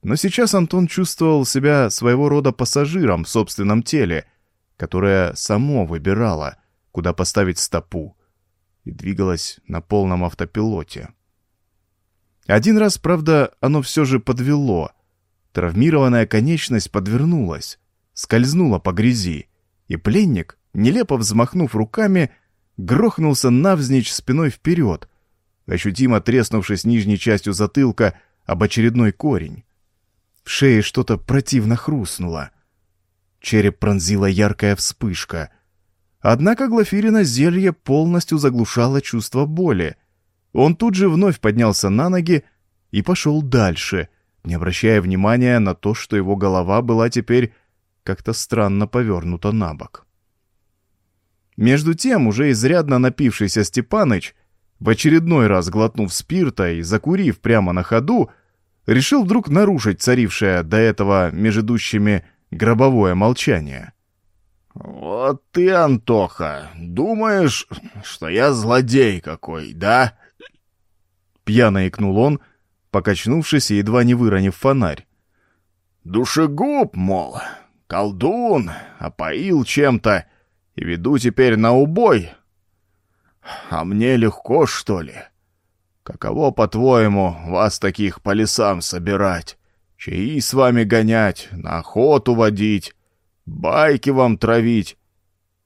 Но сейчас Антон чувствовал себя своего рода пассажиром в собственном теле, которое само выбирало, куда поставить стопу и двигалось на полном автопилоте. Один раз, правда, оно все же подвело. Травмированная конечность подвернулась, скользнула по грязи, и пленник, нелепо взмахнув руками, грохнулся навзничь спиной вперед, ощутимо треснувшись нижней частью затылка об очередной корень. В шее что-то противно хрустнуло. Череп пронзила яркая вспышка — Однако Глафирина зелье полностью заглушало чувство боли. Он тут же вновь поднялся на ноги и пошел дальше, не обращая внимания на то, что его голова была теперь как-то странно повернута на бок. Между тем, уже изрядно напившийся Степаныч, в очередной раз глотнув спирта и закурив прямо на ходу, решил вдруг нарушить царившее до этого между идущими гробовое молчание. «Вот ты, Антоха, думаешь, что я злодей какой, да?» Пьяно икнул он, покачнувшись и едва не выронив фонарь. «Душегуб, мол, колдун, опоил чем-то и веду теперь на убой. А мне легко, что ли? Каково, по-твоему, вас таких по лесам собирать, чаи с вами гонять, на охоту водить?» байки вам травить,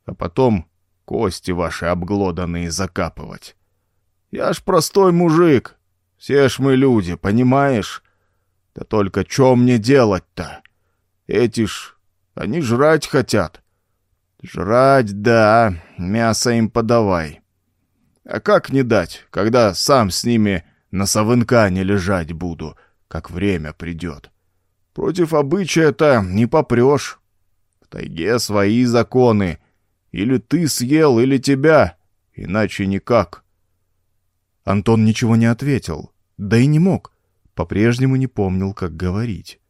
а потом кости ваши обглоданные закапывать. Я ж простой мужик, все ж мы люди, понимаешь? Да только что мне делать-то? Эти ж, они жрать хотят. Жрать, да, мясо им подавай. А как не дать, когда сам с ними на совынка не лежать буду, как время придет? Против обычая-то не попрешь тайге свои законы. Или ты съел, или тебя. Иначе никак. Антон ничего не ответил. Да и не мог. По-прежнему не помнил, как говорить.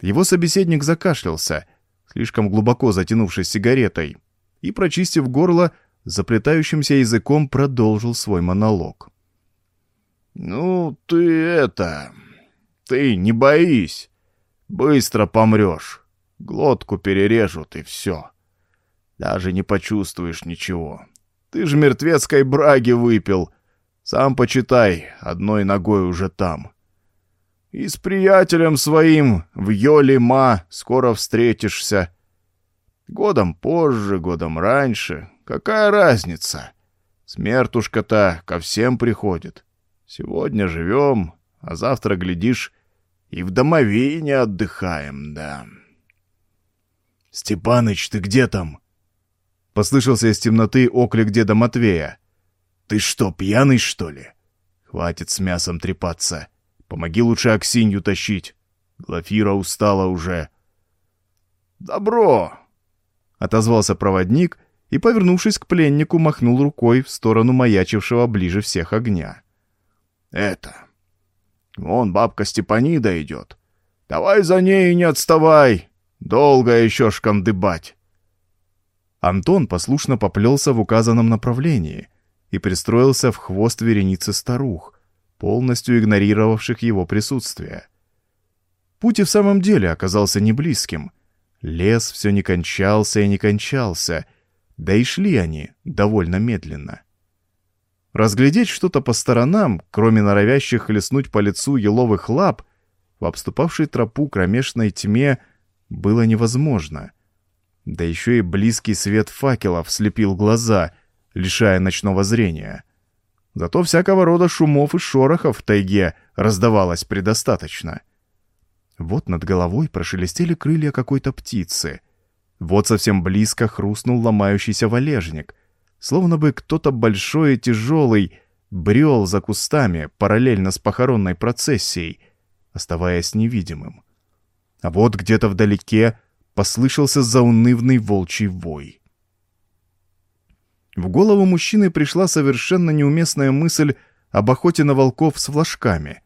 Его собеседник закашлялся, слишком глубоко затянувшись сигаретой, и, прочистив горло, заплетающимся языком продолжил свой монолог. «Ну, ты это... Ты не боись. Быстро помрешь. Глотку перережут, и все. Даже не почувствуешь ничего. Ты же мертвецкой браги выпил. Сам почитай, одной ногой уже там. И с приятелем своим в Йоли-Ма скоро встретишься. Годом позже, годом раньше. Какая разница? Смертушка-то ко всем приходит. Сегодня живем, а завтра, глядишь, и в домовине отдыхаем, да». «Степаныч, ты где там?» Послышался из темноты оклик деда Матвея. «Ты что, пьяный, что ли? Хватит с мясом трепаться. Помоги лучше Аксинью тащить. Глафира устала уже». «Добро!» — отозвался проводник и, повернувшись к пленнику, махнул рукой в сторону маячившего ближе всех огня. «Это... Вон бабка Степанида идет. Давай за ней и не отставай. Долго еще шкандыбать. Антон послушно поплелся в указанном направлении и пристроился в хвост вереницы старух, полностью игнорировавших его присутствие. Путь и в самом деле оказался неблизким. Лес все не кончался и не кончался, да и шли они довольно медленно. Разглядеть что-то по сторонам, кроме норовящих хлестнуть по лицу еловых лап, в обступавшей тропу кромешной тьме было невозможно. Да еще и близкий свет факелов слепил глаза, лишая ночного зрения. Зато всякого рода шумов и шорохов в тайге раздавалось предостаточно. Вот над головой прошелестели крылья какой-то птицы. Вот совсем близко хрустнул ломающийся валежник, словно бы кто-то большой и тяжелый брел за кустами параллельно с похоронной процессией, оставаясь невидимым. А вот где-то вдалеке послышался заунывный волчий вой. В голову мужчины пришла совершенно неуместная мысль об охоте на волков с флажками.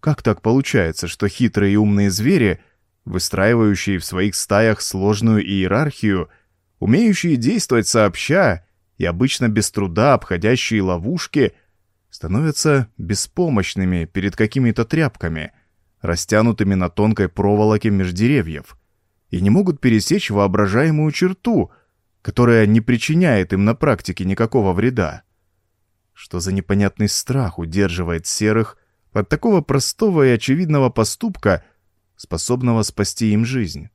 Как так получается, что хитрые и умные звери, выстраивающие в своих стаях сложную иерархию, умеющие действовать сообща и обычно без труда обходящие ловушки, становятся беспомощными перед какими-то тряпками, растянутыми на тонкой проволоке меж деревьев, и не могут пересечь воображаемую черту, которая не причиняет им на практике никакого вреда. Что за непонятный страх удерживает серых от такого простого и очевидного поступка, способного спасти им жизнь?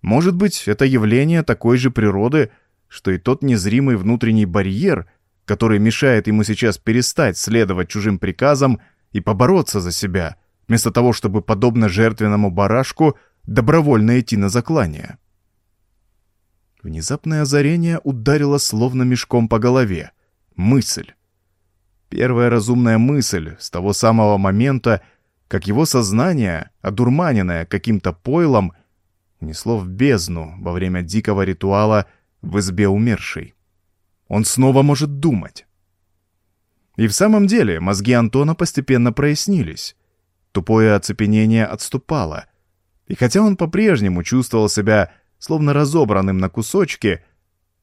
Может быть, это явление такой же природы, что и тот незримый внутренний барьер, который мешает ему сейчас перестать следовать чужим приказам и побороться за себя, вместо того, чтобы, подобно жертвенному барашку, добровольно идти на заклание. Внезапное озарение ударило словно мешком по голове. Мысль. Первая разумная мысль с того самого момента, как его сознание, одурманенное каким-то пойлом, несло в бездну во время дикого ритуала — в избе умершей. Он снова может думать. И в самом деле мозги Антона постепенно прояснились. Тупое оцепенение отступало. И хотя он по-прежнему чувствовал себя словно разобранным на кусочки,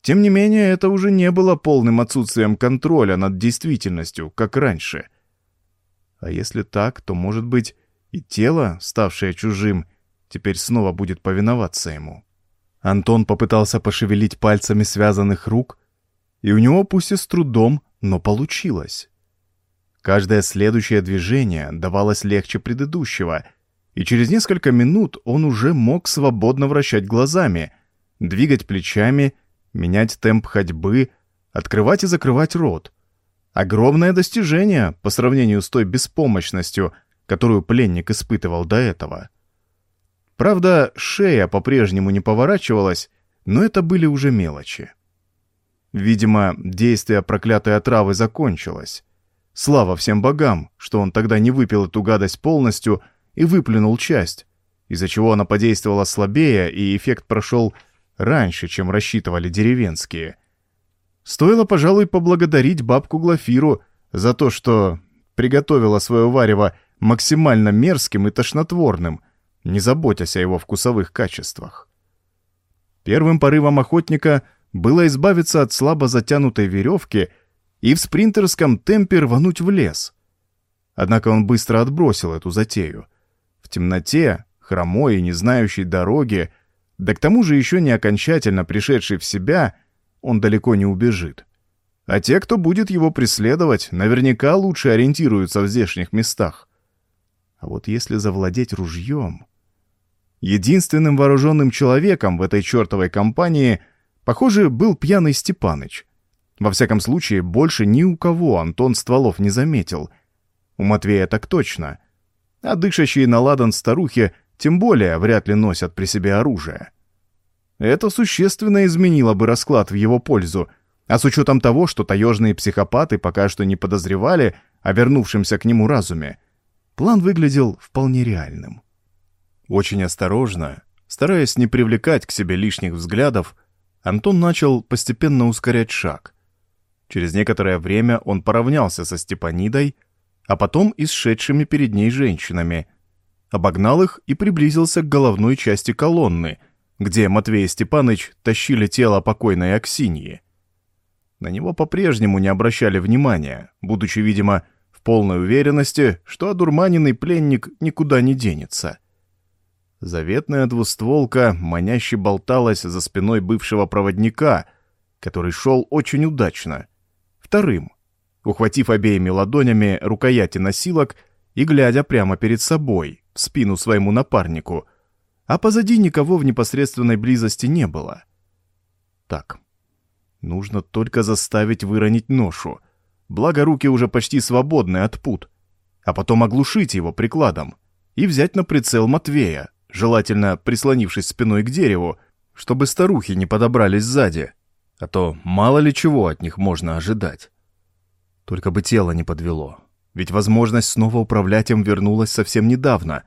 тем не менее это уже не было полным отсутствием контроля над действительностью, как раньше. А если так, то, может быть, и тело, ставшее чужим, теперь снова будет повиноваться ему. Антон попытался пошевелить пальцами связанных рук, и у него пусть и с трудом, но получилось. Каждое следующее движение давалось легче предыдущего, и через несколько минут он уже мог свободно вращать глазами, двигать плечами, менять темп ходьбы, открывать и закрывать рот. Огромное достижение по сравнению с той беспомощностью, которую пленник испытывал до этого. Правда, шея по-прежнему не поворачивалась, но это были уже мелочи. Видимо, действие проклятой отравы закончилось. Слава всем богам, что он тогда не выпил эту гадость полностью и выплюнул часть, из-за чего она подействовала слабее, и эффект прошел раньше, чем рассчитывали деревенские. Стоило, пожалуй, поблагодарить бабку Глафиру за то, что приготовила свое варево максимально мерзким и тошнотворным, не заботясь о его вкусовых качествах. Первым порывом охотника было избавиться от слабо затянутой веревки и в спринтерском темпе рвануть в лес. Однако он быстро отбросил эту затею. В темноте, хромой и не знающей дороги, да к тому же еще не окончательно пришедший в себя, он далеко не убежит. А те, кто будет его преследовать, наверняка лучше ориентируются в здешних местах. А вот если завладеть ружьем... Единственным вооруженным человеком в этой чертовой компании, похоже, был пьяный Степаныч. Во всяком случае, больше ни у кого Антон стволов не заметил. У Матвея так точно. А дышащие на ладан старухи тем более вряд ли носят при себе оружие. Это существенно изменило бы расклад в его пользу, а с учетом того, что таежные психопаты пока что не подозревали о вернувшемся к нему разуме, план выглядел вполне реальным. Очень осторожно, стараясь не привлекать к себе лишних взглядов, Антон начал постепенно ускорять шаг. Через некоторое время он поравнялся со Степанидой, а потом и шедшими перед ней женщинами. Обогнал их и приблизился к головной части колонны, где Матвей Степаныч тащили тело покойной Аксиньи. На него по-прежнему не обращали внимания, будучи, видимо, в полной уверенности, что одурманенный пленник никуда не денется. Заветная двустволка маняще болталась за спиной бывшего проводника, который шел очень удачно. Вторым, ухватив обеими ладонями рукояти носилок и глядя прямо перед собой, в спину своему напарнику, а позади никого в непосредственной близости не было. Так, нужно только заставить выронить ношу, благо руки уже почти свободны от пут, а потом оглушить его прикладом и взять на прицел Матвея, желательно прислонившись спиной к дереву, чтобы старухи не подобрались сзади, а то мало ли чего от них можно ожидать. Только бы тело не подвело. Ведь возможность снова управлять им вернулась совсем недавно,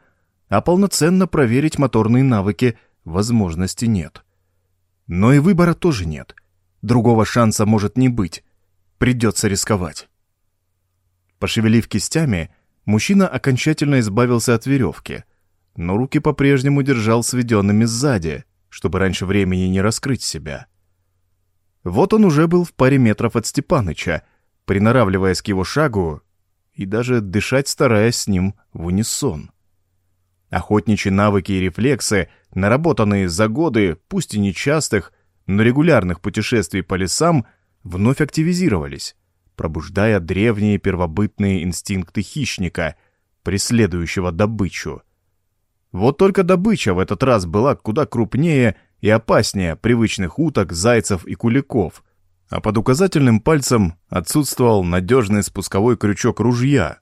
а полноценно проверить моторные навыки возможности нет. Но и выбора тоже нет. Другого шанса может не быть. Придется рисковать. Пошевелив кистями, мужчина окончательно избавился от веревки, но руки по-прежнему держал сведенными сзади, чтобы раньше времени не раскрыть себя. Вот он уже был в паре метров от Степаныча, приноравливаясь к его шагу и даже дышать стараясь с ним в унисон. Охотничьи навыки и рефлексы, наработанные за годы, пусть и нечастых, но регулярных путешествий по лесам, вновь активизировались, пробуждая древние первобытные инстинкты хищника, преследующего добычу. Вот только добыча в этот раз была куда крупнее и опаснее привычных уток, зайцев и куликов — а под указательным пальцем отсутствовал надежный спусковой крючок ружья,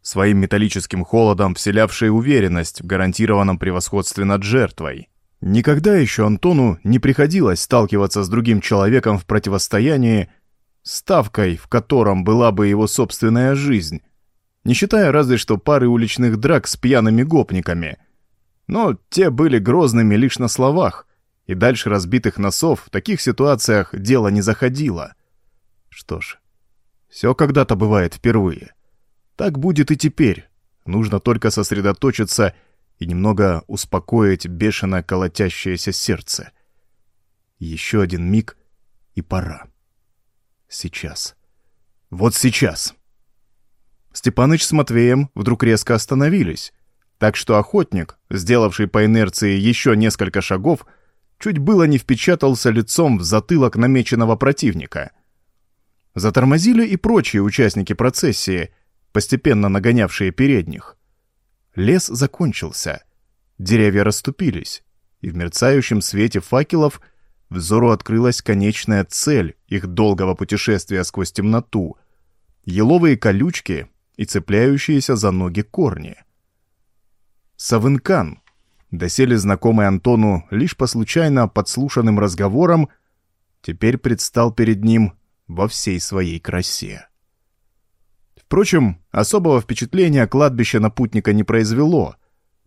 своим металлическим холодом вселявший уверенность в гарантированном превосходстве над жертвой. Никогда еще Антону не приходилось сталкиваться с другим человеком в противостоянии, ставкой в котором была бы его собственная жизнь, не считая разве что пары уличных драк с пьяными гопниками. Но те были грозными лишь на словах, и дальше разбитых носов в таких ситуациях дело не заходило. Что ж, все когда-то бывает впервые. Так будет и теперь. Нужно только сосредоточиться и немного успокоить бешено колотящееся сердце. Еще один миг, и пора. Сейчас. Вот сейчас. Степаныч с Матвеем вдруг резко остановились, так что охотник, сделавший по инерции еще несколько шагов, чуть было не впечатался лицом в затылок намеченного противника. Затормозили и прочие участники процессии, постепенно нагонявшие передних. Лес закончился, деревья расступились, и в мерцающем свете факелов взору открылась конечная цель их долгого путешествия сквозь темноту — еловые колючки и цепляющиеся за ноги корни. Савынкан, доселе знакомый Антону лишь по случайно подслушанным разговорам, теперь предстал перед ним во всей своей красе. Впрочем, особого впечатления кладбище на путника не произвело.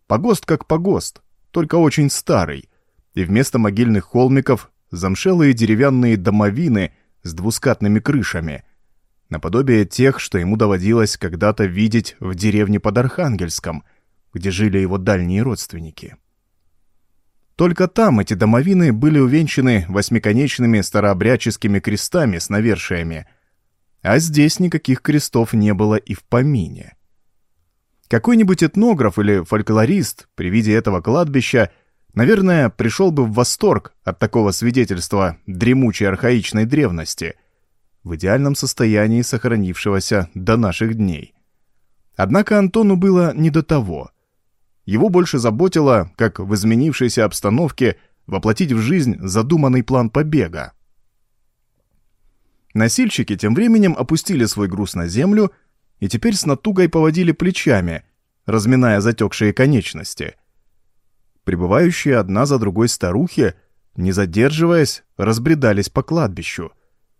Погост как погост, только очень старый, и вместо могильных холмиков замшелые деревянные домовины с двускатными крышами, наподобие тех, что ему доводилось когда-то видеть в деревне под Архангельском — где жили его дальние родственники. Только там эти домовины были увенчаны восьмиконечными старообрядческими крестами с навершиями, а здесь никаких крестов не было и в помине. Какой-нибудь этнограф или фольклорист при виде этого кладбища, наверное, пришел бы в восторг от такого свидетельства дремучей архаичной древности, в идеальном состоянии сохранившегося до наших дней. Однако Антону было не до того. Его больше заботило, как в изменившейся обстановке воплотить в жизнь задуманный план побега. Носильщики тем временем опустили свой груз на землю и теперь с натугой поводили плечами, разминая затекшие конечности. Прибывающие одна за другой старухи, не задерживаясь, разбредались по кладбищу,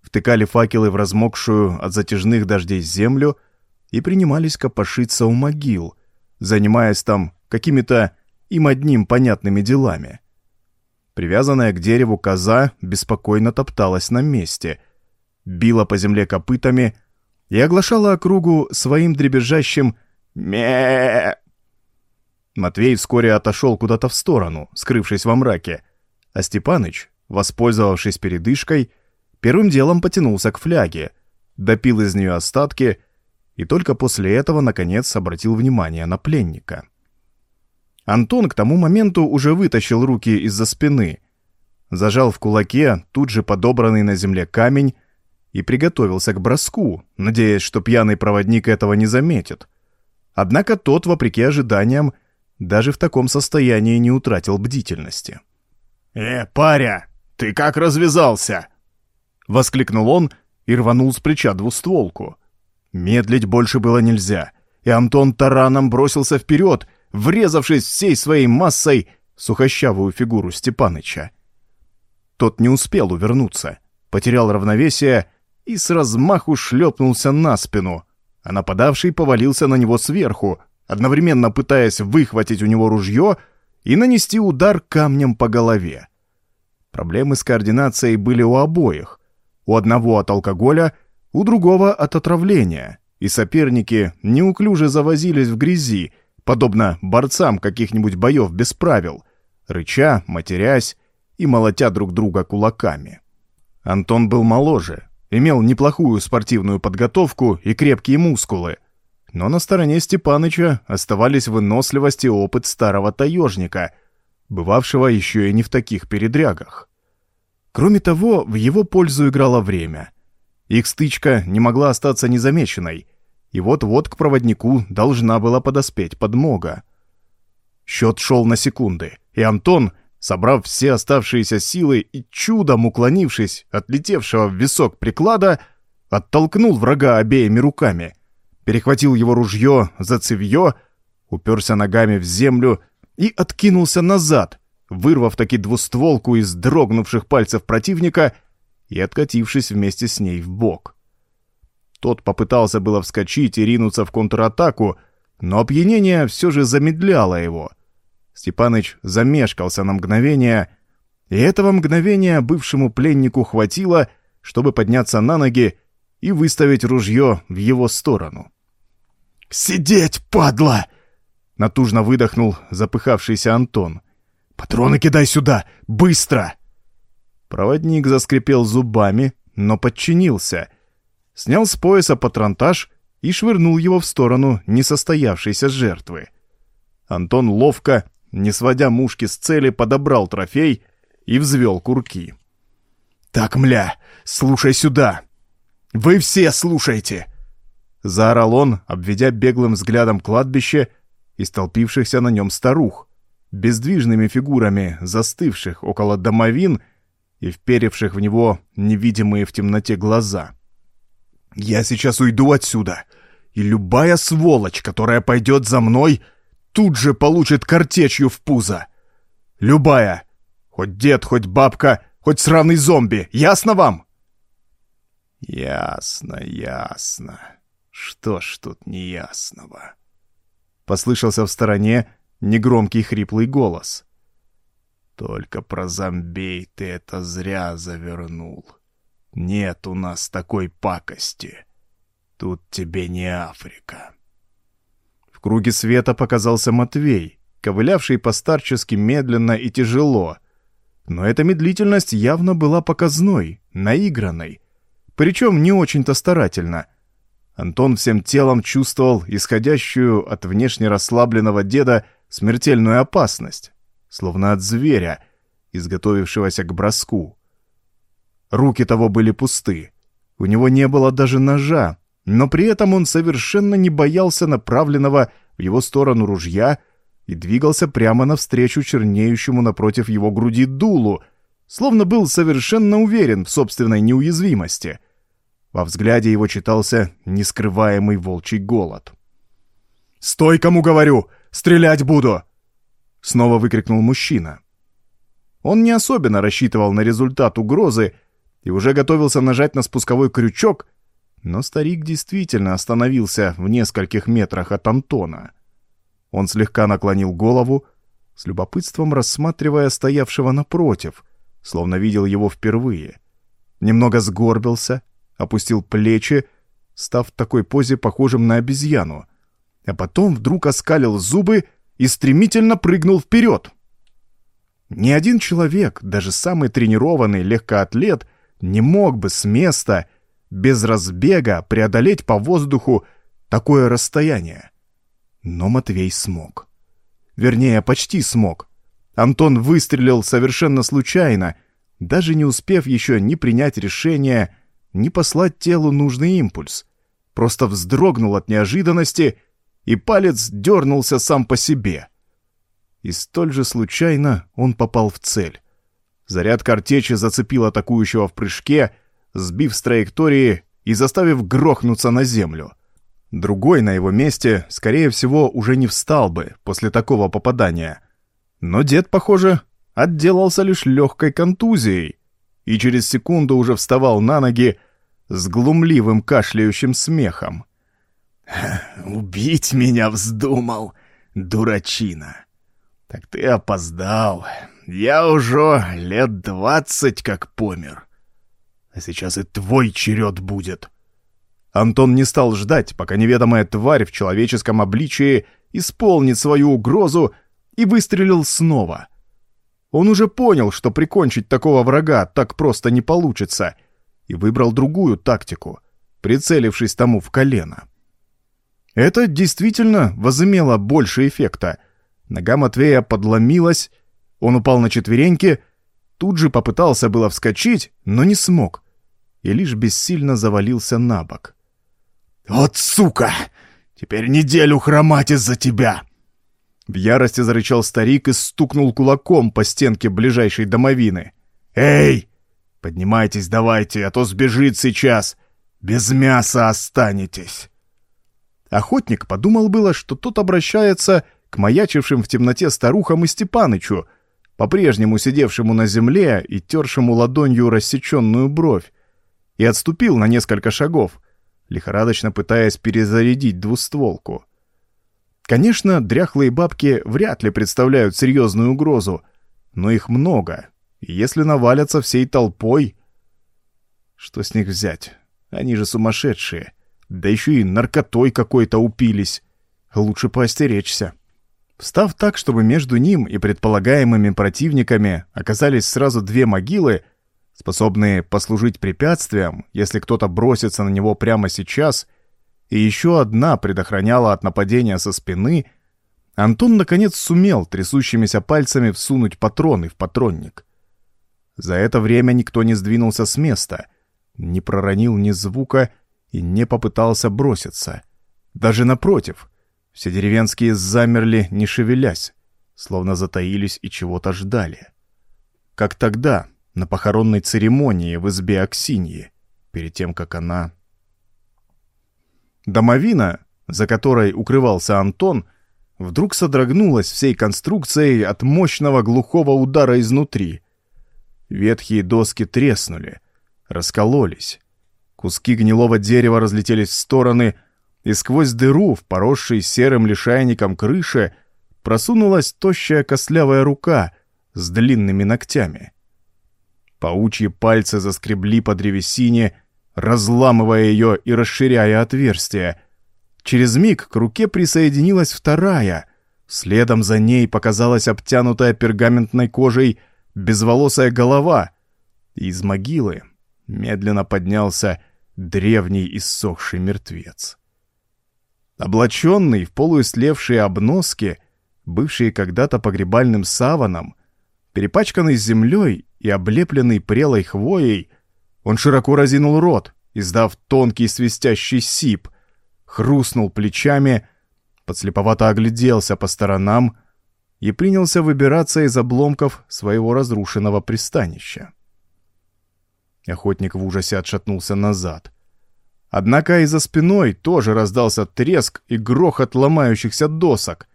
втыкали факелы в размокшую от затяжных дождей землю и принимались копошиться у могил, занимаясь там какими-то им одним понятными делами. Привязанная к дереву коза беспокойно топталась на месте, била по земле копытами и оглашала округу своим дребезжащим ме Матвей вскоре отошел куда-то в сторону, скрывшись во мраке, а Степаныч, воспользовавшись передышкой, первым делом потянулся к фляге, допил из нее остатки и только после этого, наконец, обратил внимание на пленника. Антон к тому моменту уже вытащил руки из-за спины, зажал в кулаке тут же подобранный на земле камень и приготовился к броску, надеясь, что пьяный проводник этого не заметит. Однако тот, вопреки ожиданиям, даже в таком состоянии не утратил бдительности. «Э, паря, ты как развязался?» — воскликнул он и рванул с плеча двустволку. Медлить больше было нельзя, и Антон тараном бросился вперед, врезавшись всей своей массой в сухощавую фигуру Степаныча. Тот не успел увернуться, потерял равновесие и с размаху шлепнулся на спину, а нападавший повалился на него сверху, одновременно пытаясь выхватить у него ружье и нанести удар камнем по голове. Проблемы с координацией были у обоих. У одного от алкоголя, у другого от отравления, и соперники неуклюже завозились в грязи, подобно борцам каких-нибудь боев без правил, рыча, матерясь и молотя друг друга кулаками. Антон был моложе, имел неплохую спортивную подготовку и крепкие мускулы, но на стороне Степаныча оставались выносливость и опыт старого таежника, бывавшего еще и не в таких передрягах. Кроме того, в его пользу играло время. Их стычка не могла остаться незамеченной, и вот-вот к проводнику должна была подоспеть подмога. Счет шел на секунды, и Антон, собрав все оставшиеся силы и чудом уклонившись от летевшего в висок приклада, оттолкнул врага обеими руками — перехватил его ружье за цевье, уперся ногами в землю и откинулся назад, вырвав таки двустволку из дрогнувших пальцев противника и откатившись вместе с ней в бок. Тот попытался было вскочить и ринуться в контратаку, но опьянение все же замедляло его. Степаныч замешкался на мгновение, и этого мгновения бывшему пленнику хватило, чтобы подняться на ноги и выставить ружье в его сторону. «Сидеть, падла!» — натужно выдохнул запыхавшийся Антон. «Патроны кидай сюда! Быстро!» Проводник заскрипел зубами, но подчинился. Снял с пояса патронтаж и швырнул его в сторону несостоявшейся жертвы. Антон ловко, не сводя мушки с цели, подобрал трофей и взвел курки. «Так, мля, слушай сюда! Вы все слушайте!» Заорал он, обведя беглым взглядом кладбище и столпившихся на нем старух, бездвижными фигурами застывших около домовин и вперевших в него невидимые в темноте глаза. «Я сейчас уйду отсюда, и любая сволочь, которая пойдет за мной, тут же получит картечью в пузо. Любая, хоть дед, хоть бабка, хоть сраный зомби, ясно вам?» «Ясно, ясно», что ж тут неясного? Послышался в стороне негромкий хриплый голос. Только про зомбей ты это зря завернул. Нет у нас такой пакости. Тут тебе не Африка. В круге света показался Матвей, ковылявший постарчески медленно и тяжело. Но эта медлительность явно была показной, наигранной. Причем не очень-то старательно — Антон всем телом чувствовал исходящую от внешне расслабленного деда смертельную опасность, словно от зверя, изготовившегося к броску. Руки того были пусты, у него не было даже ножа, но при этом он совершенно не боялся направленного в его сторону ружья и двигался прямо навстречу чернеющему напротив его груди дулу, словно был совершенно уверен в собственной неуязвимости — во взгляде его читался нескрываемый волчий голод. «Стой, кому говорю! Стрелять буду!» Снова выкрикнул мужчина. Он не особенно рассчитывал на результат угрозы и уже готовился нажать на спусковой крючок, но старик действительно остановился в нескольких метрах от Антона. Он слегка наклонил голову, с любопытством рассматривая стоявшего напротив, словно видел его впервые. Немного сгорбился — опустил плечи став в такой позе похожим на обезьяну, а потом вдруг оскалил зубы и стремительно прыгнул вперед. Ни один человек, даже самый тренированный легкоатлет, не мог бы с места, без разбега, преодолеть по воздуху такое расстояние. Но Матвей смог. Вернее, почти смог. Антон выстрелил совершенно случайно, даже не успев еще ни принять решение, ни послать телу нужный импульс. Просто вздрогнул от неожиданности, и палец дернулся сам по себе — и столь же случайно он попал в цель. Заряд картечи зацепил атакующего в прыжке, сбив с траектории и заставив грохнуться на землю. Другой на его месте, скорее всего, уже не встал бы после такого попадания. Но дед, похоже, отделался лишь легкой контузией и через секунду уже вставал на ноги с глумливым кашляющим смехом. «Убить меня вздумал, дурачина!» «Так ты опоздал. Я уже лет двадцать как помер. А сейчас и твой черед будет». Антон не стал ждать, пока неведомая тварь в человеческом обличии исполнит свою угрозу и выстрелил снова. Он уже понял, что прикончить такого врага так просто не получится, и выбрал другую тактику, прицелившись тому в колено. Это действительно возымело больше эффекта — Нога Матвея подломилась, он упал на четвереньки, тут же попытался было вскочить, но не смог, и лишь бессильно завалился на бок. «Вот сука! Теперь неделю хромать из-за тебя!» В ярости зарычал старик и стукнул кулаком по стенке ближайшей домовины. «Эй! Поднимайтесь давайте, а то сбежит сейчас! Без мяса останетесь!» Охотник подумал было, что тот обращается к маячившим в темноте старухам и Степанычу, по-прежнему сидевшему на земле и тершему ладонью рассеченную бровь, и отступил на несколько шагов, лихорадочно пытаясь перезарядить двустволку. Конечно, дряхлые бабки вряд ли представляют серьезную угрозу, но их много, и если навалятся всей толпой... Что с них взять? Они же сумасшедшие. Да еще и наркотой какой-то упились. Лучше поостеречься. Встав так, чтобы между ним и предполагаемыми противниками оказались сразу две могилы, способные послужить препятствием, если кто-то бросится на него прямо сейчас, и еще одна предохраняла от нападения со спины, Антон наконец сумел трясущимися пальцами всунуть патроны в патронник. За это время никто не сдвинулся с места, не проронил ни звука и не попытался броситься. Даже напротив — все деревенские замерли, не шевелясь, словно затаились и чего-то ждали. Как тогда, на похоронной церемонии в избе Аксиньи, перед тем, как она... Домовина, за которой укрывался Антон, вдруг содрогнулась всей конструкцией от мощного глухого удара изнутри. Ветхие доски треснули, раскололись. Куски гнилого дерева разлетелись в стороны — и сквозь дыру в поросшей серым лишайником крыше просунулась тощая костлявая рука с длинными ногтями. Паучьи пальцы заскребли по древесине, разламывая ее и расширяя отверстие. Через миг к руке присоединилась вторая, следом за ней показалась обтянутая пергаментной кожей безволосая голова, из могилы медленно поднялся древний иссохший мертвец. Облаченный в полуислевшие обноски, бывшие когда-то погребальным саваном, перепачканный землей и облепленный прелой хвоей, он широко разинул рот, издав тонкий свистящий сип, хрустнул плечами, подслеповато огляделся по сторонам и принялся выбираться из обломков своего разрушенного пристанища. Охотник в ужасе отшатнулся назад. Однако и за спиной тоже раздался треск и грохот ломающихся досок.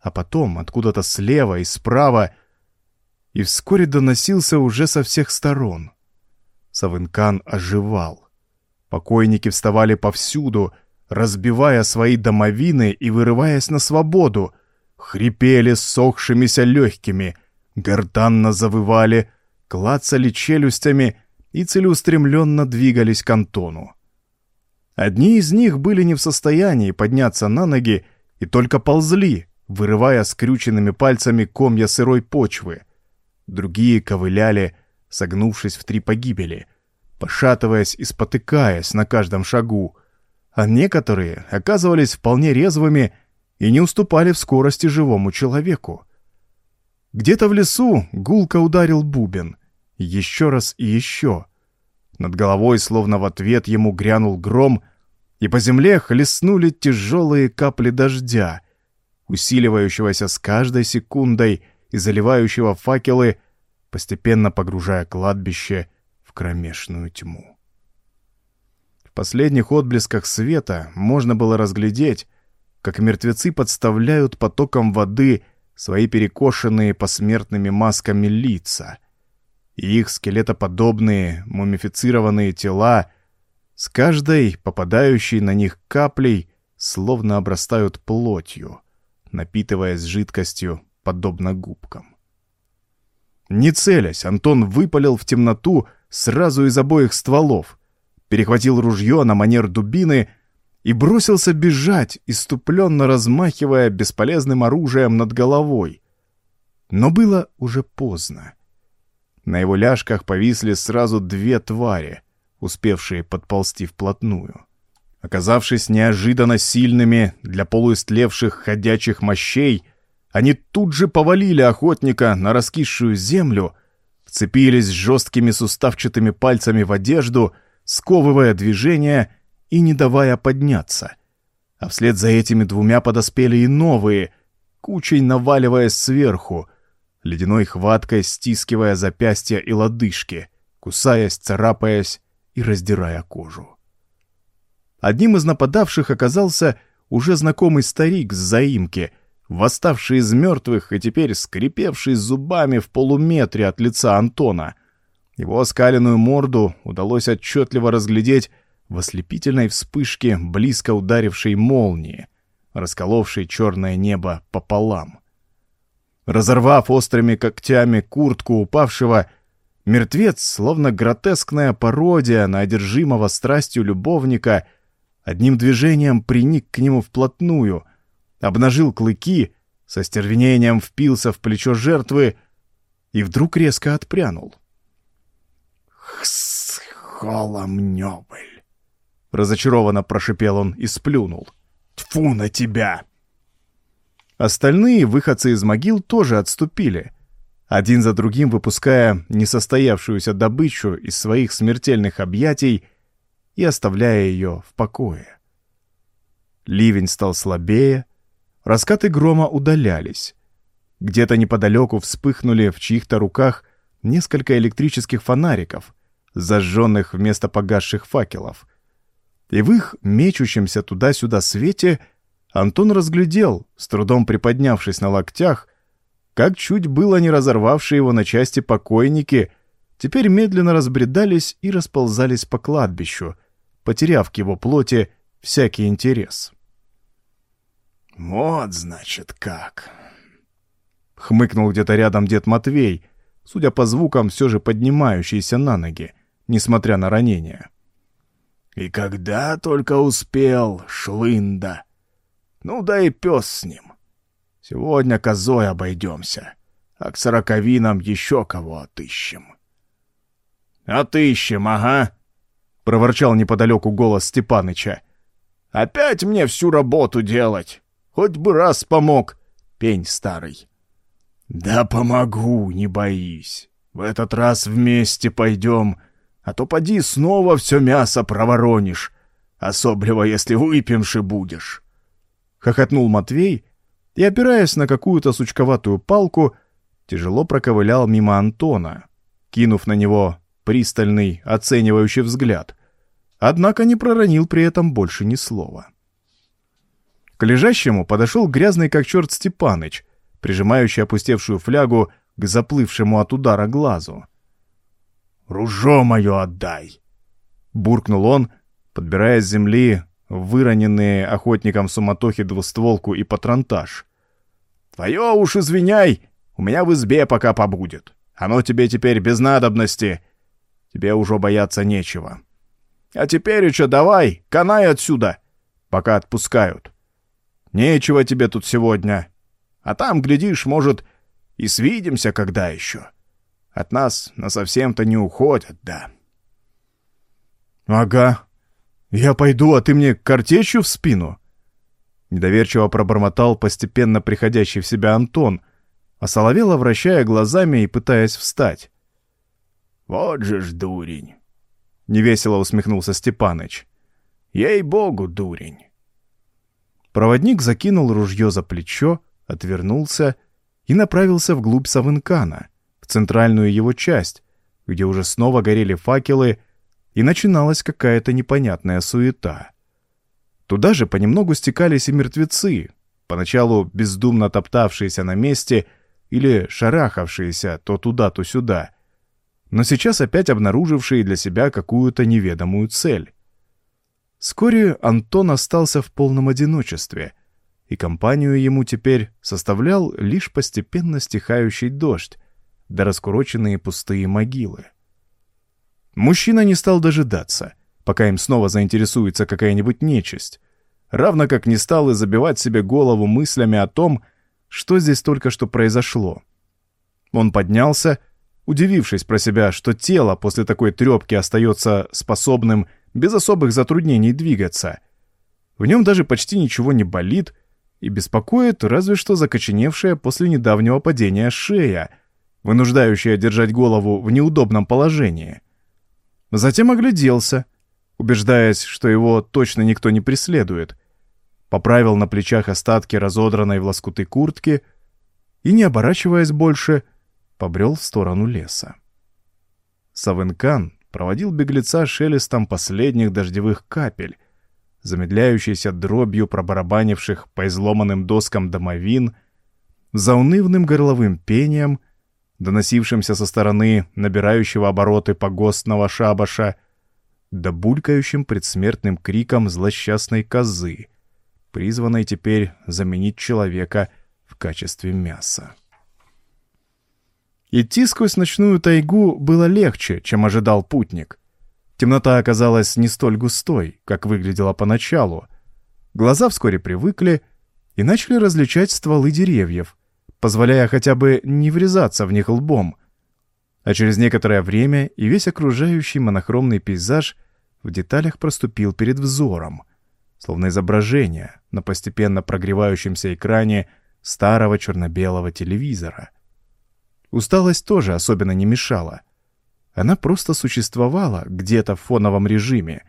А потом откуда-то слева и справа и вскоре доносился уже со всех сторон. Савынкан оживал. Покойники вставали повсюду, разбивая свои домовины и вырываясь на свободу, хрипели сохшимися легкими, гортанно завывали, клацали челюстями и целеустремленно двигались к Антону. Одни из них были не в состоянии подняться на ноги и только ползли, вырывая скрюченными пальцами комья сырой почвы. Другие ковыляли, согнувшись в три погибели, пошатываясь и спотыкаясь на каждом шагу, а некоторые оказывались вполне резвыми и не уступали в скорости живому человеку. Где-то в лесу гулко ударил бубен. Еще раз и еще. Над головой, словно в ответ, ему грянул гром, и по земле хлестнули тяжелые капли дождя, усиливающегося с каждой секундой и заливающего факелы, постепенно погружая кладбище в кромешную тьму. В последних отблесках света можно было разглядеть, как мертвецы подставляют потоком воды свои перекошенные посмертными масками лица, и их скелетоподобные мумифицированные тела с каждой попадающей на них каплей словно обрастают плотью, напитываясь жидкостью, подобно губкам. Не целясь, Антон выпалил в темноту сразу из обоих стволов, перехватил ружье на манер дубины и бросился бежать, иступленно размахивая бесполезным оружием над головой. Но было уже поздно. На его ляжках повисли сразу две твари, успевшие подползти вплотную. Оказавшись неожиданно сильными для полуистлевших ходячих мощей, они тут же повалили охотника на раскисшую землю, вцепились жесткими суставчатыми пальцами в одежду, сковывая движение и не давая подняться. А вслед за этими двумя подоспели и новые, кучей наваливаясь сверху, ледяной хваткой стискивая запястья и лодыжки, кусаясь, царапаясь и раздирая кожу. Одним из нападавших оказался уже знакомый старик с заимки, восставший из мертвых и теперь скрипевший зубами в полуметре от лица Антона. Его оскаленную морду удалось отчетливо разглядеть в ослепительной вспышке близко ударившей молнии, расколовшей черное небо пополам. Разорвав острыми когтями куртку упавшего, мертвец, словно гротескная пародия на одержимого страстью любовника, одним движением приник к нему вплотную, обнажил клыки, со стервенением впился в плечо жертвы и вдруг резко отпрянул. «Хс, холомнёбыль!» — разочарованно прошипел он и сплюнул. «Тьфу на тебя!» Остальные выходцы из могил тоже отступили, один за другим выпуская несостоявшуюся добычу из своих смертельных объятий и оставляя ее в покое. Ливень стал слабее, раскаты грома удалялись. Где-то неподалеку вспыхнули в чьих-то руках несколько электрических фонариков, зажженных вместо погасших факелов. И в их мечущемся туда-сюда свете — Антон разглядел, с трудом приподнявшись на локтях, как чуть было не разорвавшие его на части покойники, теперь медленно разбредались и расползались по кладбищу, потеряв к его плоти всякий интерес. «Вот, значит, как!» — хмыкнул где-то рядом дед Матвей, судя по звукам, все же поднимающийся на ноги, несмотря на ранение. «И когда только успел, шлында!» Ну да и пес с ним. Сегодня козой обойдемся, а к сороковинам еще кого отыщем. «Отыщем, ага!» — проворчал неподалеку голос Степаныча. «Опять мне всю работу делать! Хоть бы раз помог, пень старый!» «Да помогу, не боись. В этот раз вместе пойдем, а то поди снова все мясо проворонишь, особливо если выпьемши будешь» хохотнул Матвей и, опираясь на какую-то сучковатую палку, тяжело проковылял мимо Антона, кинув на него пристальный, оценивающий взгляд, однако не проронил при этом больше ни слова. К лежащему подошел грязный как черт Степаныч, прижимающий опустевшую флягу к заплывшему от удара глазу. «Ружо мое отдай!» — буркнул он, подбирая с земли выроненные охотником в суматохе двустволку и патронтаж. «Твое уж извиняй, у меня в избе пока побудет. Оно тебе теперь без надобности. Тебе уже бояться нечего». А теперь еще давай, канай отсюда, пока отпускают. Нечего тебе тут сегодня. А там, глядишь, может, и свидимся когда еще. От нас насовсем-то не уходят, да. Ага. Я пойду, а ты мне картечью в спину? Недоверчиво пробормотал постепенно приходящий в себя Антон, Соловела, вращая глазами и пытаясь встать. «Вот же ж дурень!» — невесело усмехнулся Степаныч. «Ей-богу, дурень!» Проводник закинул ружье за плечо, отвернулся и направился вглубь Савынкана, в центральную его часть, где уже снова горели факелы, и начиналась какая-то непонятная суета. Туда же понемногу стекались и мертвецы, поначалу бездумно топтавшиеся на месте или шарахавшиеся то туда, то сюда, но сейчас опять обнаружившие для себя какую-то неведомую цель. Вскоре Антон остался в полном одиночестве — и компанию ему теперь составлял лишь постепенно стихающий дождь, да раскуроченные пустые могилы. Мужчина не стал дожидаться, пока им снова заинтересуется какая-нибудь нечисть, равно как не стал и забивать себе голову мыслями о том, что здесь только что произошло. Он поднялся, удивившись про себя, что тело после такой трепки остается способным без особых затруднений двигаться. В нем даже почти ничего не болит, и беспокоит разве что закоченевшая после недавнего падения шея, вынуждающая держать голову в неудобном положении. Затем огляделся, убеждаясь, что его точно никто не преследует, поправил на плечах остатки разодранной в лоскуты куртки и, не оборачиваясь больше, побрел в сторону леса. Савенкан проводил беглеца шелестом последних дождевых капель, замедляющейся дробью пробарабанивших по изломанным доскам домовин, заунывным горловым пением, доносившимся со стороны набирающего обороты погостного шабаша, да булькающим предсмертным криком злосчастной козы, призванной теперь заменить человека в качестве мяса. Идти сквозь ночную тайгу было легче, чем ожидал путник — Темнота оказалась не столь густой, как выглядела поначалу. Глаза вскоре привыкли и начали различать стволы деревьев, позволяя хотя бы не врезаться в них лбом. А через некоторое время и весь окружающий монохромный пейзаж в деталях проступил перед взором, словно изображение на постепенно прогревающемся экране старого черно-белого телевизора. Усталость тоже особенно не мешала — она просто существовала где-то в фоновом режиме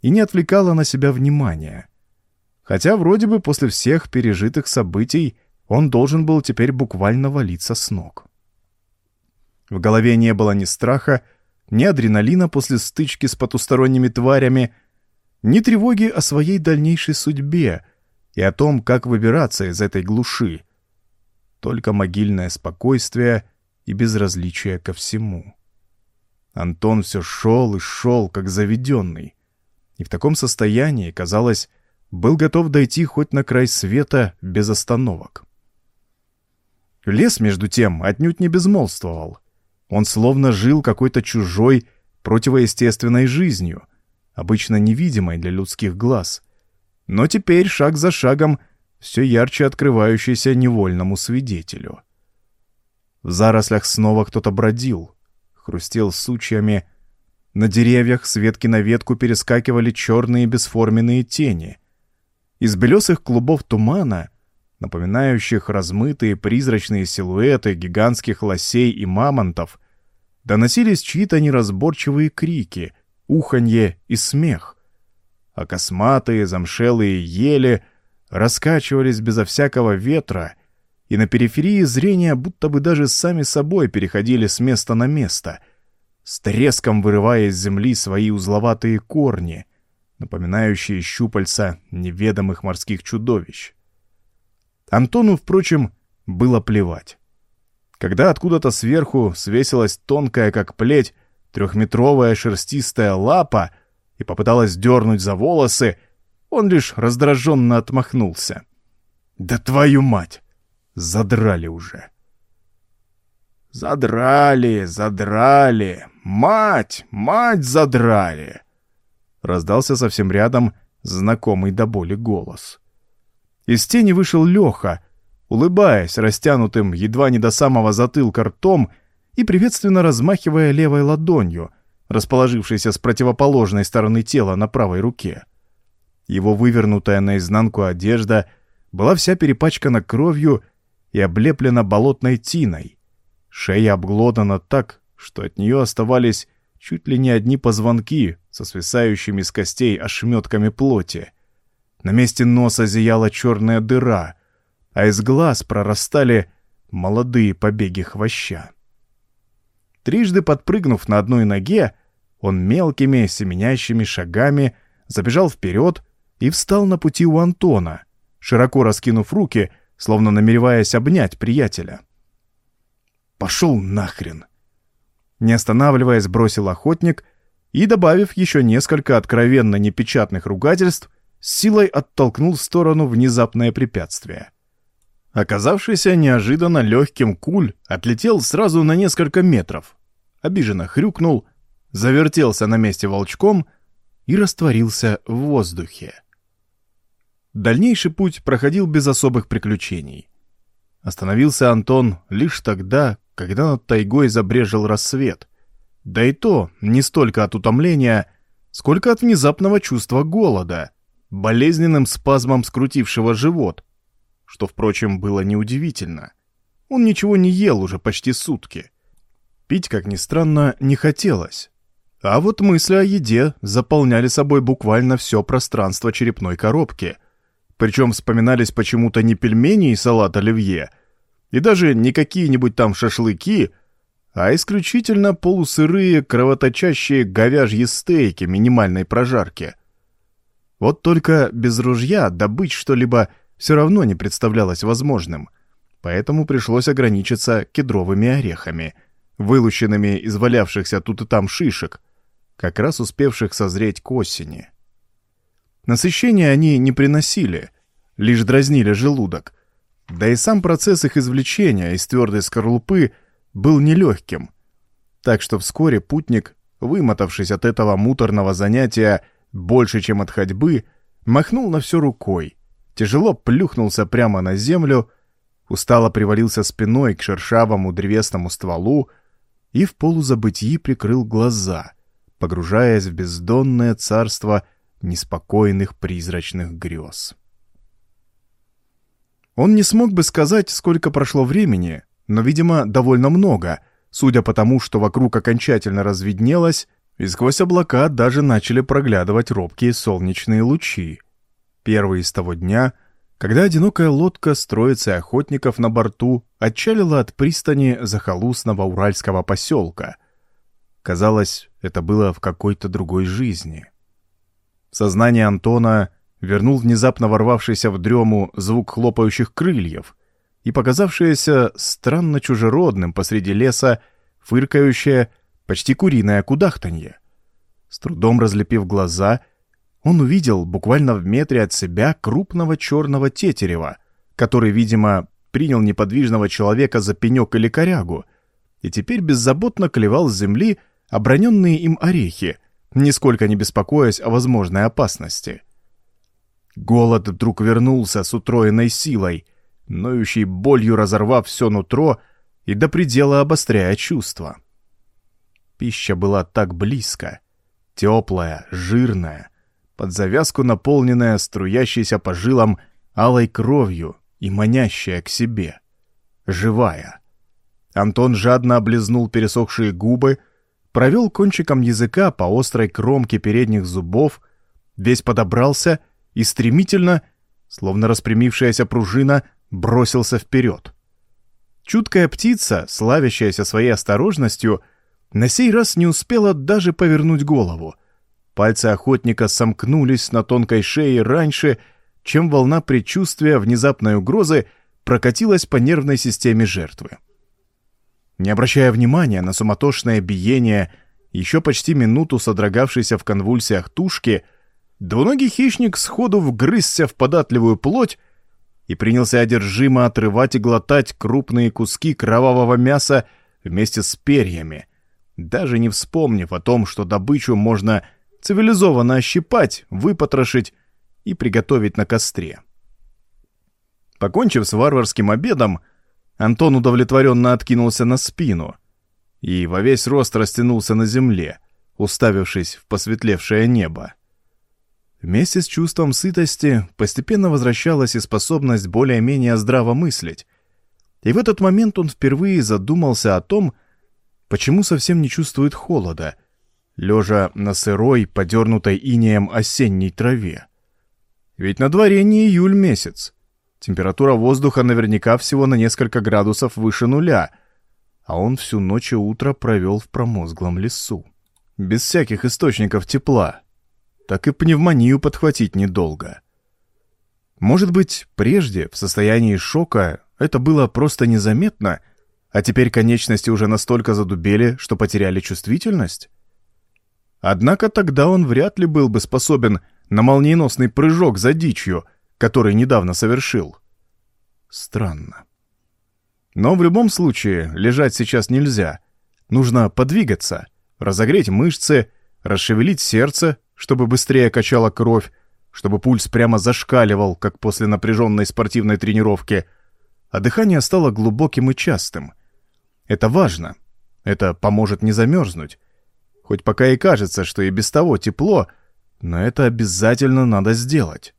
и не отвлекала на себя внимания. Хотя вроде бы после всех пережитых событий он должен был теперь буквально валиться с ног. В голове не было ни страха, ни адреналина после стычки с потусторонними тварями, ни тревоги о своей дальнейшей судьбе и о том, как выбираться из этой глуши. Только могильное спокойствие и безразличие ко всему. Антон все шел и шел, как заведенный. И в таком состоянии, казалось, был готов дойти хоть на край света без остановок. Лес, между тем, отнюдь не безмолвствовал. Он словно жил какой-то чужой, противоестественной жизнью, обычно невидимой для людских глаз, но теперь шаг за шагом все ярче открывающийся невольному свидетелю. В зарослях снова кто-то бродил, хрустел сучьями. На деревьях с ветки на ветку перескакивали черные бесформенные тени. Из белесых клубов тумана, напоминающих размытые призрачные силуэты гигантских лосей и мамонтов, доносились чьи-то неразборчивые крики, уханье и смех. А косматые замшелые ели раскачивались безо всякого ветра — и на периферии зрения будто бы даже сами собой переходили с места на место, с треском вырывая из земли свои узловатые корни, напоминающие щупальца неведомых морских чудовищ. Антону, впрочем, было плевать. Когда откуда-то сверху свесилась тонкая, как плеть, трехметровая шерстистая лапа и попыталась дернуть за волосы, он лишь раздраженно отмахнулся. «Да твою мать! Задрали уже. Задрали, задрали. Мать, мать задрали. раздался совсем рядом знакомый до боли голос. Из тени вышел Леха, улыбаясь растянутым едва не до самого затылка ртом и приветственно размахивая левой ладонью, расположившейся с противоположной стороны тела на правой руке. Его вывернутая наизнанку одежда была вся перепачкана кровью и облеплена болотной тиной. Шея обглодана так, что от нее оставались чуть ли не одни позвонки со свисающими с костей ошметками плоти. На месте носа зияла черная дыра, а из глаз прорастали молодые побеги хвоща. Трижды подпрыгнув на одной ноге, он мелкими семенящими шагами забежал вперед и встал на пути у Антона, широко раскинув руки, словно намереваясь обнять приятеля. «Пошел нахрен!» Не останавливаясь, бросил охотник и, добавив еще несколько откровенно непечатных ругательств, с силой оттолкнул в сторону внезапное препятствие. Оказавшийся неожиданно легким куль отлетел сразу на несколько метров, обиженно хрюкнул, завертелся на месте волчком и растворился в воздухе. Дальнейший путь проходил без особых приключений. Остановился Антон лишь тогда, когда над тайгой забрежил рассвет. Да и то не столько от утомления, сколько от внезапного чувства голода, болезненным спазмом скрутившего живот, что, впрочем, было неудивительно. Он ничего не ел уже почти сутки. Пить, как ни странно, не хотелось. А вот мысли о еде заполняли собой буквально все пространство черепной коробки. Причем вспоминались почему-то не пельмени и салат оливье — и даже не какие-нибудь там шашлыки, а исключительно полусырые, кровоточащие говяжьи стейки минимальной прожарки. Вот только без ружья добыть что-либо все равно не представлялось возможным, поэтому пришлось ограничиться кедровыми орехами, вылущенными из валявшихся тут и там шишек, как раз успевших созреть к осени. Насыщения они не приносили, лишь дразнили желудок — да и сам процесс их извлечения из твердой скорлупы был нелегким. Так что вскоре путник, вымотавшись от этого муторного занятия больше, чем от ходьбы, махнул на все рукой, тяжело плюхнулся прямо на землю, устало привалился спиной к шершавому древесному стволу и в полузабытии прикрыл глаза, погружаясь в бездонное царство неспокойных призрачных грез. Он не смог бы сказать, сколько прошло времени, но, видимо, довольно много, судя по тому, что вокруг окончательно разведнелось, и сквозь облака даже начали проглядывать робкие солнечные лучи. Первый из того дня, когда одинокая лодка с троицей охотников на борту отчалила от пристани захолустного уральского поселка. Казалось, это было в какой-то другой жизни. Сознание Антона — вернул внезапно ворвавшийся в дрему звук хлопающих крыльев и показавшееся странно чужеродным посреди леса фыркающее, почти куриное кудахтанье. С трудом разлепив глаза, он увидел буквально в метре от себя крупного черного тетерева, который, видимо, принял неподвижного человека за пенек или корягу, и теперь беззаботно клевал с земли оброненные им орехи, нисколько не беспокоясь о возможной опасности. — Голод вдруг вернулся с утроенной силой, ноющей болью разорвав все нутро и до предела обостряя чувства. Пища была так близко, теплая, жирная, под завязку наполненная струящейся по жилам алой кровью и манящая к себе. Живая. Антон жадно облизнул пересохшие губы, провел кончиком языка по острой кромке передних зубов, весь подобрался — и стремительно, словно распрямившаяся пружина, бросился вперед. Чуткая птица, славящаяся своей осторожностью, на сей раз не успела даже повернуть голову. Пальцы охотника сомкнулись на тонкой шее раньше, чем волна предчувствия внезапной угрозы прокатилась по нервной системе жертвы. Не обращая внимания на суматошное биение, еще почти минуту содрогавшейся в конвульсиях тушки, Двуногий хищник сходу вгрызся в податливую плоть и принялся одержимо отрывать и глотать крупные куски кровавого мяса вместе с перьями, даже не вспомнив о том, что добычу можно цивилизованно ощипать, выпотрошить и приготовить на костре. Покончив с варварским обедом, Антон удовлетворенно откинулся на спину и во весь рост растянулся на земле, уставившись в посветлевшее небо. Вместе с чувством сытости постепенно возвращалась и способность более-менее здраво мыслить. И в этот момент он впервые задумался о том, почему совсем не чувствует холода, лежа на сырой, подернутой инеем осенней траве. Ведь на дворе не июль месяц. Температура воздуха наверняка всего на несколько градусов выше нуля, а он всю ночь и утро провел в промозглом лесу. Без всяких источников тепла, так и пневмонию подхватить недолго. Может быть, прежде, в состоянии шока, это было просто незаметно, а теперь конечности уже настолько задубели, что потеряли чувствительность? Однако тогда он вряд ли был бы способен на молниеносный прыжок за дичью, который недавно совершил. Странно. Но в любом случае лежать сейчас нельзя. Нужно подвигаться, разогреть мышцы, расшевелить сердце, чтобы быстрее качала кровь, чтобы пульс прямо зашкаливал, как после напряженной спортивной тренировки, а дыхание стало глубоким и частым. Это важно. Это поможет не замерзнуть. Хоть пока и кажется, что и без того тепло, но это обязательно надо сделать.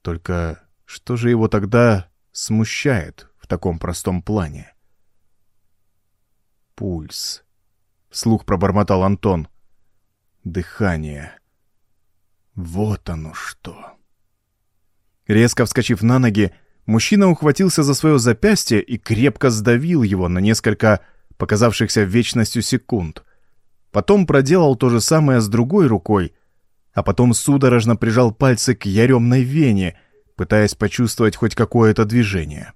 Только что же его тогда смущает в таком простом плане? Пульс. Вслух пробормотал Антон. Дыхание. Вот оно что. Резко вскочив на ноги, мужчина ухватился за свое запястье и крепко сдавил его на несколько показавшихся вечностью секунд. Потом проделал то же самое с другой рукой, а потом судорожно прижал пальцы к яремной вене, пытаясь почувствовать хоть какое-то движение.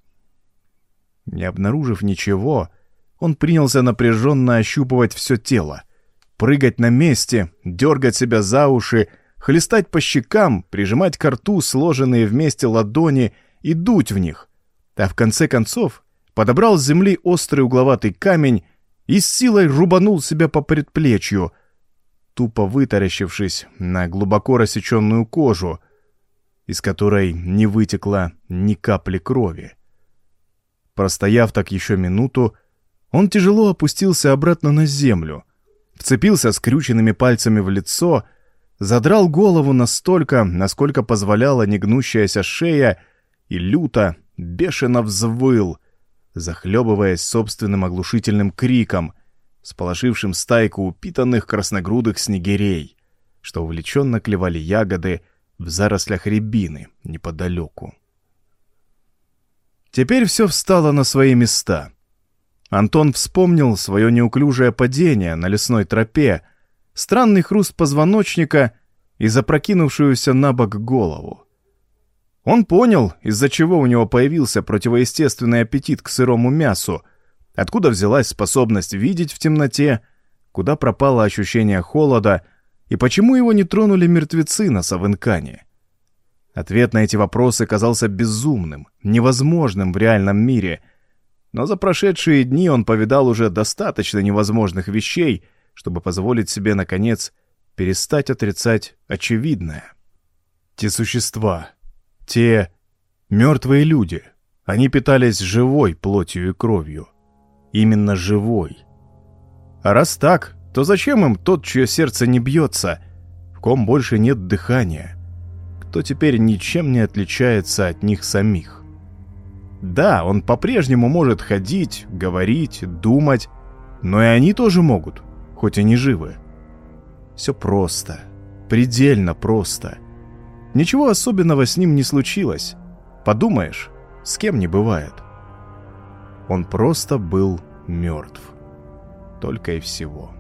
Не обнаружив ничего, он принялся напряженно ощупывать все тело прыгать на месте, дергать себя за уши, хлестать по щекам, прижимать к рту сложенные вместе ладони и дуть в них. А в конце концов подобрал с земли острый угловатый камень и с силой рубанул себя по предплечью, тупо вытаращившись на глубоко рассеченную кожу, из которой не вытекло ни капли крови. Простояв так еще минуту, он тяжело опустился обратно на землю, вцепился скрюченными пальцами в лицо, задрал голову настолько, насколько позволяла негнущаяся шея, и люто, бешено взвыл, захлебываясь собственным оглушительным криком, сполошившим стайку упитанных красногрудых снегирей, что увлеченно клевали ягоды в зарослях рябины неподалеку. Теперь все встало на свои места — Антон вспомнил свое неуклюжее падение на лесной тропе, странный хруст позвоночника и запрокинувшуюся на бок голову. Он понял, из-за чего у него появился противоестественный аппетит к сырому мясу, откуда взялась способность видеть в темноте, куда пропало ощущение холода и почему его не тронули мертвецы на Савынкане. Ответ на эти вопросы казался безумным, невозможным в реальном мире — но за прошедшие дни он повидал уже достаточно невозможных вещей, чтобы позволить себе, наконец, перестать отрицать очевидное. Те существа, те мертвые люди, они питались живой плотью и кровью. Именно живой. А раз так, то зачем им тот, чье сердце не бьется, в ком больше нет дыхания, кто теперь ничем не отличается от них самих? Да, он по-прежнему может ходить, говорить, думать, но и они тоже могут, хоть и не живы. Все просто, предельно просто. Ничего особенного с ним не случилось. Подумаешь, с кем не бывает. Он просто был мертв. Только и всего.